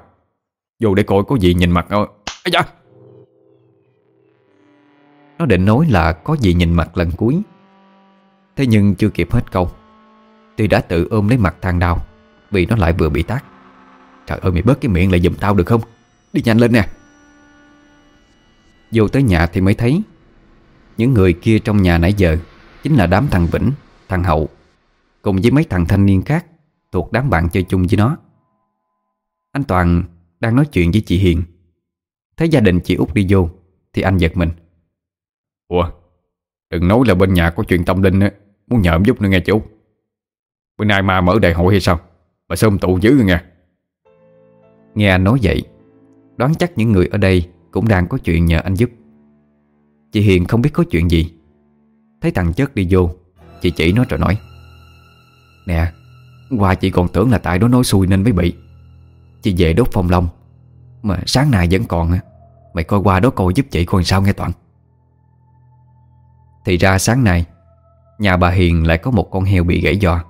B: Vô để coi có gì nhìn mặt Ây da!
A: Nó định nói là có gì nhìn mặt lần cuối. Thế nhưng chưa kịp hết câu. Tuy đã tự ôm lấy mặt thang đau vì nó lại vừa bị tác. Trời ơi mày bớt cái miệng lại giùm tao được không? Đi nhanh lên nè. Vô tới nhà thì mới thấy Những người kia trong nhà nãy giờ Chính là đám thằng Vĩnh, thằng Hậu Cùng với mấy thằng thanh niên khác Thuộc đám bạn chơi chung với nó. Anh Toàn đang nói chuyện với chị Hiền. Thấy gia đình chị út đi vô Thì anh giật mình.
B: Ủa Đừng nói là bên nhà có chuyện tâm linh á Muốn nhờ em giúp nữa nghe chú Bữa nay ma mở đại hội hay sao? Mà sao tụ dữ rồi nghe?
A: Nghe anh nói vậy, Đoán chắc những người ở đây Cũng đang có chuyện nhờ anh giúp. Chị Hiền không biết có chuyện gì. Thấy thằng chất đi vô, Chị chỉ nó rồi nói. Nè, Qua chị còn tưởng là tại đó nói xui nên mới bị. Chị về đốt phong long, Mà sáng nay vẫn còn á. Mày coi qua đó coi giúp chị coi sao nghe Toàn. Thì ra sáng nay, Nhà bà Hiền lại có một con heo bị gãy giò.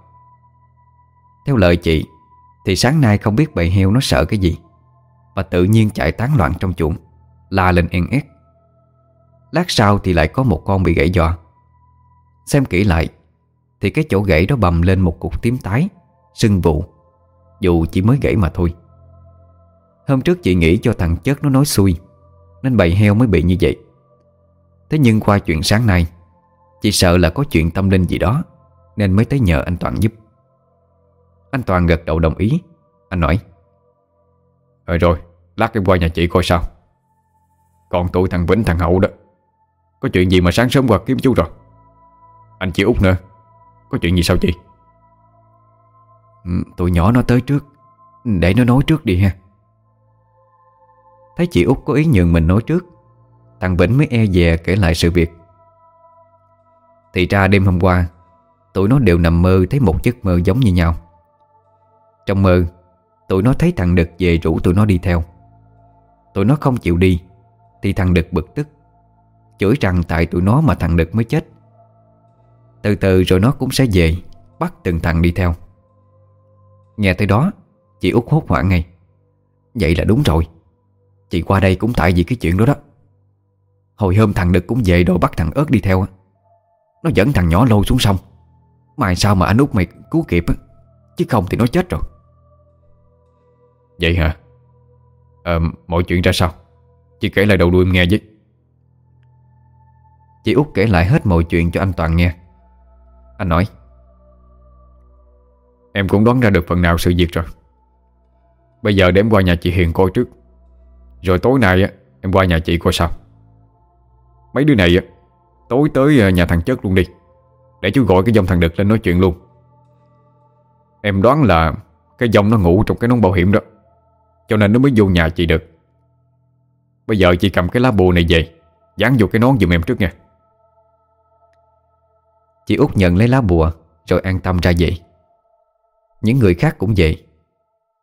A: Theo lời chị, Thì sáng nay không biết bầy heo nó sợ cái gì. Và tự nhiên chạy tán loạn trong chuồng, La lên en ét. Lát sau thì lại có một con bị gãy giò. Xem kỹ lại, Thì cái chỗ gãy đó bầm lên một cục tím tái, Sưng vụ Dù chỉ mới gãy mà thôi. Hôm trước chị nghĩ cho thằng chất nó nói xui, Nên bầy heo mới bị như vậy. Thế nhưng qua chuyện sáng nay, Chị sợ là có chuyện tâm linh gì đó, Nên mới tới nhờ anh Toàn giúp. Anh Toàn gật đầu đồng ý. Anh nói
B: Rồi rồi, lát em qua nhà chị coi sao. Còn tụi thằng Vĩnh thằng Hậu đó. Có chuyện gì mà sáng sớm qua kiếm chú rồi? Anh chị út nữa. Có chuyện gì sao chị?
A: Ừ, Tụi nhỏ nó tới trước. Để nó nói trước đi ha. Thấy chị út có ý nhường mình nói trước Thằng Vĩnh mới e dè kể lại sự việc. Thì ra đêm hôm qua Tụi nó đều nằm mơ thấy một giấc mơ giống như nhau. Trong mơ, Tụi nó thấy thằng Đực về rủ tụi nó đi theo. Tụi nó không chịu đi, Thì thằng Đực bực tức. Chửi rằng tại tụi nó mà thằng Đực mới chết. Từ từ rồi nó cũng sẽ về, Bắt từng thằng đi theo. Nghe tới đó, Chị út hốt hoảng ngay. Vậy là đúng rồi. Chị qua đây cũng tại vì cái chuyện đó đó. Hồi hôm thằng Đực cũng về đồ bắt thằng ớt đi theo Nó dẫn thằng nhỏ lôi xuống sông. Mà sao mà anh út mày cứu kịp á? Chứ không thì nó chết rồi.
B: Vậy hả? À, mọi chuyện ra sao? Chị kể lại đầu đuôi em nghe với.
A: Chị út kể lại hết mọi chuyện cho anh Toàn nghe. Anh nói
B: Em cũng đoán ra được phần nào sự việc rồi. Bây giờ để em qua nhà chị Hiền coi trước. Rồi tối nay em qua nhà chị coi sao. Mấy đứa này Tối tới ờ, nhà thằng Chất luôn đi Để chú gọi cái dòng thằng Đực lên nói chuyện luôn. Em đoán là Cái dòng nó ngủ trong cái nón bảo hiểm đó. Cho nên nó mới vô nhà chị được. Bây giờ chị cầm cái lá bùa này về, Dán vô cái nón giùm em trước nha.
A: Chị út nhận lấy lá bùa, Rồi an tâm ra về. Những người khác cũng vậy.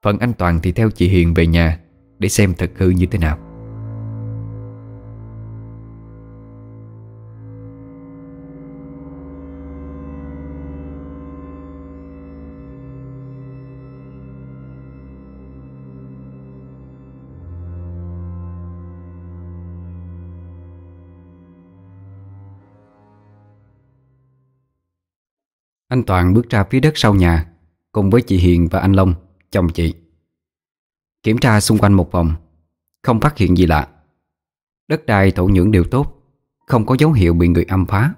A: Phần anh Toàn thì theo chị Hiền về nhà Để xem thật hư như thế nào. Anh Toàn bước ra phía đất sau nhà, Cùng với chị Hiền và anh Long, Chồng chị. Kiểm tra xung quanh một vòng, Không phát hiện gì lạ. Đất đai thổ nhưỡng đều tốt, Không có dấu hiệu bị người âm phá.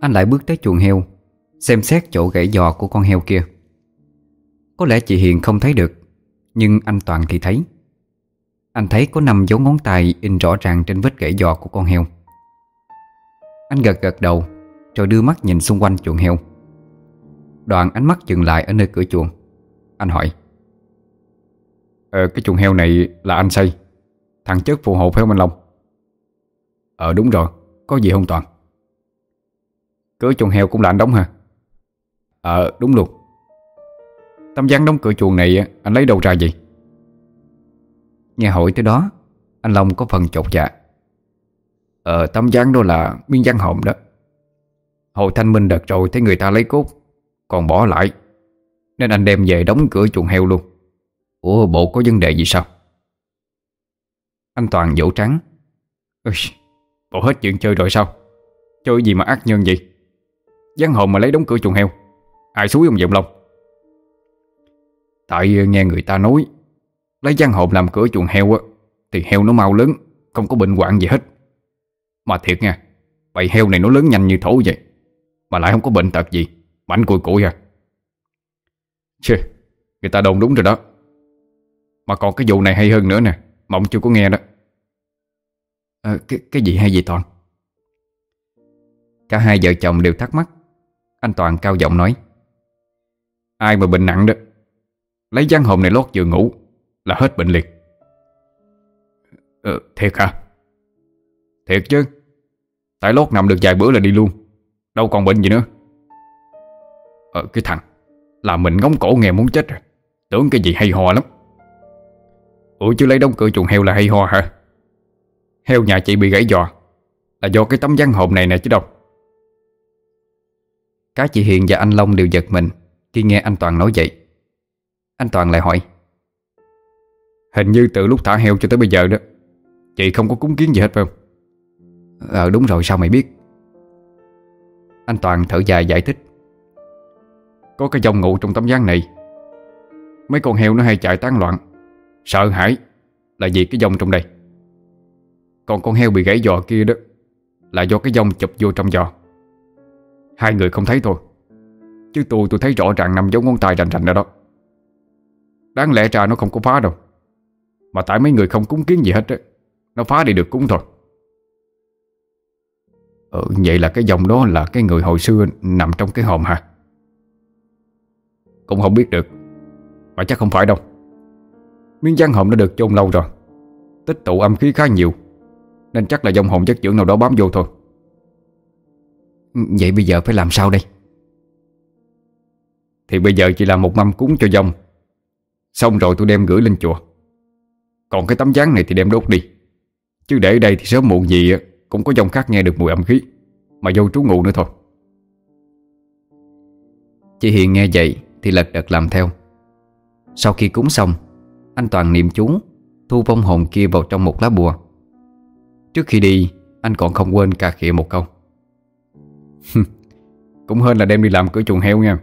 A: Anh lại bước tới chuồng heo, Xem xét chỗ gãy giò của con heo kia. Có lẽ chị Hiền không thấy được, Nhưng anh Toàn thì thấy. Anh thấy có năm dấu ngón tay In rõ ràng trên vết gãy giò của con heo. Anh gật gật đầu rồi đưa mắt nhìn xung quanh chuồng heo. Đoạn ánh mắt dừng lại ở nơi cửa chuồng. Anh hỏi
B: Ờ cái chuồng heo này là anh xây, Thằng chất phù hộ phải không anh Long. Ờ đúng rồi, Có gì không Toàn? Cửa chuồng heo cũng là anh đóng hả? Ờ đúng luôn. Tâm Giang đóng cửa chuồng này Anh lấy đâu ra vậy?
A: Nghe hỏi tới đó, Anh Long có phần chột dạ.
B: Ờ Tâm Giang đó là miếng dán hòm đó. Hồi thanh minh đợt rồi Thấy người ta lấy cốt Còn bỏ lại. Nên anh đem về đóng cửa chuồng heo luôn. Ủa bộ có vấn đề gì sao?
A: Anh Toàn vỗ trắng.
B: Ôi, Bộ hết chuyện chơi rồi sao? Chơi gì mà ác nhân vậy? Gián hồn mà lấy đóng cửa chuồng heo Ai xúi ông Dọng Long? Tại nghe người ta nói Lấy giang hồn làm cửa chuồng heo á Thì heo nó mau lớn Không có bệnh hoạn gì hết. Mà thiệt nha Bầy heo này nó lớn nhanh như thổ vậy. Mà lại không có bệnh tật gì. Mạnh cùi cùi à. Chê Người ta đồn đúng rồi đó. Mà còn cái vụ này hay hơn nữa nè. Mộng chưa có nghe đó.
A: À, cái, cái gì hay gì Toàn? Cả hai vợ chồng đều thắc mắc. Anh Toàn cao giọng nói.
B: Ai mà bệnh nặng đó? Lấy gián hồn này lót vừa ngủ Là hết bệnh liệt ờ, Thiệt hả? Thiệt chứ. Tại lót nằm được vài bữa là đi luôn. Đâu còn bệnh gì nữa. Ờ cái thằng Làm mình ngóng cổ nghe muốn chết rồi. Tưởng cái gì hay ho lắm. Ủa, chứ lấy đóng cửa chuồng heo là hay ho hả? Heo nhà chị bị gãy giò. Là do cái tấm gián hồn này nè chứ đâu.
A: Cả chị Hiền và anh Long đều giật mình Khi nghe anh Toàn nói vậy. Anh Toàn lại hỏi,
B: Hình như từ lúc thả heo cho tới bây giờ đó, Chị không có cúng kiến gì hết phải không?
A: Ờ đúng rồi, sao mày biết? Anh Toàn thở dài giải thích.
B: Có cái dòng ngụ trong tấm gián này. Mấy con heo nó hay chạy tán loạn. Sợ hãi Là vì cái dòng trong đây. Còn con heo bị gãy giò kia đó Là do cái dòng chụp vô trong giò. Hai người không thấy thôi. Chứ tôi tôi thấy rõ ràng nằm dấu ngón tay rành rành ở đó. Đáng lẽ ra nó không có phá đâu. Mà tại mấy người không cúng kiến gì hết á, Nó phá đi được cúng thôi. Ừ, vậy là cái dòng đó là cái người hồi xưa nằm trong cái hòm hả? Cũng không biết được. Mà chắc không phải đâu. Miếng giang hòm đã được chôn lâu rồi. Tích tụ âm khí khá nhiều. Nên chắc là dòng hồn chất dưỡng nào đó bám vô thôi.
A: Vậy bây giờ phải làm sao đây?
B: Thì bây giờ chỉ làm một mâm cúng cho dòng. Xong rồi tôi đem gửi lên chùa. Còn cái tấm gián này thì đem đốt đi. Chứ để ở đây thì sớm muộn gì cũng có dòng khác nghe được mùi âm khí, Mà vô trú ngụ nữa thôi.
A: Chị Hiền nghe vậy Thì lật đật làm theo. Sau khi cúng xong, Anh Toàn niệm chú, Thu vong hồn kia vào trong một lá bùa. Trước khi đi, Anh còn không quên cà khịa một câu.
B: Cũng hơn là đem đi làm cửa chuồng heo nha.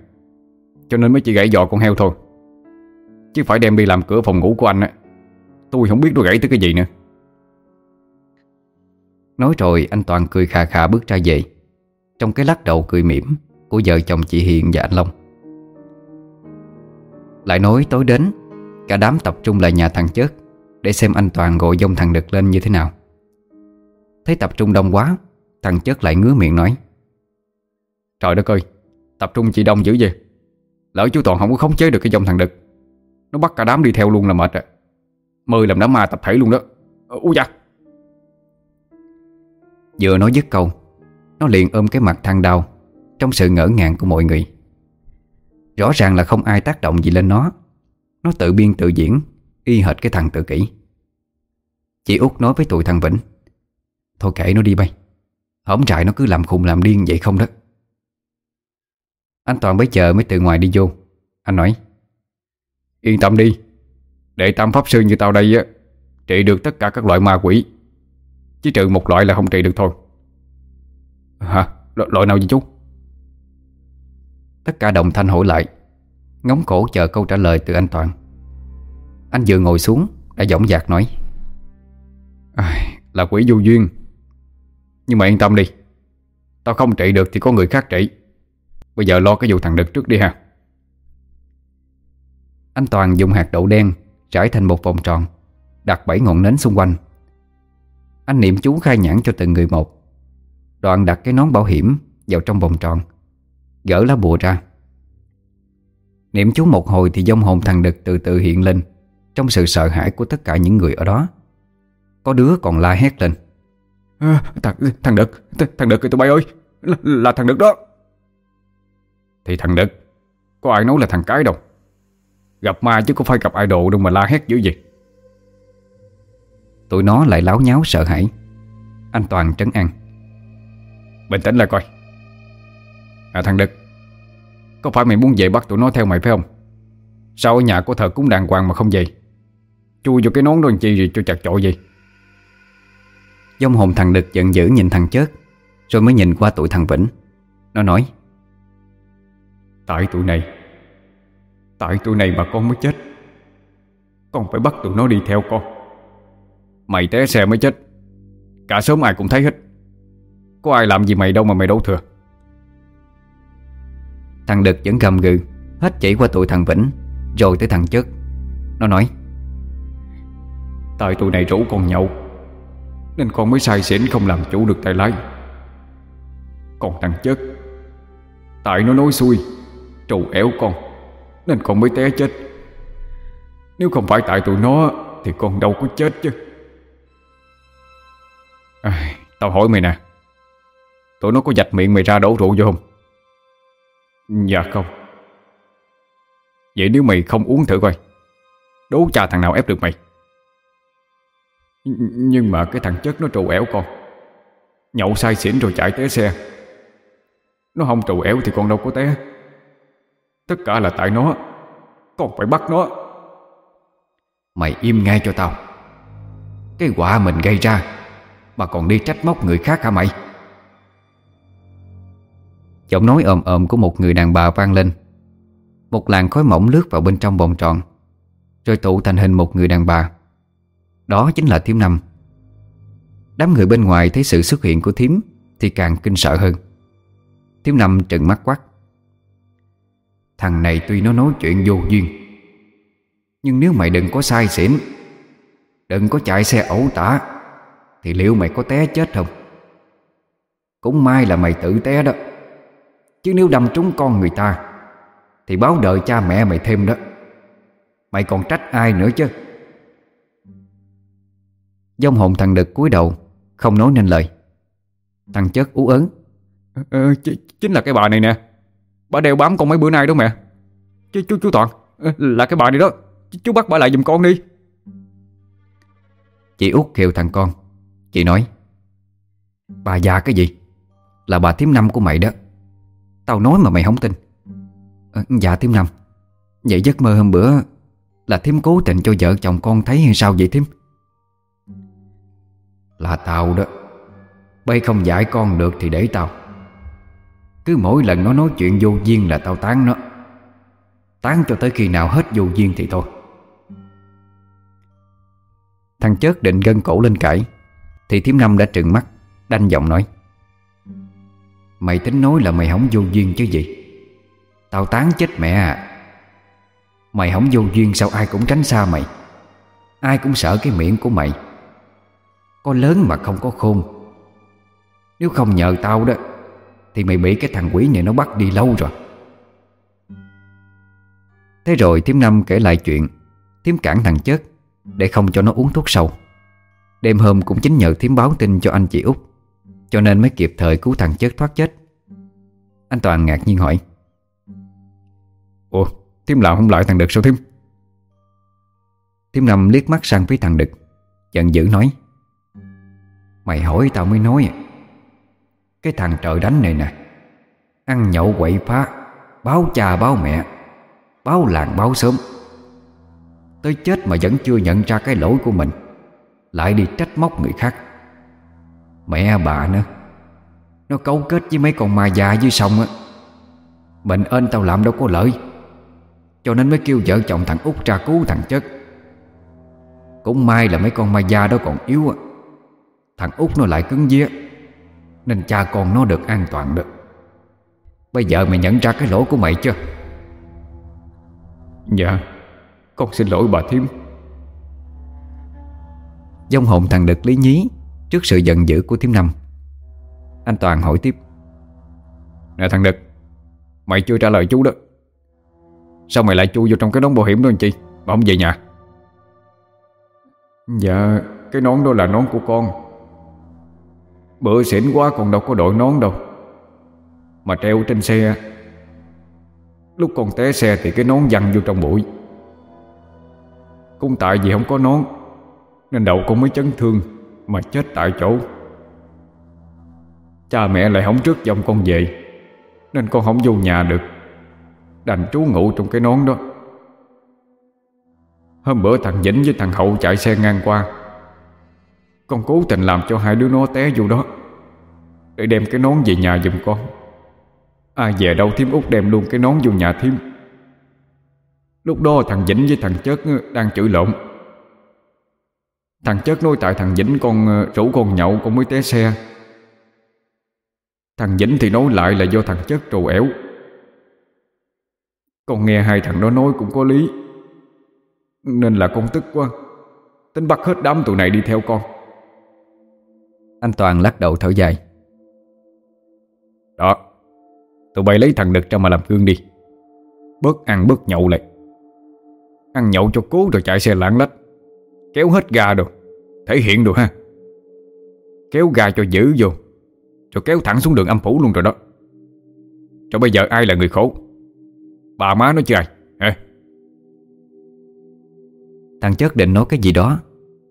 B: Cho nên mới chỉ gãy giò con heo thôi. Chứ phải đem đi làm cửa phòng ngủ của anh á. Tôi không biết nó gãy tới cái gì nữa.
A: Nói rồi anh Toàn cười khà khà bước ra về. Trong cái lắc đầu cười mỉm Của vợ chồng chị Hiền và anh Long. Lại nói tối đến, Cả đám tập trung lại nhà thằng Chớt Để xem anh Toàn gọi dông thằng Đực lên như thế nào. Thấy tập trung đông quá, Thằng Chớt lại ngứa miệng nói.
B: Trời đất ơi, Tập trung chị đông dữ vậy. Lỡ chú Toàn không có khống chế được cái dòng thằng Đực, Nó bắt cả đám đi theo luôn là mệt rồi. Mời làm đám ma tập thể luôn đó. Úi da dạ.
A: Vừa nói dứt câu, Nó liền ôm cái mặt thằng đau Trong sự ngỡ ngàng của mọi người. Rõ ràng là không ai tác động gì lên nó. Nó tự biên tự diễn, Y hệt cái thằng tự kỷ. Chị út nói với tụi thằng Vĩnh, Thôi kệ nó đi bay, Hổng trại nó cứ làm khùng làm điên vậy không đó. Anh Toàn bấy giờ mới từ ngoài đi vô. Anh nói,
B: Yên tâm đi, Để tam pháp sư như tao đây á, Trị được tất cả các loại ma quỷ chỉ trừ một loại là không trị được thôi. Hả? Loại nào vậy chú?
A: Tất cả đồng thanh hỏi lại. Ngóng cổ chờ câu trả lời từ anh Toàn. Anh vừa ngồi xuống Đã dõng dạc nói.
B: Ai, Là quỷ vô duyên. Nhưng mà yên tâm đi. Tao không trị được thì có người khác trị. Bây giờ lo cái vụ thằng Đực trước đi ha.
A: Anh Toàn dùng hạt đậu đen Trải thành một vòng tròn Đặt bảy ngọn nến xung quanh. Anh niệm chú khai nhãn cho từng người một. Đoạn đặt cái nón bảo hiểm Vào trong vòng tròn. Gỡ lá bùa ra. Niệm chú một hồi thì dông hồn thằng Đực từ từ hiện lên Trong sự sợ hãi của tất cả những người ở đó. Có đứa còn la hét lên.
B: À, Thằng, thằng Đực Thằng Đực tụi bay ơi là, là thằng Đực đó. Thì thằng Đực Có ai nói là thằng cái đâu? Gặp ma chứ có phải gặp idol đâu mà la hét dữ gì
A: Tụi nó lại láo nháo sợ hãi. Anh Toàn trấn an.
B: Bình tĩnh lại coi. À thằng Đực Có phải mày muốn về bắt tụi nó theo mày phải không? Sao ở nhà có thờ cúng đàng hoàng mà không về? Chui vô cái nón đó làm chi rồi cho chặt chội gì
A: Dông hồn thằng Đực giận dữ nhìn thằng chớt Rồi mới nhìn qua tụi thằng Vĩnh. Nó nói
B: Tại tụi này Tại tụi này mà con mới chết Con phải bắt tụi nó đi theo con Mày té xe mới chết. Cả sớm ai cũng thấy hết. Có ai làm gì mày đâu mà mày đấu thừa.
A: Thằng Đực vẫn gầm gừ, Hết chỉ qua tụi thằng Vĩnh, Rồi tới thằng Chất. Nó nói,
B: Tại tụi này rủ con nhậu Nên con mới sai xỉn không làm chủ được tay lái. Còn thằng Chất Tại nó nói xui, Trù éo con, Nên con mới té chết. Nếu không phải tại tụi nó Thì con đâu có chết chứ à, Tao hỏi mày nè. Tụi nó có dạch miệng mày ra đổ rượu vô không? Dạ không. Vậy nếu mày không uống thử coi Đố cha thằng nào ép được mày? Nhưng mà cái thằng chất nó trù ẻo con. Nhậu say xỉn rồi chạy té xe. Nó không trù ẻo thì con đâu có té. Tất cả là tại nó. Con phải bắt nó.
A: Mày im ngay cho tao. Cái quả mình gây ra mà còn đi trách móc người khác hả mày? Giọng nói ồm ồm của một người đàn bà vang lên. Một làn khói mỏng lướt vào bên trong vòng tròn, Rồi tụ thành hình một người đàn bà. Đó chính là Thiếm Năm. Đám người bên ngoài thấy sự xuất hiện của Thiếm Thì càng kinh sợ hơn. Thiếm Năm trừng mắt quát. Thằng này tuy nó nói chuyện vô duyên, Nhưng nếu mày đừng có sai xỉn, Đừng có chạy xe ẩu tả thì liệu mày có té chết không? Cũng may là mày tự té đó. Chứ nếu đâm trúng con người ta Thì báo đợi cha mẹ mày thêm đó. Mày còn trách ai nữa chứ? Dông hồn thằng đực cúi đầu Không nói nên lời. Thằng chất ú ớn
B: ờ, ch Chính là cái bà này nè. Bà đeo bám con mấy bữa nay đó mẹ. Chú, chú, chú Toàn Là cái bà này đó. Chú bắt bà lại giùm con đi.
A: Chị út kêu thằng con Chị nói Bà già cái gì? Là bà thím năm của mày đó. Tao nói mà mày không tin. À, Dạ thím năm. Vậy giấc mơ hôm bữa Là thím cố tình cho vợ chồng con thấy hay sao vậy thím Là tao đó. Bây không giải con được thì để tao. Cứ mỗi lần nó nói chuyện vô duyên là tao tán nó. Tán cho tới khi nào hết vô duyên thì thôi. Thằng chớt định gân cổ lên cãi. Thì thím năm đã trừng mắt, Đanh giọng nói. Mày tính nói là mày không vô duyên chứ gì? Tao tán chết mẹ à. Mày không vô duyên sao ai cũng tránh xa mày? Ai cũng sợ cái miệng của mày. Có lớn mà không có khôn. Nếu không nhờ tao đó, Thì mày bị cái thằng quỷ này nó bắt đi lâu rồi. Thế rồi thím năm kể lại chuyện. Thím cản thằng chết Để không cho nó uống thuốc sâu. Đêm hôm cũng chính nhờ thím báo tin cho anh chị út, Cho nên mới kịp thời cứu thằng chết thoát chết. Anh Toàn ngạc nhiên hỏi,
B: Ủa, thím lão không lại thằng Đực sao thím?
A: Thím Năm liếc mắt sang phía thằng Đực, Giận dữ nói, Mày hỏi tao mới nói à. Cái thằng trời đánh này nè, Ăn nhậu quậy phá, Báo cha báo mẹ, Báo làng báo sớm Tới chết mà vẫn chưa nhận ra cái lỗi của mình lại đi trách móc người khác. Mẹ bà nữa, Nó cấu kết với mấy con ma già dưới sông á. Bệnh ơn tao làm đâu có lợi. Cho nên mới kêu vợ chồng thằng út tra cứu thằng chất. Cũng may là mấy con ma già đó còn yếu á. Thằng út nó lại cứng vía, Nên cha con nó được an toàn được Bây giờ mày nhận ra cái lỗi của mày chưa?
B: Dạ Con xin lỗi bà thím.
A: Dông hồn thằng đực lý nhí Trước sự giận dữ của thím năm. Anh Toàn hỏi tiếp.
B: Nè thằng Đực, Mày chưa trả lời chú đó. Sao mày lại chui vô trong cái nón bảo hiểm đó anh chị Mà không về nhà. Dạ Cái nón đó là nón của con. Bữa xỉn quá còn đâu có đội nón đâu. Mà treo trên xe. Lúc con té xe thì cái nón văng vô trong bụi. Cũng tại vì không có nón nên đầu con mới chấn thương, Mà chết tại chỗ. Cha mẹ lại không trước dòng con về, Nên con không vô nhà được. Đành trú ngủ trong cái nón đó. Hôm bữa thằng Vĩnh với thằng Hậu chạy xe ngang qua. Con cố tình làm cho hai đứa nó té vô đó, Để đem cái nón về nhà giùm con. Ai về đâu thím út đem luôn cái nón vô nhà thím. Lúc đó thằng Vĩnh với thằng Chớt đang chửi lộn. Thằng Chớt nói tại thằng Vĩnh con rủ con nhậu con mới té xe. Thằng Vĩnh thì nói lại là do thằng Chớt trù ẻo. Con nghe hai thằng đó nói cũng có lý. Nên là con tức quá. Tính bắt hết đám tụi này đi theo con.
A: Anh Toàn lắc đầu thở dài.
B: Đó Tụi bay lấy thằng đực ra mà làm gương đi. Bớt ăn bớt nhậu lại. Ăn nhậu cho cố rồi chạy xe lãng lách Kéo hết ga đồ. Thể hiện đồ ha. Kéo ga cho dữ vô. Rồi kéo thẳng xuống đường âm phủ luôn rồi đó. Rồi bây giờ ai là người khổ? Bà má nó chứ ai? Hả?
A: Thằng chất định nói cái gì đó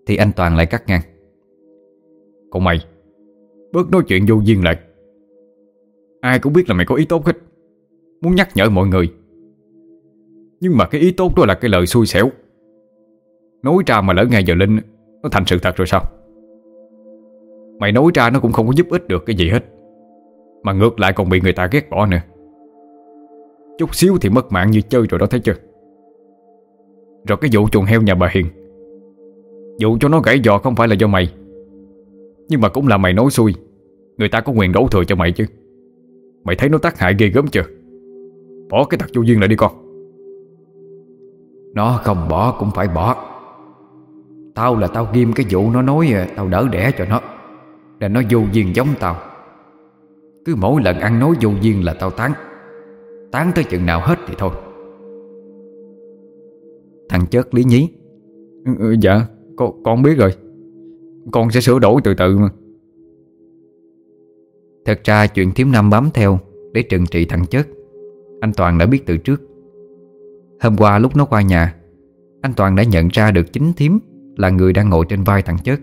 A: Thì anh Toàn lại cắt ngang.
B: Còn mày Bớt nói chuyện vô duyên lại. Ai cũng biết là mày có ý tốt hết. Muốn nhắc nhở mọi người. Nhưng mà cái ý tốt đó là cái lời xui xẻo Nói ra mà lỡ ngay giờ Linh, Nó thành sự thật rồi sao? Mày nói ra nó cũng không có giúp ích được cái gì hết, Mà ngược lại còn bị người ta ghét bỏ nữa. Chút xíu thì mất mạng như chơi rồi đó thấy chưa? Rồi cái vụ chuồng heo nhà bà Hiền. Vụ cho nó gãy giò không phải là do mày, Nhưng mà cũng là mày nói xui. Người ta có quyền đấu thừa cho mày chứ. Mày thấy nó tác hại ghê gớm chưa? Bỏ cái tật vô duyên lại đi con.
A: Nó không bỏ cũng phải bỏ. Tao là tao ghim cái vụ nó nói à, Tao đỡ đẻ cho nó Là nó vô duyên giống tao. Cứ mỗi lần ăn nói vô duyên là tao tán. Tán tới chừng nào hết thì thôi. Thằng chớt lý nhí.
B: Ừ, ừ, Dạ con, con biết rồi. Con sẽ sửa đổi từ từ mà.
A: Thật ra chuyện thiếu năm bám theo Để trừng trị thằng chớt Anh Toàn đã biết từ trước. Hôm qua lúc nó qua nhà Anh Toàn đã nhận ra được chính thím là người đang ngồi trên vai thằng chớt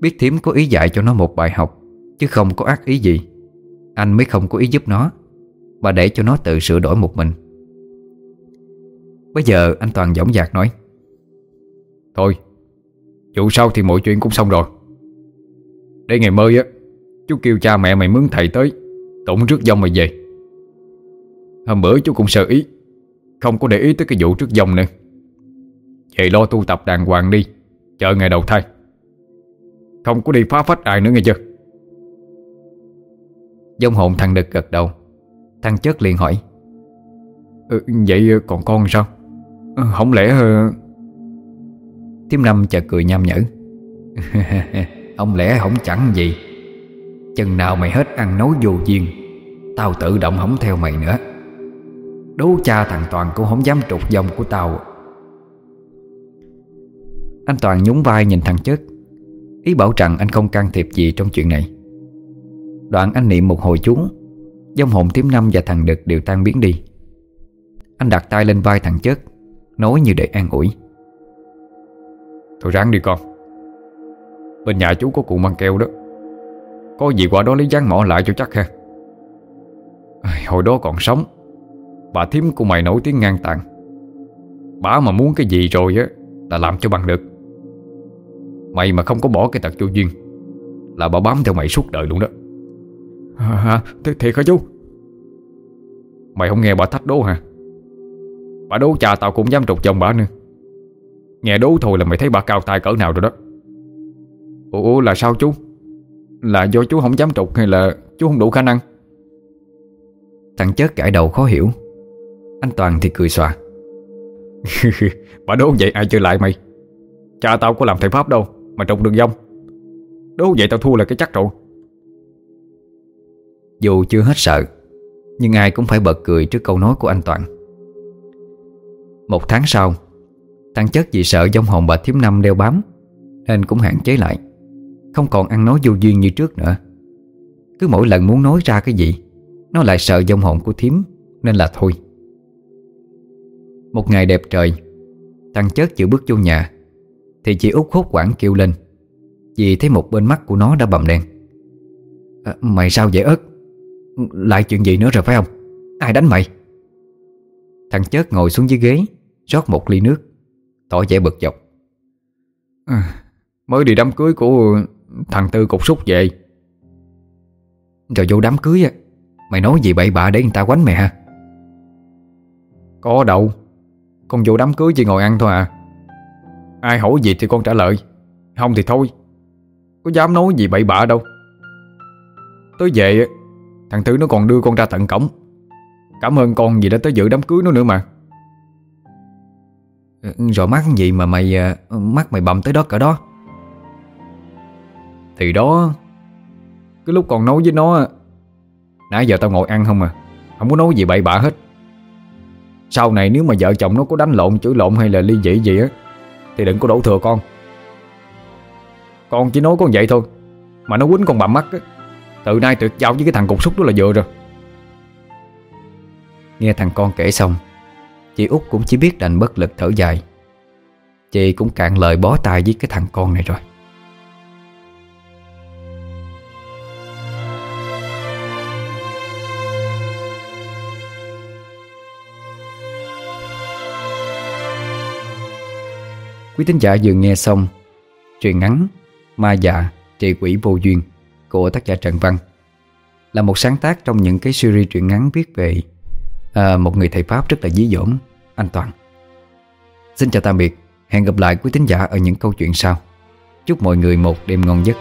A: Biết thím có ý dạy cho nó một bài học, Chứ không có ác ý gì. Anh mới không có ý giúp nó, Mà để cho nó tự sửa đổi một mình. Bây giờ anh Toàn dõng dạc nói,
B: Thôi, Dù sao thì mọi chuyện cũng xong rồi. Để ngày mới á, Chú kêu cha mẹ mày mướn thầy tới, Tụng trước dông mày về. Hôm bữa chú cũng sợ ý, Không có để ý tới cái vụ trước dòng nữa Vậy lo tu tập đàng hoàng đi Chờ ngày đầu thai Không có đi phá phách ai nữa nghe chưa?
A: Dông hồn thằng đực gật đầu. Thằng chớt liền hỏi.
B: Ừ, Vậy còn con sao? Ừ, Không lẽ uh...
A: Tiếm năm chợt cười nham nhở. Không lẽ không chẳng gì. Chừng nào mày hết ăn nấu vô duyên Tao tự động không theo mày nữa. Đố cha thằng Toàn cũng không dám trục dòng của tao anh Toàn nhún vai nhìn thằng chết Ý bảo rằng anh không can thiệp gì trong chuyện này. Đoạn anh niệm một hồi chú Dông hồn tím năm và thằng Đực đều tan biến đi. Anh đặt tay lên vai thằng chết Nói như để an ủi.
B: Thôi ráng đi con. Bên nhà chú có cụ măng keo đó. Có gì qua đó lấy dán mỏ lại cho chắc ha. Hồi đó còn sống. Bà thím của mày nổi tiếng ngang tàn Bà mà muốn cái gì rồi á, Là làm cho bằng được. Mày mà không có bỏ cái tật vô duyên Là bà bám theo mày suốt đời luôn đó.
C: À, th thiệt hả chú?
B: Mày không nghe bà thách đố hả? Bà đố cha tao cũng dám trục chồng bà nữa. Nghe đố thôi là mày thấy bà cao tay cỡ nào rồi đó.
C: Ủa là sao chú? Là do chú không dám trục hay là chú không đủ khả năng?
A: Thằng chết cãi đầu khó hiểu. Anh Toàn thì cười xòa.
B: Bà đố vậy ai chơi lại mày? Cha tao có làm thầy Pháp đâu mà trục đường dông. Đố vậy tao thua là cái chắc rồi.
A: Dù chưa hết sợ, Nhưng ai cũng phải bật cười trước câu nói của anh Toàn. Một tháng sau Thằng chất vì sợ dông hồn bà thiếm năm đeo bám, Nên cũng hạn chế lại. Không còn ăn nói vô duyên như trước nữa. Cứ mỗi lần muốn nói ra cái gì, Nó lại sợ dông hồn của thiếm, Nên là thôi. Một ngày đẹp trời Thằng chất chịu bước vô nhà thì chị út hốt quảng kêu lên. Vì thấy một bên mắt của nó đã bầm đen. À, Mày sao vậy ớt? Lại chuyện gì nữa rồi phải không? Ai đánh mày? Thằng chớt ngồi xuống dưới ghế rót một ly nước Tỏ vẻ bực dọc.
B: À, Mới đi đám cưới của thằng Tư cục xúc về.
A: Rồi vô đám cưới á Mày nói gì bậy bạ để người ta quánh mày ha?
B: Có đâu Con vô đám cưới chỉ ngồi ăn thôi à. Ai hỏi gì thì con trả lời. Không thì thôi. Có dám nói gì bậy bạ đâu. Tới về Thằng Tư nó còn đưa con ra tận cổng. Cảm ơn con vì đã tới dự đám cưới nó nữa mà.
A: Rồi mắt gì mà mày ờ, Mắt mày bầm tới đó cỡ đó?
B: Thì đó Cái lúc còn nói với nó Nãy giờ tao ngồi ăn không à Không có nói gì bậy bạ hết. Sau này nếu mà vợ chồng nó có đánh lộn Chửi lộn hay là ly dị gì á thì đừng có đổ thừa con. Con chỉ nói con vậy thôi, Mà nó quýnh con bầm mắt Từ nay tuyệt giao với cái thằng cục xúc đó là vừa rồi.
A: Nghe thằng con kể xong, Chị út cũng chỉ biết đành bất lực thở dài. Chị cũng cạn lời bó tay với cái thằng con này rồi. Quý tín giả vừa nghe xong Truyện ngắn Ma dạ trị quỷ vô duyên Của tác giả Trần Văn Là một sáng tác trong những cái series truyện ngắn viết về à, Một người thầy Pháp rất là dí dỏm Anh Toàn. Xin chào tạm biệt Hẹn gặp lại quý tín giả ở những câu chuyện sau. Chúc mọi người một đêm ngon giấc.